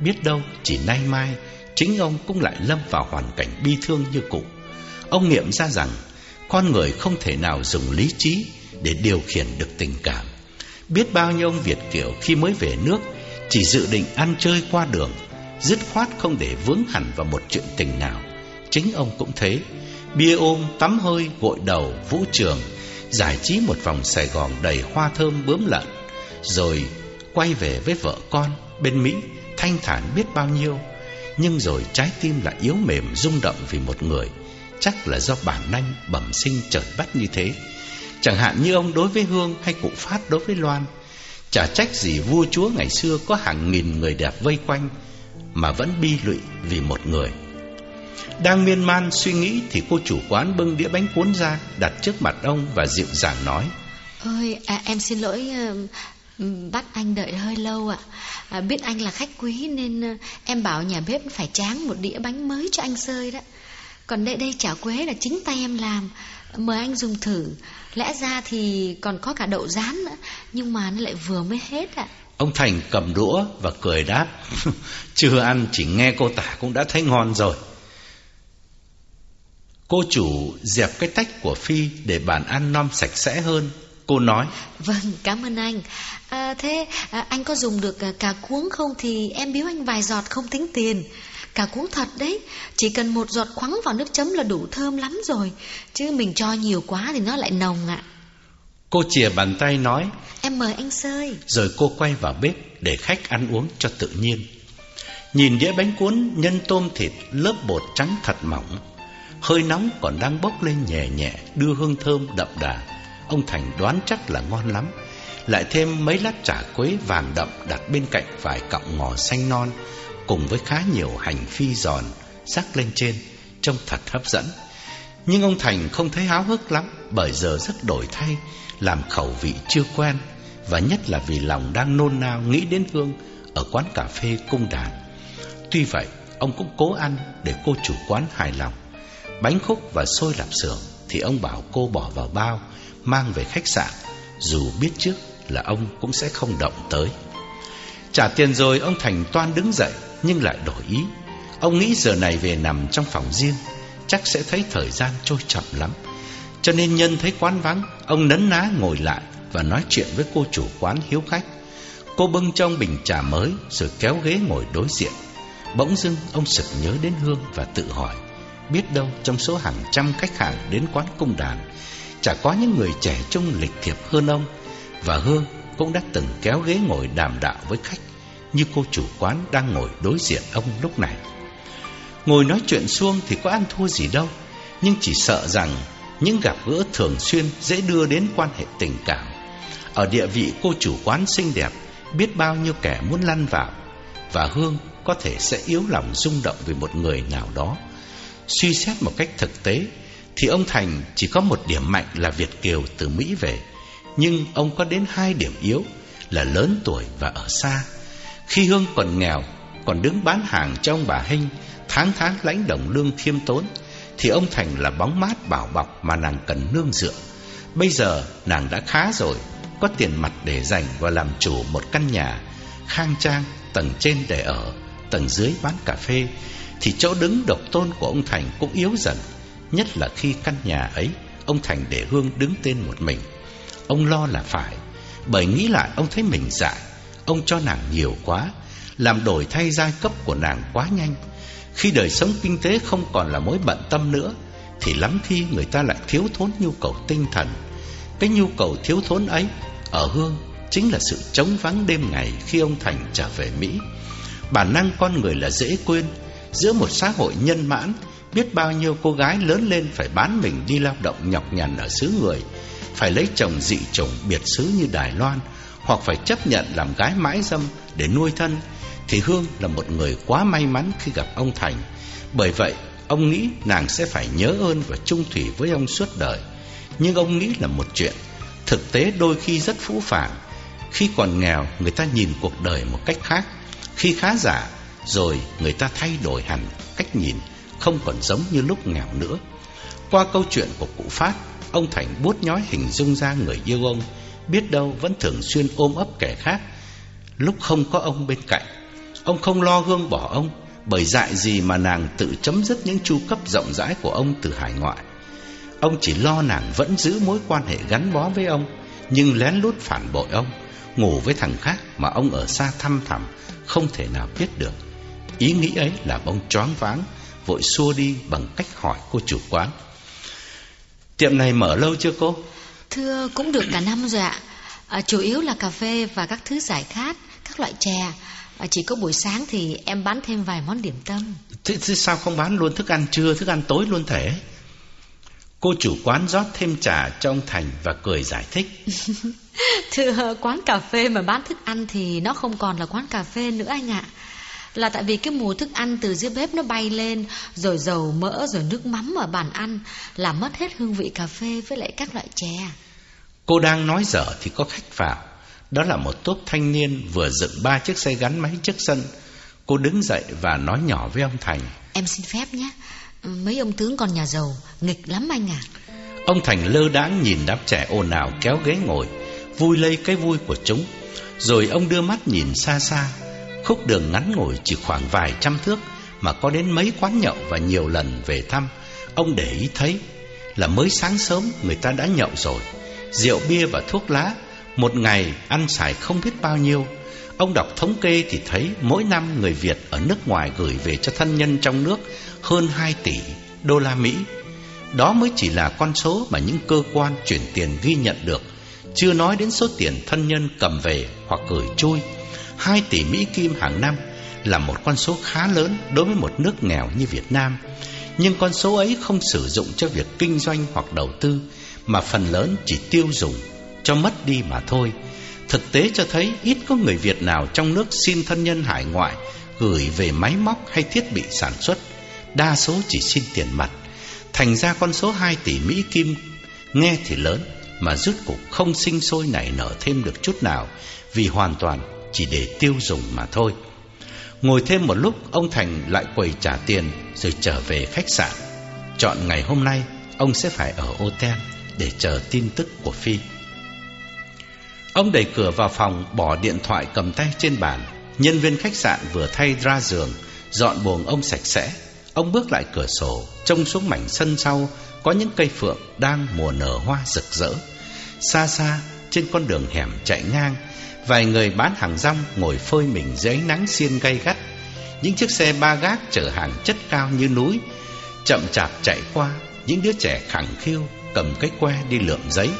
biết đâu chỉ nay mai chính ông cũng lại lâm vào hoàn cảnh bi thương như cụ. Ông nghiệm ra rằng con người không thể nào dùng lý trí để điều khiển được tình cảm. Biết bao nhiêu ông Việt kiều khi mới về nước chỉ dự định ăn chơi qua đường dứt khoát không để vướng hẳn vào một chuyện tình nào. Chính ông cũng thế, bia ôm, tắm hơi, gội đầu, vũ trường, giải trí một vòng Sài Gòn đầy hoa thơm bướm lợn, rồi quay về với vợ con bên Mỹ, thanh thản biết bao nhiêu. Nhưng rồi trái tim lại yếu mềm rung động vì một người, chắc là do bản năng bẩm sinh chợt bắt như thế. Chẳng hạn như ông đối với Hương hay cụ Phát đối với Loan, chả trách gì vua chúa ngày xưa có hàng nghìn người đẹp vây quanh, mà vẫn bi lụy vì một người. Đang miên man suy nghĩ thì cô chủ quán bưng đĩa bánh cuốn ra đặt trước mặt ông và dịu dàng nói: Ôi à, em xin lỗi Ừ, bắt anh đợi hơi lâu ạ. À, Biết anh là khách quý nên ờ, em bảo nhà bếp phải tráng một đĩa bánh mới cho anh sơi đó. Còn đây đây chả quế là chính tay em làm. Mời anh dùng thử. Lẽ ra thì còn có cả đậu rán nữa Nhưng mà nó lại vừa mới hết ạ. Ông Thành cầm đũa và cười đáp Chưa ăn chỉ nghe cô tả cũng đã thấy ngon rồi. Cô chủ dẹp cái tách của Phi để bàn ăn non sạch sẽ hơn. Cô nói. Vâng cảm ơn anh. À, Thế à, anh có dùng được à, cà cuống không Thì em biếu anh vài giọt không tính tiền. Cà cuống thật đấy. Chỉ cần một giọt khoắng vào nước chấm là đủ thơm lắm rồi. Chứ mình cho nhiều quá thì nó lại nồng ạ. Cô chìa bàn tay nói. Em mời anh sơi. Rồi cô quay vào bếp để khách ăn uống cho tự nhiên. Nhìn đĩa bánh cuốn nhân tôm thịt lớp bột trắng thật mỏng. Hơi nóng còn đang bốc lên nhẹ nhẹ Đưa hương thơm đậm đà Ông Thành đoán chắc là ngon lắm. Lại thêm mấy lát chả quế vàng đậm Đặt bên cạnh vài cọng ngò xanh non, Cùng với khá nhiều hành phi giòn Sắc lên trên, Trông thật hấp dẫn. Nhưng ông Thành không thấy háo hức lắm, Bởi giờ rất đổi thay, Làm khẩu vị chưa quen, Và nhất là vì lòng đang nôn nao Nghĩ đến Hương Ở quán cà phê cung đàn. Tuy vậy, ông cũng cố ăn Để cô chủ quán hài lòng. Bánh khúc và xôi lạp xưởng Thì ông bảo cô bỏ vào bao Mang về khách sạn, Dù biết trước là ông cũng sẽ không động tới. Trả tiền rồi, ông Thành toan đứng dậy, Nhưng lại đổi ý. Ông nghĩ giờ này về nằm trong phòng riêng, Chắc sẽ thấy thời gian trôi chậm lắm. Cho nên nhân thấy quán vắng, Ông nấn ná ngồi lại Và nói chuyện với cô chủ quán hiếu khách. Cô bưng trong bình trà mới Rồi kéo ghế ngồi đối diện. Bỗng dưng, ông sực nhớ đến Hương Và tự hỏi, Biết đâu trong số hàng trăm khách hàng đến quán cung đàn Chả có những người trẻ trung lịch thiệp hơn ông. Và Hương cũng đã từng kéo ghế ngồi đàm đạo với khách, Như cô chủ quán đang ngồi đối diện ông lúc này. Ngồi nói chuyện xuông thì có ăn thua gì đâu, Nhưng chỉ sợ rằng những gặp gỡ thường xuyên dễ đưa đến quan hệ tình cảm. Ở địa vị cô chủ quán xinh đẹp, Biết bao nhiêu kẻ muốn lăn vào, Và Hương có thể sẽ yếu lòng rung động vì một người nào đó. Suy xét một cách thực tế thì ông Thành chỉ có một điểm mạnh là Việt Kiều từ Mỹ về. Nhưng ông có đến hai điểm yếu Là lớn tuổi và ở xa. Khi Hương còn nghèo Còn đứng bán hàng cho ông bà Hinh Tháng tháng lãnh đồng lương thiêm tốn Thì ông Thành là bóng mát bảo bọc Mà nàng cần nương dựa. Bây giờ nàng đã khá rồi Có tiền mặt để dành và làm chủ một căn nhà Khang trang Tầng trên để ở Tầng dưới bán cà phê thì chỗ đứng độc tôn của ông Thành cũng yếu dần, nhất là khi căn nhà ấy ông Thành để Hương đứng tên một mình. Ông lo là phải, bởi nghĩ lại ông thấy mình dại, ông cho nàng nhiều quá, làm đổi thay giai cấp của nàng quá nhanh. Khi đời sống kinh tế không còn là mối bận tâm nữa, thì lắm khi người ta lại thiếu thốn nhu cầu tinh thần. Cái nhu cầu thiếu thốn ấy ở Hương chính là sự trống vắng đêm ngày khi ông Thành trở về Mỹ. Bản năng con người là dễ quên, Giữa một xã hội nhân mãn Biết bao nhiêu cô gái lớn lên phải bán mình đi lao động nhọc nhằn ở xứ người, Phải lấy chồng dị chủng biệt xứ như Đài Loan, Hoặc phải chấp nhận làm gái mãi dâm để nuôi thân, Thì Hương là một người quá may mắn khi gặp ông Thành. Bởi vậy, ông nghĩ nàng sẽ phải nhớ ơn và trung thủy với ông suốt đời. Nhưng ông nghĩ là một chuyện Thực tế đôi khi rất phũ phàng. Khi còn nghèo, người ta nhìn cuộc đời một cách khác. Khi khá giả, rồi người ta thay đổi hẳn cách nhìn. Không còn giống như lúc nghèo nữa. Qua câu chuyện của cụ Phát Ông Thành bút nhói hình dung ra người yêu ông Biết đâu vẫn thường xuyên ôm ấp kẻ khác. Lúc không có ông bên cạnh Ông không lo gương bỏ ông Bởi dại gì mà nàng tự chấm dứt những chu cấp rộng rãi của ông từ hải ngoại. Ông chỉ lo nàng vẫn giữ mối quan hệ gắn bó với ông Nhưng lén lút phản bội ông Ngủ với thằng khác mà ông ở xa thăm thẳm Không thể nào biết được. Ý nghĩ ấy làm ông choáng váng, vội xua đi bằng cách hỏi cô chủ quán. Tiệm này mở lâu chưa cô? Thưa, cũng được cả năm rồi ạ. À, chủ yếu là cà phê và các thứ giải khát, các loại chè. À, chỉ có buổi sáng thì em bán thêm vài món điểm tâm. Thế, thế sao không bán luôn thức ăn trưa, thức ăn tối luôn thể? Cô chủ quán rót thêm trà cho ông Thành và cười giải thích. Thưa, quán cà phê mà bán thức ăn thì nó không còn là quán cà phê nữa anh ạ. Là tại vì cái mùi thức ăn từ dưới bếp nó bay lên Rồi dầu mỡ rồi nước mắm ở bàn ăn Làm mất hết hương vị cà phê với lại các loại chè Cô đang nói dở thì có khách vào. Đó là một tốp thanh niên vừa dựng ba chiếc xe gắn máy trước sân. Cô đứng dậy và nói nhỏ với ông Thành. Em xin phép nhé. Mấy ông tướng còn nhà giàu, nghịch lắm anh à. Ông Thành lơ đãng nhìn đám trẻ ồn ào kéo ghế ngồi, vui lây cái vui của chúng. Rồi ông đưa mắt nhìn xa xa, khúc đường ngắn ngủi chỉ khoảng vài trăm thước mà có đến mấy quán nhậu và nhiều lần về thăm. Ông để ý thấy là mới sáng sớm người ta đã nhậu rồi, rượu bia và thuốc lá, một ngày ăn xài không biết bao nhiêu. Ông đọc thống kê thì thấy mỗi năm người Việt ở nước ngoài gửi về cho thân nhân trong nước hơn 2 tỷ đô la Mỹ. Đó mới chỉ là con số mà những cơ quan chuyển tiền ghi nhận được, chưa nói đến số tiền thân nhân cầm về hoặc gửi chui. 2 tỷ Mỹ Kim hàng năm là một con số khá lớn đối với một nước nghèo như Việt Nam. Nhưng con số ấy không sử dụng cho việc kinh doanh hoặc đầu tư, mà phần lớn chỉ tiêu dùng cho mất đi mà thôi. Thực tế cho thấy ít có người Việt nào trong nước xin thân nhân hải ngoại gửi về máy móc hay thiết bị sản xuất, đa số chỉ xin tiền mặt. Thành ra con số 2 tỷ Mỹ Kim nghe thì lớn mà rút cục không sinh sôi nảy nở thêm được chút nào vì hoàn toàn chỉ để tiêu dùng mà thôi. Ngồi thêm một lúc ông Thành lại quầy trả tiền rồi trở về khách sạn. Chọn ngày hôm nay ông sẽ phải ở hotel để chờ tin tức của Phi. Ông đẩy cửa vào phòng bỏ điện thoại cầm tay trên bàn. Nhân viên khách sạn vừa thay ra giường, dọn buồng ông sạch sẽ. Ông bước lại cửa sổ, trông xuống mảnh sân sau có những cây phượng đang mùa nở hoa rực rỡ. Xa xa trên con đường hẻm chạy ngang Vài người bán hàng rong ngồi phơi mình dưới ánh nắng xiên gay gắt. Những chiếc xe ba gác chở hàng chất cao như núi chậm chạp chạy qua, những đứa trẻ khẳng khiu cầm cái que đi lượm giấy.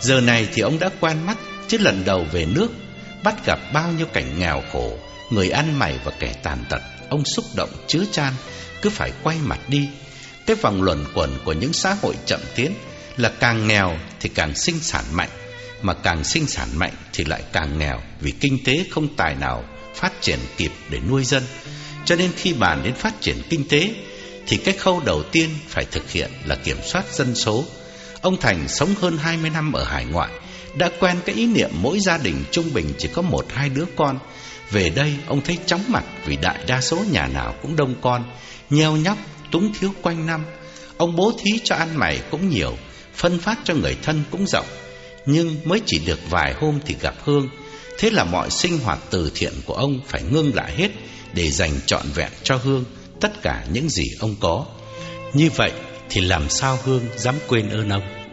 Giờ này thì ông đã quen mắt, chứ lần đầu về nước bắt gặp bao nhiêu cảnh nghèo khổ, người ăn mày và kẻ tàn tật, ông xúc động chứa chan, cứ phải quay mặt đi. Cái vòng luẩn quẩn của những xã hội chậm tiến là càng nghèo thì càng sinh sản mạnh, mà càng sinh sản mạnh thì lại càng nghèo vì kinh tế không tài nào phát triển kịp để nuôi dân. Cho nên khi bàn đến phát triển kinh tế thì cái khâu đầu tiên phải thực hiện là kiểm soát dân số. Ông Thành sống hơn 20 năm ở hải ngoại, đã quen cái ý niệm mỗi gia đình trung bình chỉ có một hai đứa con. Về đây ông thấy chóng mặt vì đại đa số nhà nào cũng đông con, nheo nhóc, túng thiếu quanh năm. Ông bố thí cho ăn mày cũng nhiều, phân phát cho người thân cũng rộng nhưng mới chỉ được vài hôm thì gặp Hương. Thế là mọi sinh hoạt từ thiện của ông phải ngưng lại hết để dành trọn vẹn cho Hương, tất cả những gì ông có. Như vậy thì làm sao Hương dám quên ơn ông?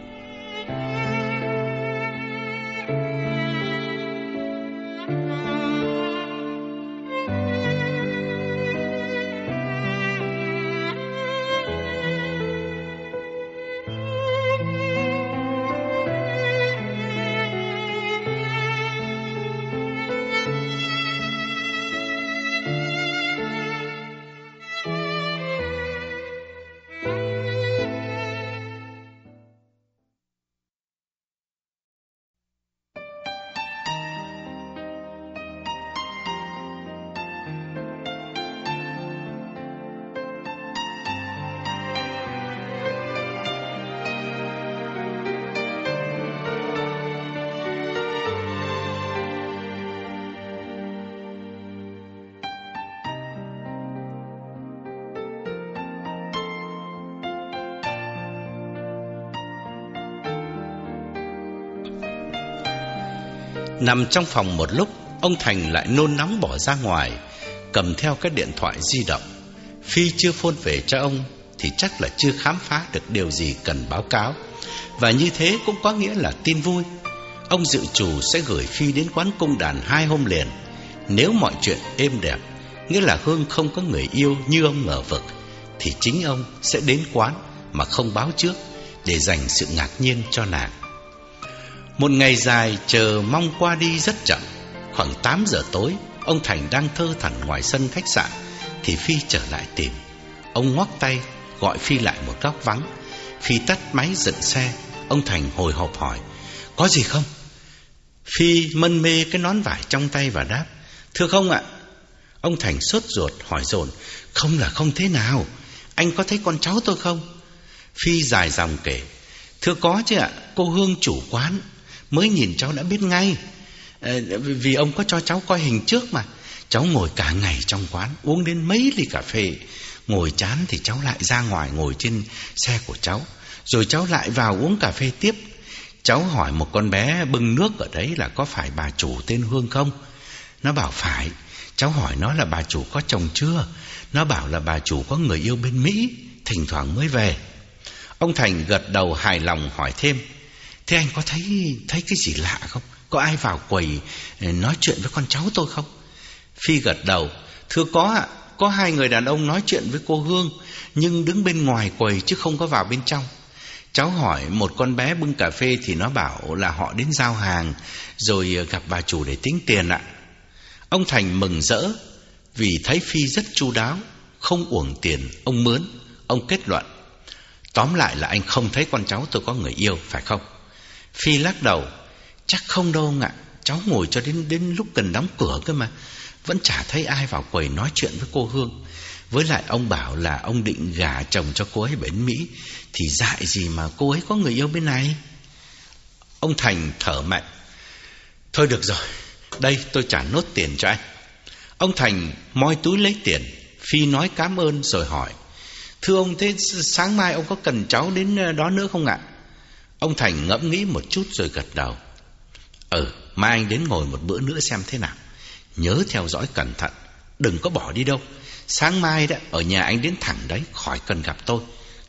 Nằm trong phòng một lúc, ông Thành lại nôn nóng bỏ ra ngoài, cầm theo cái điện thoại di động. Phi chưa phôn về cho ông thì chắc là chưa khám phá được điều gì cần báo cáo. Và như thế cũng có nghĩa là tin vui. Ông dự chủ sẽ gửi Phi đến quán cung đàn hai hôm liền. Nếu mọi chuyện êm đẹp, nghĩa là Hương không có người yêu như ông ngờ vực, thì chính ông sẽ đến quán mà không báo trước để dành sự ngạc nhiên cho nàng. Một ngày dài chờ mong qua đi rất chậm. Khoảng 8 giờ tối, Ông Thành đang thơ thẩn ngoài sân khách sạn, Thì Phi trở lại tìm. Ông ngoắc tay, gọi Phi lại một góc vắng. Phi tắt máy dựng xe, Ông Thành hồi hộp hỏi, Có gì không? Phi mân mê cái nón vải trong tay và đáp, Thưa không ạ. Ông Thành sốt ruột hỏi dồn, Không là không thế nào. Anh có thấy con cháu tôi không? Phi dài dòng kể, Thưa có chứ ạ, Cô Hương chủ quán. Mới nhìn cháu đã biết ngay. Ờ, vì ông có cho cháu coi hình trước mà. Cháu ngồi cả ngày trong quán, Uống đến mấy ly cà phê. Ngồi chán thì cháu lại ra ngoài ngồi trên xe của cháu. Rồi cháu lại vào uống cà phê tiếp. Cháu hỏi một con bé bưng nước ở đấy là có phải bà chủ tên Hương không? Nó bảo phải. Cháu hỏi nó là bà chủ có chồng chưa? Nó bảo là bà chủ có người yêu bên Mỹ, Thỉnh thoảng mới về. Ông Thành gật đầu hài lòng hỏi thêm. Thế anh có thấy thấy cái gì lạ không? Có ai vào quầy ờ, nói chuyện với con cháu tôi không? Phi gật đầu, Thưa có ạ, Có hai người đàn ông nói chuyện với cô Hương, Nhưng đứng bên ngoài quầy chứ không có vào bên trong. Cháu hỏi, một con bé bưng cà phê Thì nó bảo là họ đến giao hàng, Rồi ờ, gặp bà chủ để tính tiền ạ. Ông Thành mừng rỡ, Vì thấy Phi rất chu đáo, Không uổng tiền, ông mướn, Ông kết luận, Tóm lại là anh không thấy con cháu tôi có người yêu, Phải không? Phi lắc đầu, Chắc không đâu ông ạ Cháu ngồi cho đến đến lúc cần đóng cửa cơ mà. Vẫn chả thấy ai vào quầy nói chuyện với cô Hương. Với lại ông bảo là ông định gả chồng cho cô ấy bên Mỹ, Thì dại gì mà cô ấy có người yêu bên này? Ông Thành thở mạnh, Thôi được rồi, Đây tôi trả nốt tiền cho anh. Ông Thành moi túi lấy tiền, Phi nói cảm ơn rồi hỏi, Thưa ông, thế sáng mai ông có cần cháu đến ờ, đó nữa không ạ? Ông Thành ngẫm nghĩ một chút rồi gật đầu. Ừ mai anh đến ngồi một bữa nữa xem thế nào. Nhớ theo dõi cẩn thận, Đừng có bỏ đi đâu. Sáng mai đó ở nhà anh đến thẳng đấy, Khỏi cần gặp tôi.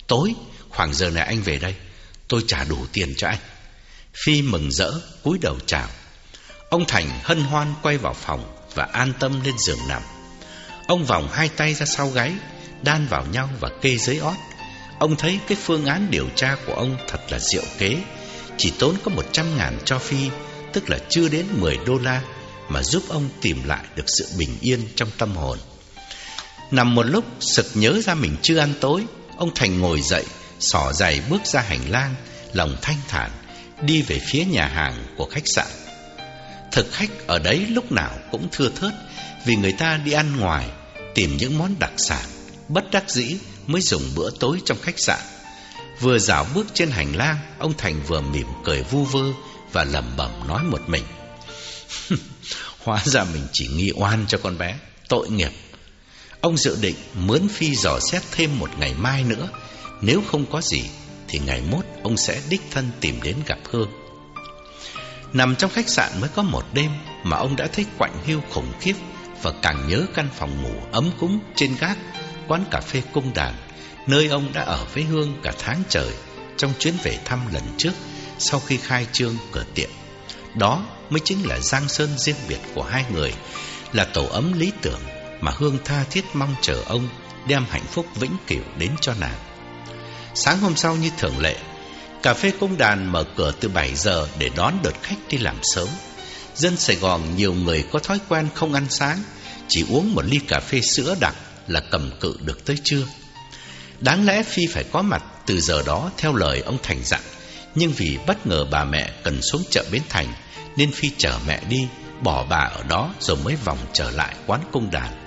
Tối, khoảng giờ này anh về đây. Tôi trả đủ tiền cho anh. Phi mừng rỡ, cúi đầu chào. Ông Thành hân hoan quay vào phòng Và an tâm lên giường nằm. Ông vòng hai tay ra sau gáy, Đan vào nhau và kê dưới ót. Ông thấy cái phương án điều tra của ông thật là diệu kế Chỉ tốn có một trăm ngàn cho Phi Tức là chưa đến 10 đô la mà giúp ông tìm lại được sự bình yên trong tâm hồn. Nằm một lúc sực nhớ ra mình chưa ăn tối, ông Thành ngồi dậy, Sỏ giày bước ra hành lang, lòng thanh thản, đi về phía nhà hàng của khách sạn. Thực khách ở đấy lúc nào cũng thưa thớt vì người ta đi ăn ngoài, tìm những món đặc sản, bất đắc dĩ mới dùng bữa tối trong khách sạn. Vừa dạo bước trên hành lang, ông Thành vừa mỉm cười vu vơ và lẩm bẩm nói một mình. Hóa ra mình chỉ nghi oan cho con bé Tội nghiệp Ông dự định mướn Phi dò xét thêm một ngày mai nữa Nếu không có gì Thì ngày mốt ông sẽ đích thân tìm đến gặp Hương Nằm trong khách sạn mới có một đêm Mà ông đã thấy quạnh hiu khủng khiếp Và càng nhớ căn phòng ngủ ấm cúng trên gác Quán cà phê cung đàn Nơi ông đã ở với Hương cả tháng trời Trong chuyến về thăm lần trước Sau khi khai trương cửa tiệm Đó mới chính là giang sơn riêng biệt của hai người, là tổ ấm lý tưởng mà Hương tha thiết mong chờ ông đem hạnh phúc vĩnh cửu đến cho nàng. Sáng hôm sau như thường lệ, cà phê công đàn mở cửa từ 7 giờ để đón đợt khách đi làm sớm. Dân Sài Gòn nhiều người có thói quen không ăn sáng, chỉ uống một ly cà phê sữa đặc là cầm cự được tới trưa. Đáng lẽ Phi phải có mặt từ giờ đó theo lời ông Thành dặn, nhưng vì bất ngờ bà mẹ cần xuống chợ Bến Thành nên Phi chở mẹ đi Bỏ bà ở đó rồi mới vòng trở lại quán cung đàn.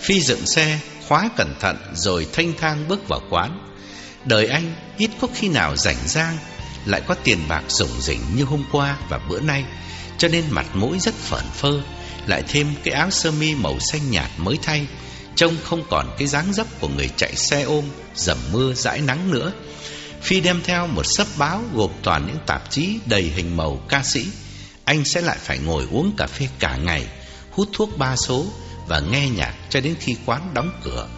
Phi dựng xe Khóa cẩn thận rồi thanh thang bước vào quán. Đời anh ít có khi nào rảnh rang Lại có tiền bạc rủng rỉnh như hôm qua và bữa nay Cho nên mặt mũi rất phởn phơ Lại thêm cái áo sơ mi màu xanh nhạt mới thay. Trông không còn cái dáng dấp của người chạy xe ôm Dầm mưa dãi nắng nữa Phi đem theo một sấp báo gồm toàn những tạp chí đầy hình màu ca sĩ anh sẽ lại phải ngồi uống cà phê cả ngày, hút thuốc ba số và nghe nhạc cho đến khi quán đóng cửa.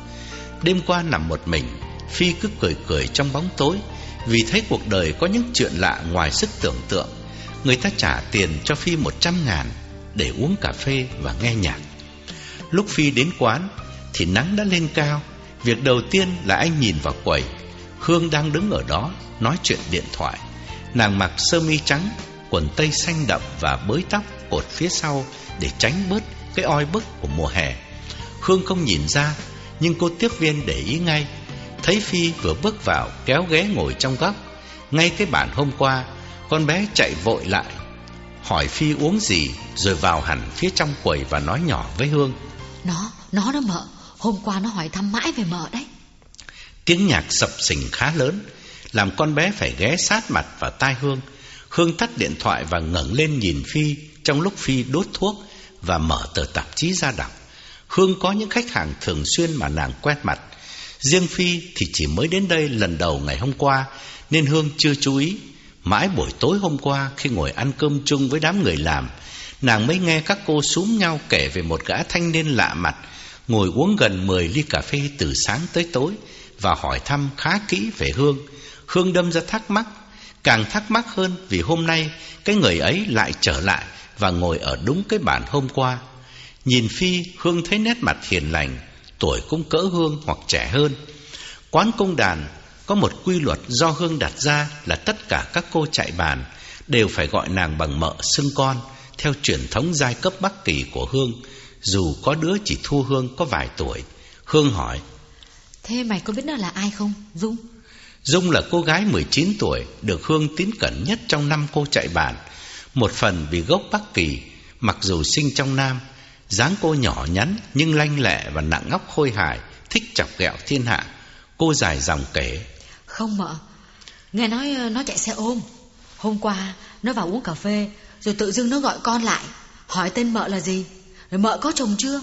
Đêm qua nằm một mình, Phi cứ cười cười trong bóng tối vì thấy cuộc đời có những chuyện lạ ngoài sức tưởng tượng. Người ta trả tiền cho Phi một trăm ngàn để uống cà phê và nghe nhạc. Lúc Phi đến quán thì nắng đã lên cao. Việc đầu tiên là anh nhìn vào quầy. Hương đang đứng ở đó nói chuyện điện thoại. Nàng mặc sơ mi trắng quần tây xanh đậm và bới tóc cột phía sau để tránh bớt cái oi bức của mùa hè. Hương không nhìn ra, nhưng cô tiếp viên để ý ngay. Thấy Phi vừa bước vào kéo ghế ngồi trong góc. Ngay cái bản hôm qua, con bé chạy vội lại. Hỏi Phi uống gì rồi vào hẳn phía trong quầy và nói nhỏ với Hương. Nó, nó đó mợ, hôm qua nó hỏi thăm mãi về mợ đấy. Tiếng nhạc sập sình khá lớn, làm con bé phải ghé sát mặt vào tai Hương Hương tắt điện thoại và ngẩng lên nhìn Phi trong lúc Phi đốt thuốc và mở tờ tạp chí ra đọc. Hương có những khách hàng thường xuyên mà nàng quen mặt. Riêng Phi thì chỉ mới đến đây lần đầu ngày hôm qua nên Hương chưa chú ý. Mãi buổi tối hôm qua khi ngồi ăn cơm chung với đám người làm, nàng mới nghe các cô súm nhau kể về một gã thanh niên lạ mặt ngồi uống gần 10 ly cà phê từ sáng tới tối và hỏi thăm khá kỹ về Hương. Hương đâm ra thắc mắc, càng thắc mắc hơn vì hôm nay cái người ấy lại trở lại và ngồi ở đúng cái bàn hôm qua. Nhìn Phi, Hương thấy nét mặt hiền lành, tuổi cũng cỡ Hương hoặc trẻ hơn. Quán công đàn có một quy luật do Hương đặt ra là tất cả các cô chạy bàn đều phải gọi nàng bằng mợ xưng con theo truyền thống giai cấp Bắc Kỳ của Hương, dù có đứa chỉ thua Hương có vài tuổi. Hương hỏi: "Thế mày có biết nó là ai không, Dung?" Dung là cô gái 19 tuổi, được Hương tín cẩn nhất trong năm cô chạy bàn. Một phần vì gốc Bắc Kỳ, mặc dù sinh trong Nam, dáng cô nhỏ nhắn nhưng lanh lẹ và nặng ngóc khôi hài, thích chọc ghẹo thiên hạ. Cô dài dòng kể. Không mợ, nghe nói ờ, nó chạy xe ôm. Hôm qua nó vào uống cà phê, rồi tự dưng nó gọi con lại, hỏi tên mợ là gì, mợ có chồng chưa?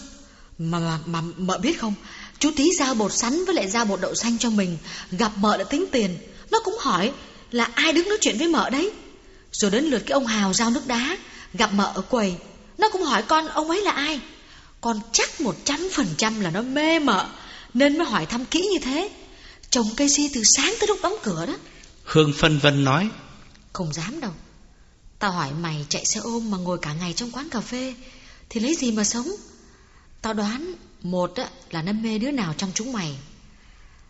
Mà, mà, mà mợ biết không, chú tí giao bột sắn với lại giao bột đậu xanh cho mình, gặp mợ đã tính tiền. Nó cũng hỏi là ai đứng nói chuyện với mợ đấy. Rồi đến lượt cái ông Hào giao nước đá. Gặp mợ ở quầy. Nó cũng hỏi con ông ấy là ai? Con chắc một trăm phần trăm là nó mê mợ Nên mới hỏi thăm kỹ như thế. Trồng cây si từ sáng tới lúc đóng cửa đó. Hương phân vân nói Không dám đâu. Tao hỏi mày chạy xe ôm mà ngồi cả ngày trong quán cà phê Thì lấy gì mà sống? Tao đoán Một á, là nó mê đứa nào trong chúng mày.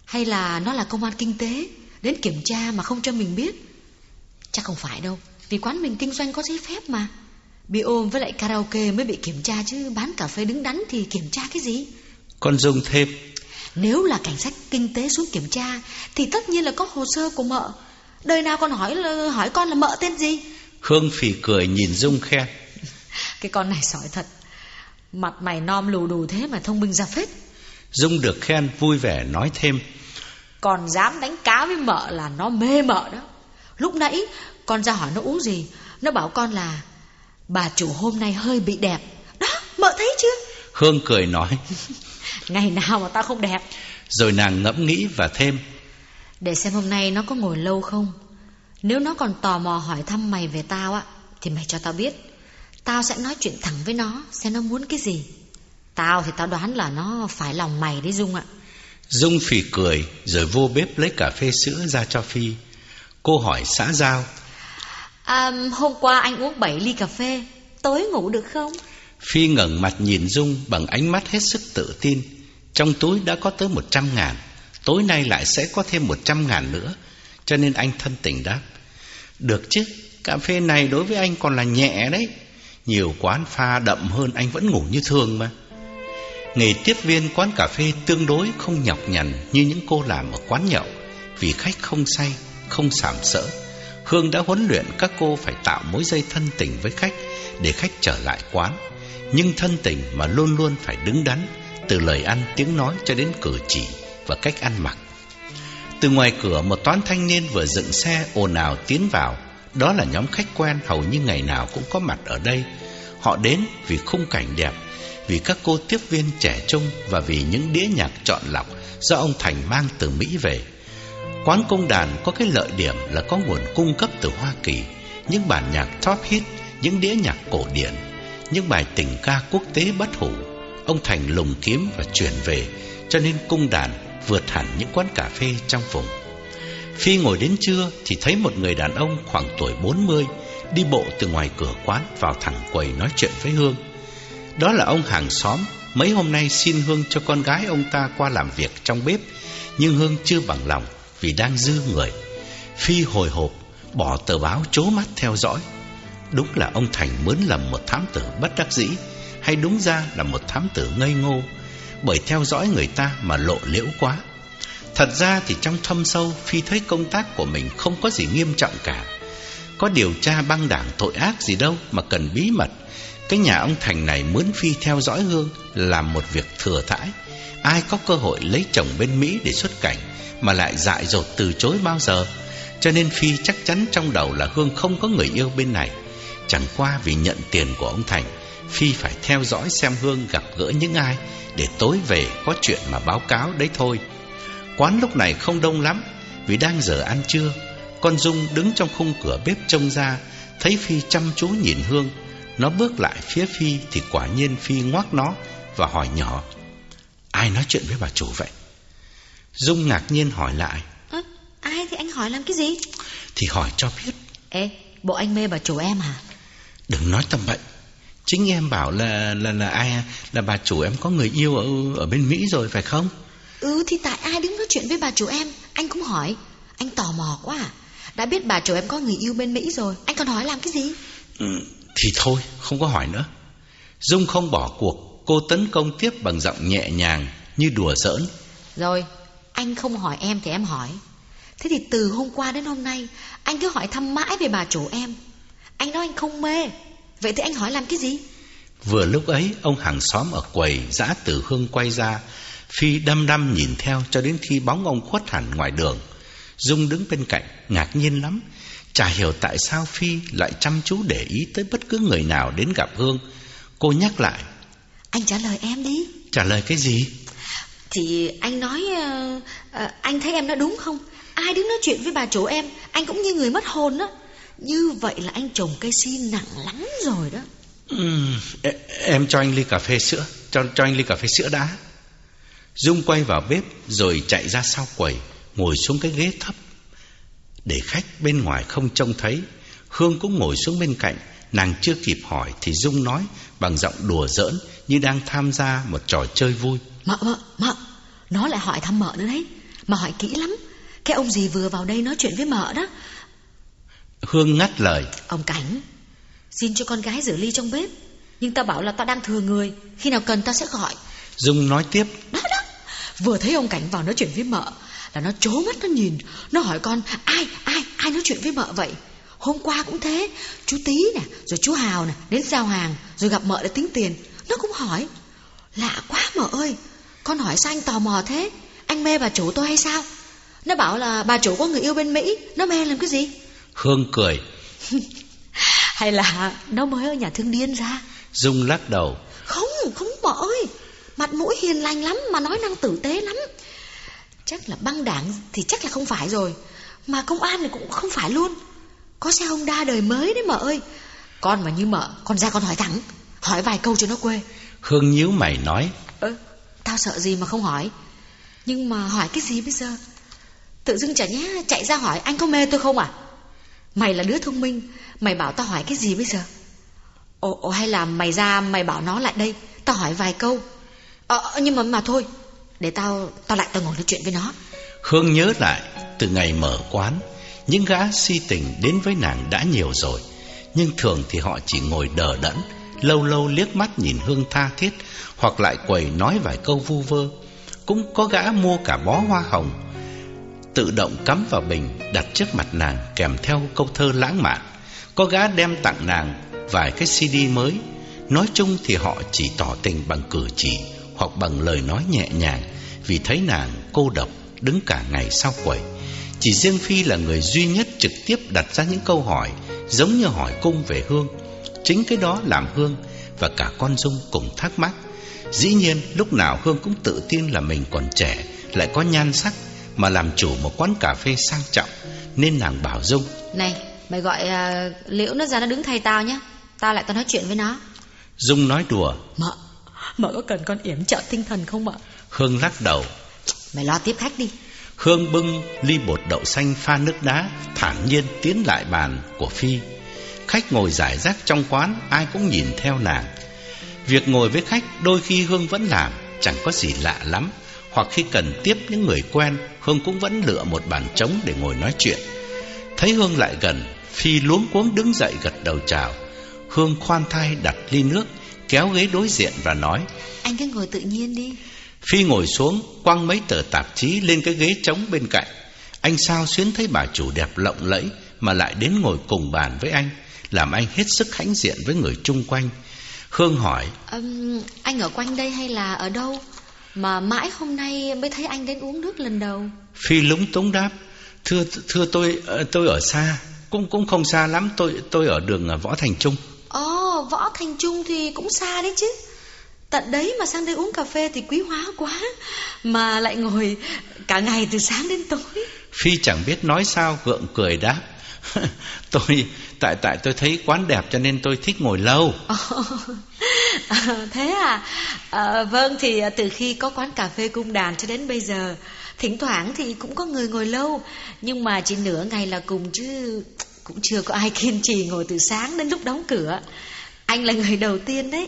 Hay là nó là công an kinh tế Đến kiểm tra mà không cho mình biết? Chắc không phải đâu Vì quán mình kinh doanh có giấy phép mà. Bị ôm với lại karaoke mới bị kiểm tra chứ Bán cà phê đứng đắn thì kiểm tra cái gì? Con dùng thêm. Nếu là cảnh sát kinh tế xuống kiểm tra Thì tất nhiên là có hồ sơ của mợ. Đời nào con hỏi là, hỏi con là mợ tên gì? Hương phì cười nhìn Dung khen Cái con này sỏi thật. Mặt mày non lù đù thế mà thông minh ra phết. Dung được khen vui vẻ nói thêm. Còn dám đánh cá với mợ là nó mê mợ đó. Lúc nãy con ra hỏi nó uống gì. Nó bảo con là Bà chủ hôm nay hơi bị đẹp. Đó mợ thấy chưa? Hương cười nói. Ngày nào mà tao không đẹp. Rồi nàng ngẫm nghĩ và thêm. Để xem hôm nay nó có ngồi lâu không. Nếu nó còn tò mò hỏi thăm mày về tao á Thì mày cho tao biết Tao sẽ nói chuyện thẳng với nó Xem nó muốn cái gì. Tao thì tao đoán là nó phải lòng mày đấy Dung ạ. Dung phì cười Rồi vô bếp lấy cà phê sữa ra cho Phi. Cô hỏi xã giao. À, Hôm qua anh uống 7 ly cà phê Tối ngủ được không? Phi ngẩng mặt nhìn Dung bằng ánh mắt hết sức tự tin. Trong túi đã có tới 100 ngàn Tối nay lại sẽ có thêm 100 ngàn nữa Cho nên anh thân tình đáp. Được chứ Cà phê này đối với anh còn là nhẹ đấy nhiều quán pha đậm hơn anh vẫn ngủ như thường mà Nghề tiếp viên quán cà phê tương đối không nhọc nhằn Như những cô làm ở quán nhậu Vì khách không say không sảm sỡ. Hương đã huấn luyện các cô phải tạo mối dây thân tình với khách để khách trở lại quán. Nhưng thân tình mà luôn luôn phải đứng đắn, từ lời ăn, tiếng nói cho đến cử chỉ và cách ăn mặc. Từ ngoài cửa một toán thanh niên vừa dựng xe ồn ào tiến vào. Đó là nhóm khách quen hầu như ngày nào cũng có mặt ở đây. Họ đến vì khung cảnh đẹp, vì các cô tiếp viên trẻ trung và vì những đĩa nhạc chọn lọc do ông Thành mang từ Mỹ về. Quán công đàn có cái lợi điểm là có nguồn cung cấp từ Hoa Kỳ, những bản nhạc top hit, những đĩa nhạc cổ điển, những bài tình ca quốc tế bất hủ. Ông Thành lùng kiếm và chuyển về, cho nên cung đàn vượt hẳn những quán cà phê trong vùng. Phi ngồi đến trưa thì thấy một người đàn ông khoảng tuổi 40 đi bộ từ ngoài cửa quán vào thẳng quầy nói chuyện với Hương. Đó là ông hàng xóm, mấy hôm nay xin Hương cho con gái ông ta qua làm việc trong bếp, nhưng Hương chưa bằng lòng vì đang dư người. Phi hồi hộp, bỏ tờ báo chố mắt theo dõi. Đúng là ông Thành mướn lầm một thám tử bất đắc dĩ, hay đúng ra là một thám tử ngây ngô, bởi theo dõi người ta mà lộ liễu quá. Thật ra thì trong thâm sâu, Phi thấy công tác của mình không có gì nghiêm trọng cả. Có điều tra băng đảng tội ác gì đâu mà cần bí mật. Cái nhà ông Thành này mướn Phi theo dõi Hương làm một việc thừa thãi. Ai có cơ hội lấy chồng bên Mỹ để xuất cảnh mà lại dại dột từ chối bao giờ. Cho nên Phi chắc chắn trong đầu là Hương không có người yêu bên này Chẳng qua vì nhận tiền của ông Thành Phi phải theo dõi xem Hương gặp gỡ những ai Để tối về có chuyện mà báo cáo đấy thôi Quán lúc này không đông lắm Vì đang giờ ăn trưa. Con Dung đứng trong khung cửa bếp trông ra Thấy Phi chăm chú nhìn Hương. Nó bước lại phía Phi Thì quả nhiên Phi ngoác nó Và hỏi nhỏ Ai nói chuyện với bà chủ vậy? Dung ngạc nhiên hỏi lại à, Ai thì anh hỏi làm cái gì? Thì hỏi cho biết. Ê bộ anh mê bà chủ em hả? Đừng nói tầm bậy. Chính em bảo là là là ai là bà chủ em có người yêu ở ở bên Mỹ rồi phải không? Ừ thì tại ai đứng nói chuyện với bà chủ em? Anh cũng hỏi. Anh tò mò quá à. Đã biết bà chủ em có người yêu bên Mỹ rồi Anh còn hỏi làm cái gì? Ừ, thì thôi không có hỏi nữa. Dung không bỏ cuộc Cô tấn công tiếp bằng giọng nhẹ nhàng Như đùa giỡn. Rồi anh không hỏi em thì em hỏi. Thế thì từ hôm qua đến hôm nay Anh cứ hỏi thăm mãi về bà chủ em. Anh nói anh không mê. Vậy thì anh hỏi làm cái gì? Vừa lúc ấy ông hàng xóm ở quầy Giã tử hương quay ra Phi đăm đăm nhìn theo cho đến khi bóng ông khuất hẳn ngoài đường. Dung đứng bên cạnh ngạc nhiên lắm. Chả hiểu tại sao Phi lại chăm chú để ý tới bất cứ người nào đến gặp Hương. Cô nhắc lại. Anh trả lời em đi. Trả lời cái gì? Thì anh nói uh, uh, Anh thấy em nói đúng không? Ai đứng nói chuyện với bà chủ em Anh cũng như người mất hồn đó. Như vậy là anh trồng cây si nặng lắm rồi đó. Uhm, em cho anh ly cà phê sữa Cho cho anh ly cà phê sữa đã Dung quay vào bếp Rồi chạy ra sau quầy Ngồi xuống cái ghế thấp. Để khách bên ngoài không trông thấy Hương cũng ngồi xuống bên cạnh. Nàng chưa kịp hỏi Thì Dung nói bằng giọng đùa giỡn Như đang tham gia một trò chơi vui. Mợ mợ mợ Nó lại hỏi thăm mợ nữa đấy. Mà hỏi kỹ lắm. Cái ông gì vừa vào đây nói chuyện với mợ đó? Hương ngắt lời. Ông Cảnh Xin cho con gái rửa ly trong bếp. Nhưng tao bảo là tao đang thừa người Khi nào cần tao sẽ gọi. Dung nói tiếp. Đó đó Vừa thấy ông Cảnh vào nói chuyện với mợ Là nó trố mắt nó nhìn Nó hỏi con ai ai ai nói chuyện với mợ vậy? Hôm qua cũng thế Chú Tý nè Rồi chú Hào nè Đến giao hàng Rồi gặp mợ để tính tiền. Nó cũng hỏi Lạ quá mợ ơi Con hỏi sao anh tò mò thế? Anh mê bà chủ tôi hay sao? Nó bảo là bà chủ có người yêu bên Mỹ Nó mê làm cái gì? Hương cười. Hay là nó mới ở nhà thương điên ra? Dung lắc đầu. Không không mợ ơi Mặt mũi hiền lành lắm Mà nói năng tử tế lắm. Chắc là băng đảng thì chắc là không phải rồi. Mà công an thì cũng không phải luôn. Có xe Honda đời mới đấy mợ ơi. Con mà như mợ Con ra con hỏi thẳng. Hỏi vài câu cho nó quê. Hương nhíu mày nói. Ơ Tao sợ gì mà không hỏi. Nhưng mà hỏi cái gì bây giờ? Tự dưng chả nhé chạy ra hỏi Anh có mê tôi không à? Mày là đứa thông minh Mày bảo tao hỏi cái gì bây giờ? Ồ, ồ hay là mày ra mày bảo nó lại đây Tao hỏi vài câu Ờ nhưng mà mà thôi, Để tao tao lại tao ngồi nói chuyện với nó. Hương nhớ lại, Từ ngày mở quán, Những gã si tình đến với nàng đã nhiều rồi. Nhưng thường thì họ chỉ ngồi đờ đẫn, Lâu lâu liếc mắt nhìn Hương tha thiết, Hoặc lại quầy nói vài câu vu vơ. Cũng có gã mua cả bó hoa hồng, Tự động cắm vào bình, Đặt trước mặt nàng, kèm theo câu thơ lãng mạn. Có gã đem tặng nàng Vài cái CD mới, Nói chung thì họ chỉ tỏ tình bằng cử chỉ. Hoặc bằng lời nói nhẹ nhàng Vì thấy nàng cô độc Đứng cả ngày sau quầy Chỉ riêng Phi là người duy nhất trực tiếp đặt ra những câu hỏi Giống như hỏi cung về Hương. Chính cái đó làm Hương Và cả con Dung cùng thắc mắc. Dĩ nhiên lúc nào Hương cũng tự tin là mình còn trẻ Lại có nhan sắc Mà làm chủ một quán cà phê sang trọng Nên nàng bảo Dung Này mày gọi uh, Liễu nó ra nó đứng thay tao nhé Tao lại tao nói chuyện với nó. Dung nói đùa. Mợ Mợ có cần con yểm trợ tinh thần không mợ Hương lắc đầu. Mày lo tiếp khách đi. Hương bưng ly bột đậu xanh pha nước đá Thản nhiên tiến lại bàn của Phi. Khách ngồi giải rác trong quán Ai cũng nhìn theo nàng. Việc ngồi với khách đôi khi Hương vẫn làm Chẳng có gì lạ lắm. Hoặc khi cần tiếp những người quen Hương cũng vẫn lựa một bàn trống để ngồi nói chuyện. Thấy Hương lại gần Phi luống cuống đứng dậy gật đầu chào. Hương khoan thai đặt ly nước Kéo ghế đối diện và nói Anh cứ ngồi tự nhiên đi. Phi ngồi xuống Quăng mấy tờ tạp chí lên cái ghế trống bên cạnh. Anh sao xuyến thấy bà chủ đẹp lộng lẫy Mà lại đến ngồi cùng bàn với anh Làm anh hết sức hãnh diện với người chung quanh. Hương hỏi um, Anh ở quanh đây hay là ở đâu? Mà mãi hôm nay mới thấy anh đến uống nước lần đầu. Phi lúng túng đáp Thưa thưa tôi ờ, tôi ở xa, cũng cũng không xa lắm, tôi tôi ở đường ờ, Võ Thành Trung. Võ Thành Trung thì cũng xa đấy chứ. Tận đấy mà sang đây uống cà phê thì quý hóa quá. Mà lại ngồi cả ngày từ sáng đến tối. Phi chẳng biết nói sao gượng cười đáp. tôi tại tại tôi thấy quán đẹp cho nên tôi thích ngồi lâu. À, thế à? à? Vâng thì từ khi có quán cà phê cung đàn cho đến bây giờ Thỉnh thoảng thì cũng có người ngồi lâu Nhưng mà chỉ nửa ngày là cùng chứ Cũng chưa có ai kiên trì ngồi từ sáng đến lúc đóng cửa Anh là người đầu tiên đấy.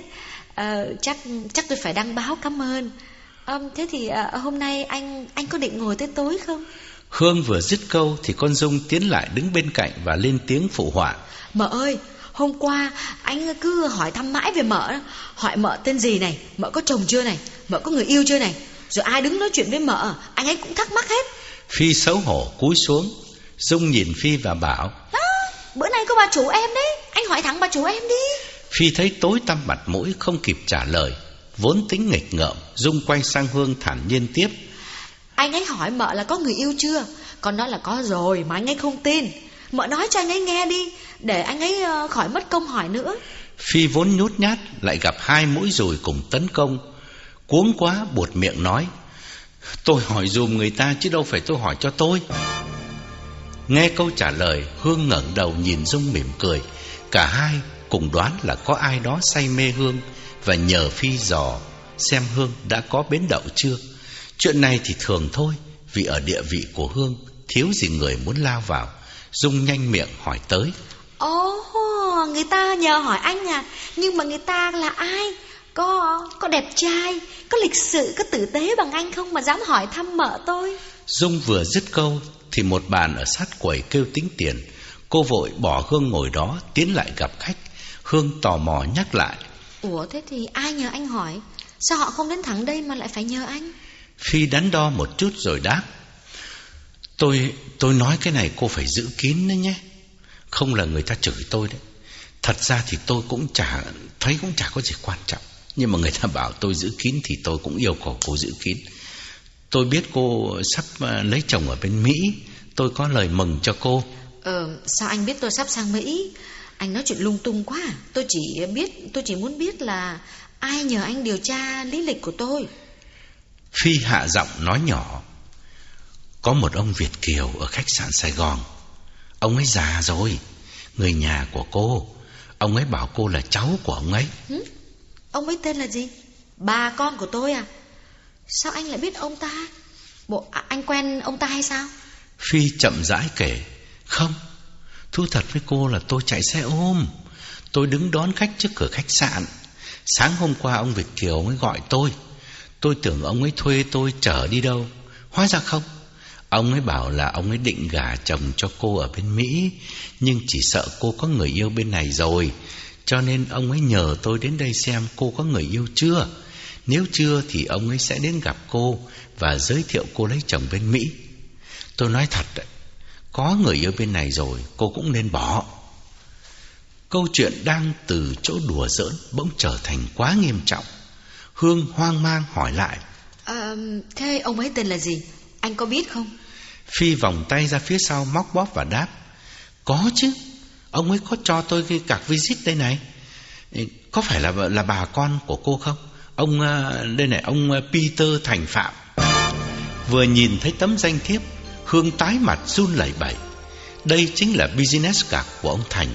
À, Chắc chắc tôi phải đăng báo cảm ơn. À, Thế thì à, hôm nay anh anh có định ngồi tới tối không? Hương vừa dứt câu thì con Dung tiến lại đứng bên cạnh và lên tiếng phụ họa. Mợ ơi Hôm qua anh cứ hỏi thăm mãi về mợ Hỏi mợ tên gì này Mợ có chồng chưa này Mợ có người yêu chưa này. Rồi ai đứng nói chuyện với mợ Anh ấy cũng thắc mắc hết. Phi xấu hổ cúi xuống Dung nhìn Phi và bảo Đó, Bữa nay có bà chủ em đấy. Anh hỏi thẳng bà chủ em đi Phi thấy tối tăm mặt mũi không kịp trả lời Vốn tính nghịch ngợm Dung quay sang Hương thản nhiên tiếp. Anh ấy hỏi mợ là có người yêu chưa? Con nói là có rồi mà anh ấy không tin. Mợ nói cho anh ấy nghe đi Để anh ấy ờ, khỏi mất công hỏi nữa. Phi vốn nhút nhát Lại gặp hai mũi rồi cùng tấn công. Cuống quá buột miệng nói Tôi hỏi dùm người ta chứ đâu phải tôi hỏi cho tôi. Nghe câu trả lời Hương ngẩng đầu nhìn Dung mỉm cười. Cả hai cùng đoán là có ai đó say mê Hương Và nhờ Phi dò Xem Hương đã có bến đậu chưa. Chuyện này thì thường thôi Vì ở địa vị của Hương Thiếu gì người muốn lao vào. Dung nhanh miệng hỏi tới. Ồ, người ta nhờ hỏi anh à Nhưng mà người ta là ai? Có có đẹp trai Có lịch sự, có tử tế bằng anh không Mà dám hỏi thăm mợ tôi? Dung vừa dứt câu Thì một bàn ở sát quầy kêu tính tiền. Cô vội bỏ Hương ngồi đó Tiến lại gặp khách Hương tò mò nhắc lại. Ủa thế thì ai nhờ anh hỏi? Sao họ không đến thẳng đây mà lại phải nhờ anh? Phi đắn đo một chút rồi đáp. Tôi tôi nói cái này cô phải giữ kín đấy nhé. Không là người ta chửi tôi đấy. Thật ra thì tôi cũng chả Thấy cũng chả có gì quan trọng. Nhưng mà người ta bảo tôi giữ kín Thì tôi cũng yêu cầu cô giữ kín. Tôi biết cô sắp à, lấy chồng ở bên Mỹ. Tôi có lời mừng cho cô. Ờ sao anh biết tôi sắp sang Mỹ Anh nói chuyện lung tung quá. À? Tôi chỉ biết Tôi chỉ muốn biết là Ai nhờ anh điều tra lý lịch của tôi. Phi hạ giọng nói nhỏ. Có một ông Việt Kiều ở khách sạn Sài Gòn. Ông ấy già rồi Người nhà của cô. Ông ấy bảo cô là cháu của ông ấy. Hử? Ông ấy tên là gì? Bà con của tôi à? Sao anh lại biết ông ta? Bộ à, anh quen ông ta hay sao? Phi chậm rãi kể. Không Thú thật với cô là tôi chạy xe ôm. Tôi đứng đón khách trước cửa khách sạn. Sáng hôm qua ông Việt Kiều mới ấy gọi tôi. Tôi tưởng ông ấy thuê tôi chở đi đâu. Hóa ra không. Ông ấy bảo là ông ấy định gả chồng cho cô ở bên Mỹ, Nhưng chỉ sợ cô có người yêu bên này rồi. Cho nên ông ấy nhờ tôi đến đây xem cô có người yêu chưa. Nếu chưa thì ông ấy sẽ đến gặp cô Và giới thiệu cô lấy chồng bên Mỹ. Tôi nói thật đấy có người yêu bên này rồi Cô cũng nên bỏ. Câu chuyện đang từ chỗ đùa giỡn Bỗng trở thành quá nghiêm trọng. Hương hoang mang hỏi lại. À, Thế ông ấy tên là gì? Anh có biết không? Phi vòng tay ra phía sau móc bóp và đáp. Có chứ Ông ấy có cho tôi cái cạc visit đây này. Có phải là là bà con của cô không? Ông à, Đây này ông à, Peter Thành Phạm. Vừa nhìn thấy tấm danh thiếp Hương tái mặt run lẩy bẩy. Đây chính là business card của ông Thành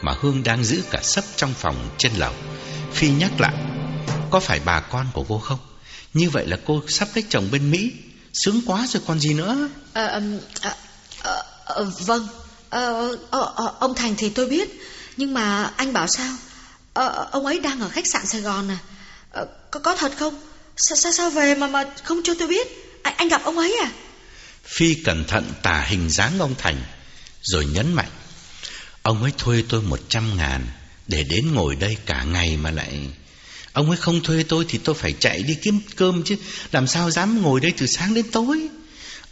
Mà Hương đang giữ cả sấp trong phòng trên lầu. Phi nhắc lại Có phải bà con của cô không? Như vậy là cô sắp lấy chồng bên Mỹ Sướng quá rồi còn gì nữa. Ờ, à, à, à, à, Vâng. À, à, à, Ông Thành thì tôi biết Nhưng mà anh bảo sao? À, Ông ấy đang ở khách sạn Sài Gòn à, à có, có thật không? Sao, sao sao về mà mà không cho tôi biết? À, anh gặp ông ấy à? Phi cẩn thận tả hình dáng ông Thành, Rồi nhấn mạnh, Ông ấy thuê tôi một trăm ngàn Để đến ngồi đây cả ngày mà lại. Ông ấy không thuê tôi thì tôi phải chạy đi kiếm cơm chứ, Làm sao dám ngồi đây từ sáng đến tối?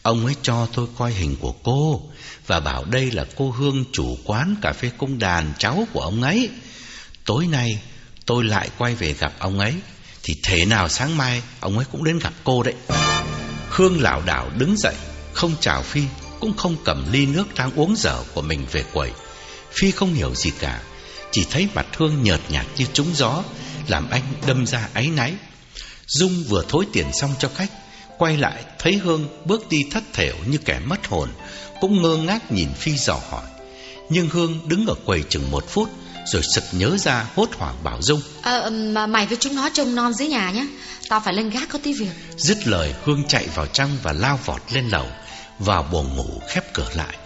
Ông ấy cho tôi coi hình của cô Và bảo đây là cô Hương chủ quán cà phê cung đàn cháu của ông ấy. Tối nay tôi lại quay về gặp ông ấy, Thì thế nào sáng mai ông ấy cũng đến gặp cô đấy. Hương lảo đảo đứng dậy. Không chào Phi cũng không cầm ly nước đang uống dở của mình về quầy. Phi không hiểu gì cả, chỉ thấy mặt Hương nhợt nhạt như trúng gió, làm anh đâm ra áy náy. Dung vừa thối tiền xong cho khách, quay lại thấy Hương bước đi thất thểu như kẻ mất hồn, cũng ngơ ngác nhìn Phi dò hỏi. Nhưng Hương đứng ở quầy chừng một phút, rồi sực nhớ ra hốt hoảng bảo Dung. Ờ, mà mày với chúng nó trông non dưới nhà nhé, tao phải lên gác có tí việc. Dứt lời Hương chạy vào trong và lao vọt lên lầu, vào buồng ngủ khép cửa lại.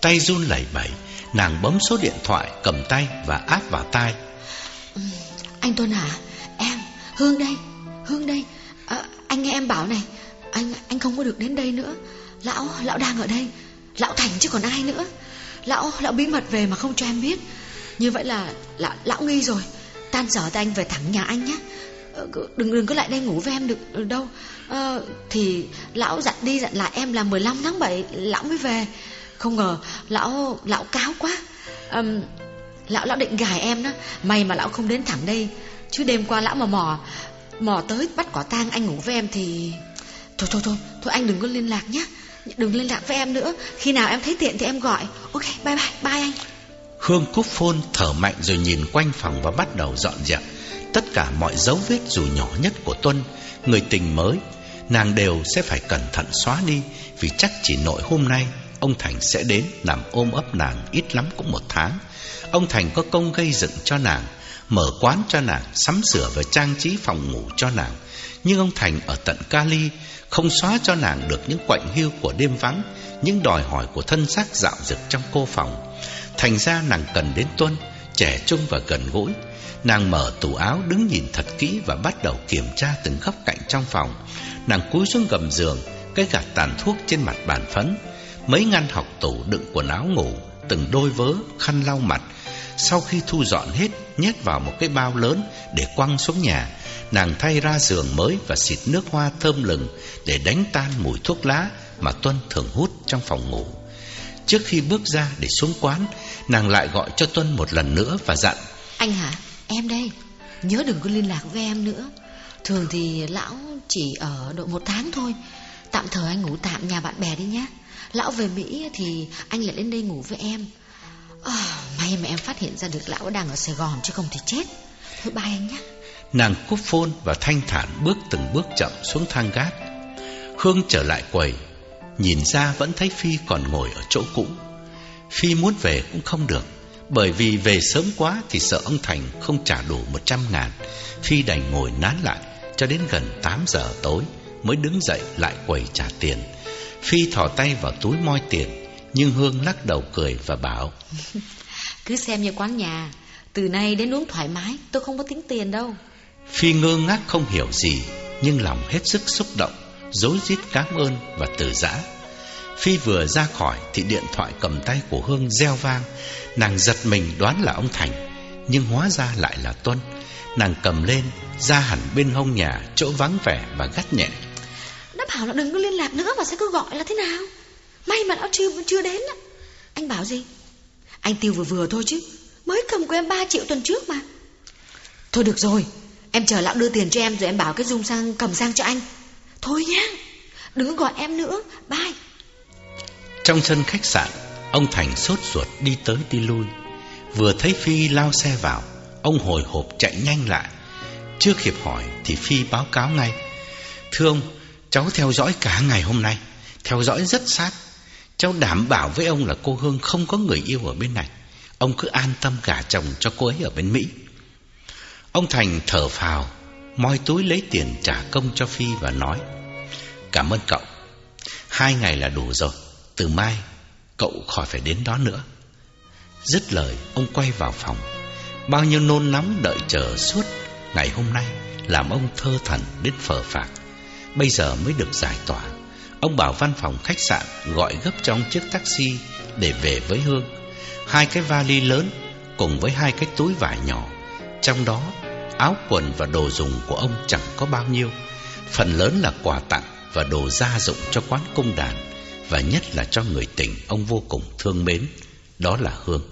Tay run lẩy bẩy, nàng bấm số điện thoại cầm tay và áp vào tai. Anh Tuân hả? Em, Hương đây, Hương đây. À, anh nghe em bảo này, anh anh không có được đến đây nữa. Lão, lão đang ở đây. Lão Thành chứ còn ai nữa. Lão, lão bí mật về mà không cho em biết. Như vậy là lão, lão nghi rồi. Tan sở thì anh về thẳng nhà anh nhé. Ờ, đừng đừng có lại đây ngủ với em được đâu. Ờ, thì lão dặn đi dặn lại em là 15 tháng 7 lão mới về. Không ngờ lão lão cáo quá. Um, lão lão định gài em đó, may mà lão không đến thẳng đây. Chứ đêm qua lão mà mò mò tới bắt quả tang anh ngủ với em thì thôi thôi thôi thôi anh đừng có liên lạc nhé đừng liên lạc với em nữa khi nào em thấy tiện thì em gọi ok bye bye bye anh hương cúp phone thở mạnh rồi nhìn quanh phòng và bắt đầu dọn dẹp tất cả mọi dấu vết dù nhỏ nhất của tuân người tình mới nàng đều sẽ phải cẩn thận xóa đi vì chắc chỉ nội hôm nay ông thành sẽ đến nằm ôm ấp nàng ít lắm cũng một tháng ông thành có công gây dựng cho nàng mở quán cho nàng, sắm sửa và trang trí phòng ngủ cho nàng. Nhưng ông Thành ở tận Cali không xóa cho nàng được những quạnh hiu của đêm vắng, những đòi hỏi của thân xác dạo dực trong cô phòng. Thành ra nàng cần đến Tuân, trẻ trung và gần gũi. Nàng mở tủ áo đứng nhìn thật kỹ và bắt đầu kiểm tra từng góc cạnh trong phòng. Nàng cúi xuống gầm giường, cái gạt tàn thuốc trên mặt bàn phấn, mấy ngăn học tủ đựng quần áo ngủ, từng đôi vớ, khăn lau mặt, sau khi thu dọn hết, nhét vào một cái bao lớn để quăng xuống nhà, nàng thay ra giường mới và xịt nước hoa thơm lừng để đánh tan mùi thuốc lá mà Tuân thường hút trong phòng ngủ. Trước khi bước ra để xuống quán, nàng lại gọi cho Tuân một lần nữa và dặn: "Anh hả? Em đây. Nhớ đừng có liên lạc với em nữa. Thường thì lão chỉ ở độ một tháng thôi. Tạm thời anh ngủ tạm nhà bạn bè đi nhé. Lão về Mỹ thì anh lại lên đây ngủ với em." À, may mà em phát hiện ra được lão đang ở Sài Gòn chứ không thì chết. Thôi bye anh nhé. Nàng cúp phôn và thanh thản bước từng bước chậm xuống thang gác. Hương trở lại quầy, nhìn ra vẫn thấy Phi còn ngồi ở chỗ cũ. Phi muốn về cũng không được, bởi vì về sớm quá thì sợ ông Thành không trả đủ một trăm ngàn. Phi đành ngồi nán lại cho đến gần 8 giờ tối mới đứng dậy lại quầy trả tiền. Phi thò tay vào túi moi tiền nhưng Hương lắc đầu cười và bảo Cứ xem như quán nhà Từ nay đến uống thoải mái Tôi không có tính tiền đâu. Phi ngơ ngác không hiểu gì Nhưng lòng hết sức xúc động Dối rít cảm ơn và từ giã. Phi vừa ra khỏi Thì điện thoại cầm tay của Hương reo vang. Nàng giật mình đoán là ông Thành Nhưng hóa ra lại là Tuân Nàng cầm lên Ra hẳn bên hông nhà Chỗ vắng vẻ và gắt nhẹ Đã bảo là đừng có liên lạc nữa Mà sẽ cứ gọi là thế nào May mà lão chưa chưa đến. Anh bảo gì? Anh tiêu vừa vừa thôi chứ. Mới cầm của em 3 triệu tuần trước mà. Thôi được rồi, em chờ lão đưa tiền cho em rồi em bảo cái Dung sang cầm sang cho anh. Thôi nhá, đừng gọi em nữa, bye. Trong sân khách sạn, ông Thành sốt ruột đi tới đi lui. Vừa thấy Phi lao xe vào, ông hồi hộp chạy nhanh lại. trước hiệp hỏi thì Phi báo cáo ngay. Thưa ông, cháu theo dõi cả ngày hôm nay, theo dõi rất sát. Cháu đảm bảo với ông là cô Hương không có người yêu ở bên này Ông cứ an tâm gả chồng cho cô ấy ở bên Mỹ Ông Thành thở phào Moi túi lấy tiền trả công cho Phi và nói Cảm ơn cậu Hai ngày là đủ rồi Từ mai cậu khỏi phải đến đó nữa Dứt lời ông quay vào phòng Bao nhiêu nôn nóng đợi chờ suốt Ngày hôm nay Làm ông thơ thần đến phở phạc Bây giờ mới được giải tỏa Ông bảo văn phòng khách sạn gọi gấp trong chiếc taxi để về với Hương. Hai cái vali lớn cùng với hai cái túi vải nhỏ. Trong đó, áo quần và đồ dùng của ông chẳng có bao nhiêu. Phần lớn là quà tặng và đồ gia dụng cho quán cung đàn và nhất là cho người tình ông vô cùng thương mến, đó là Hương.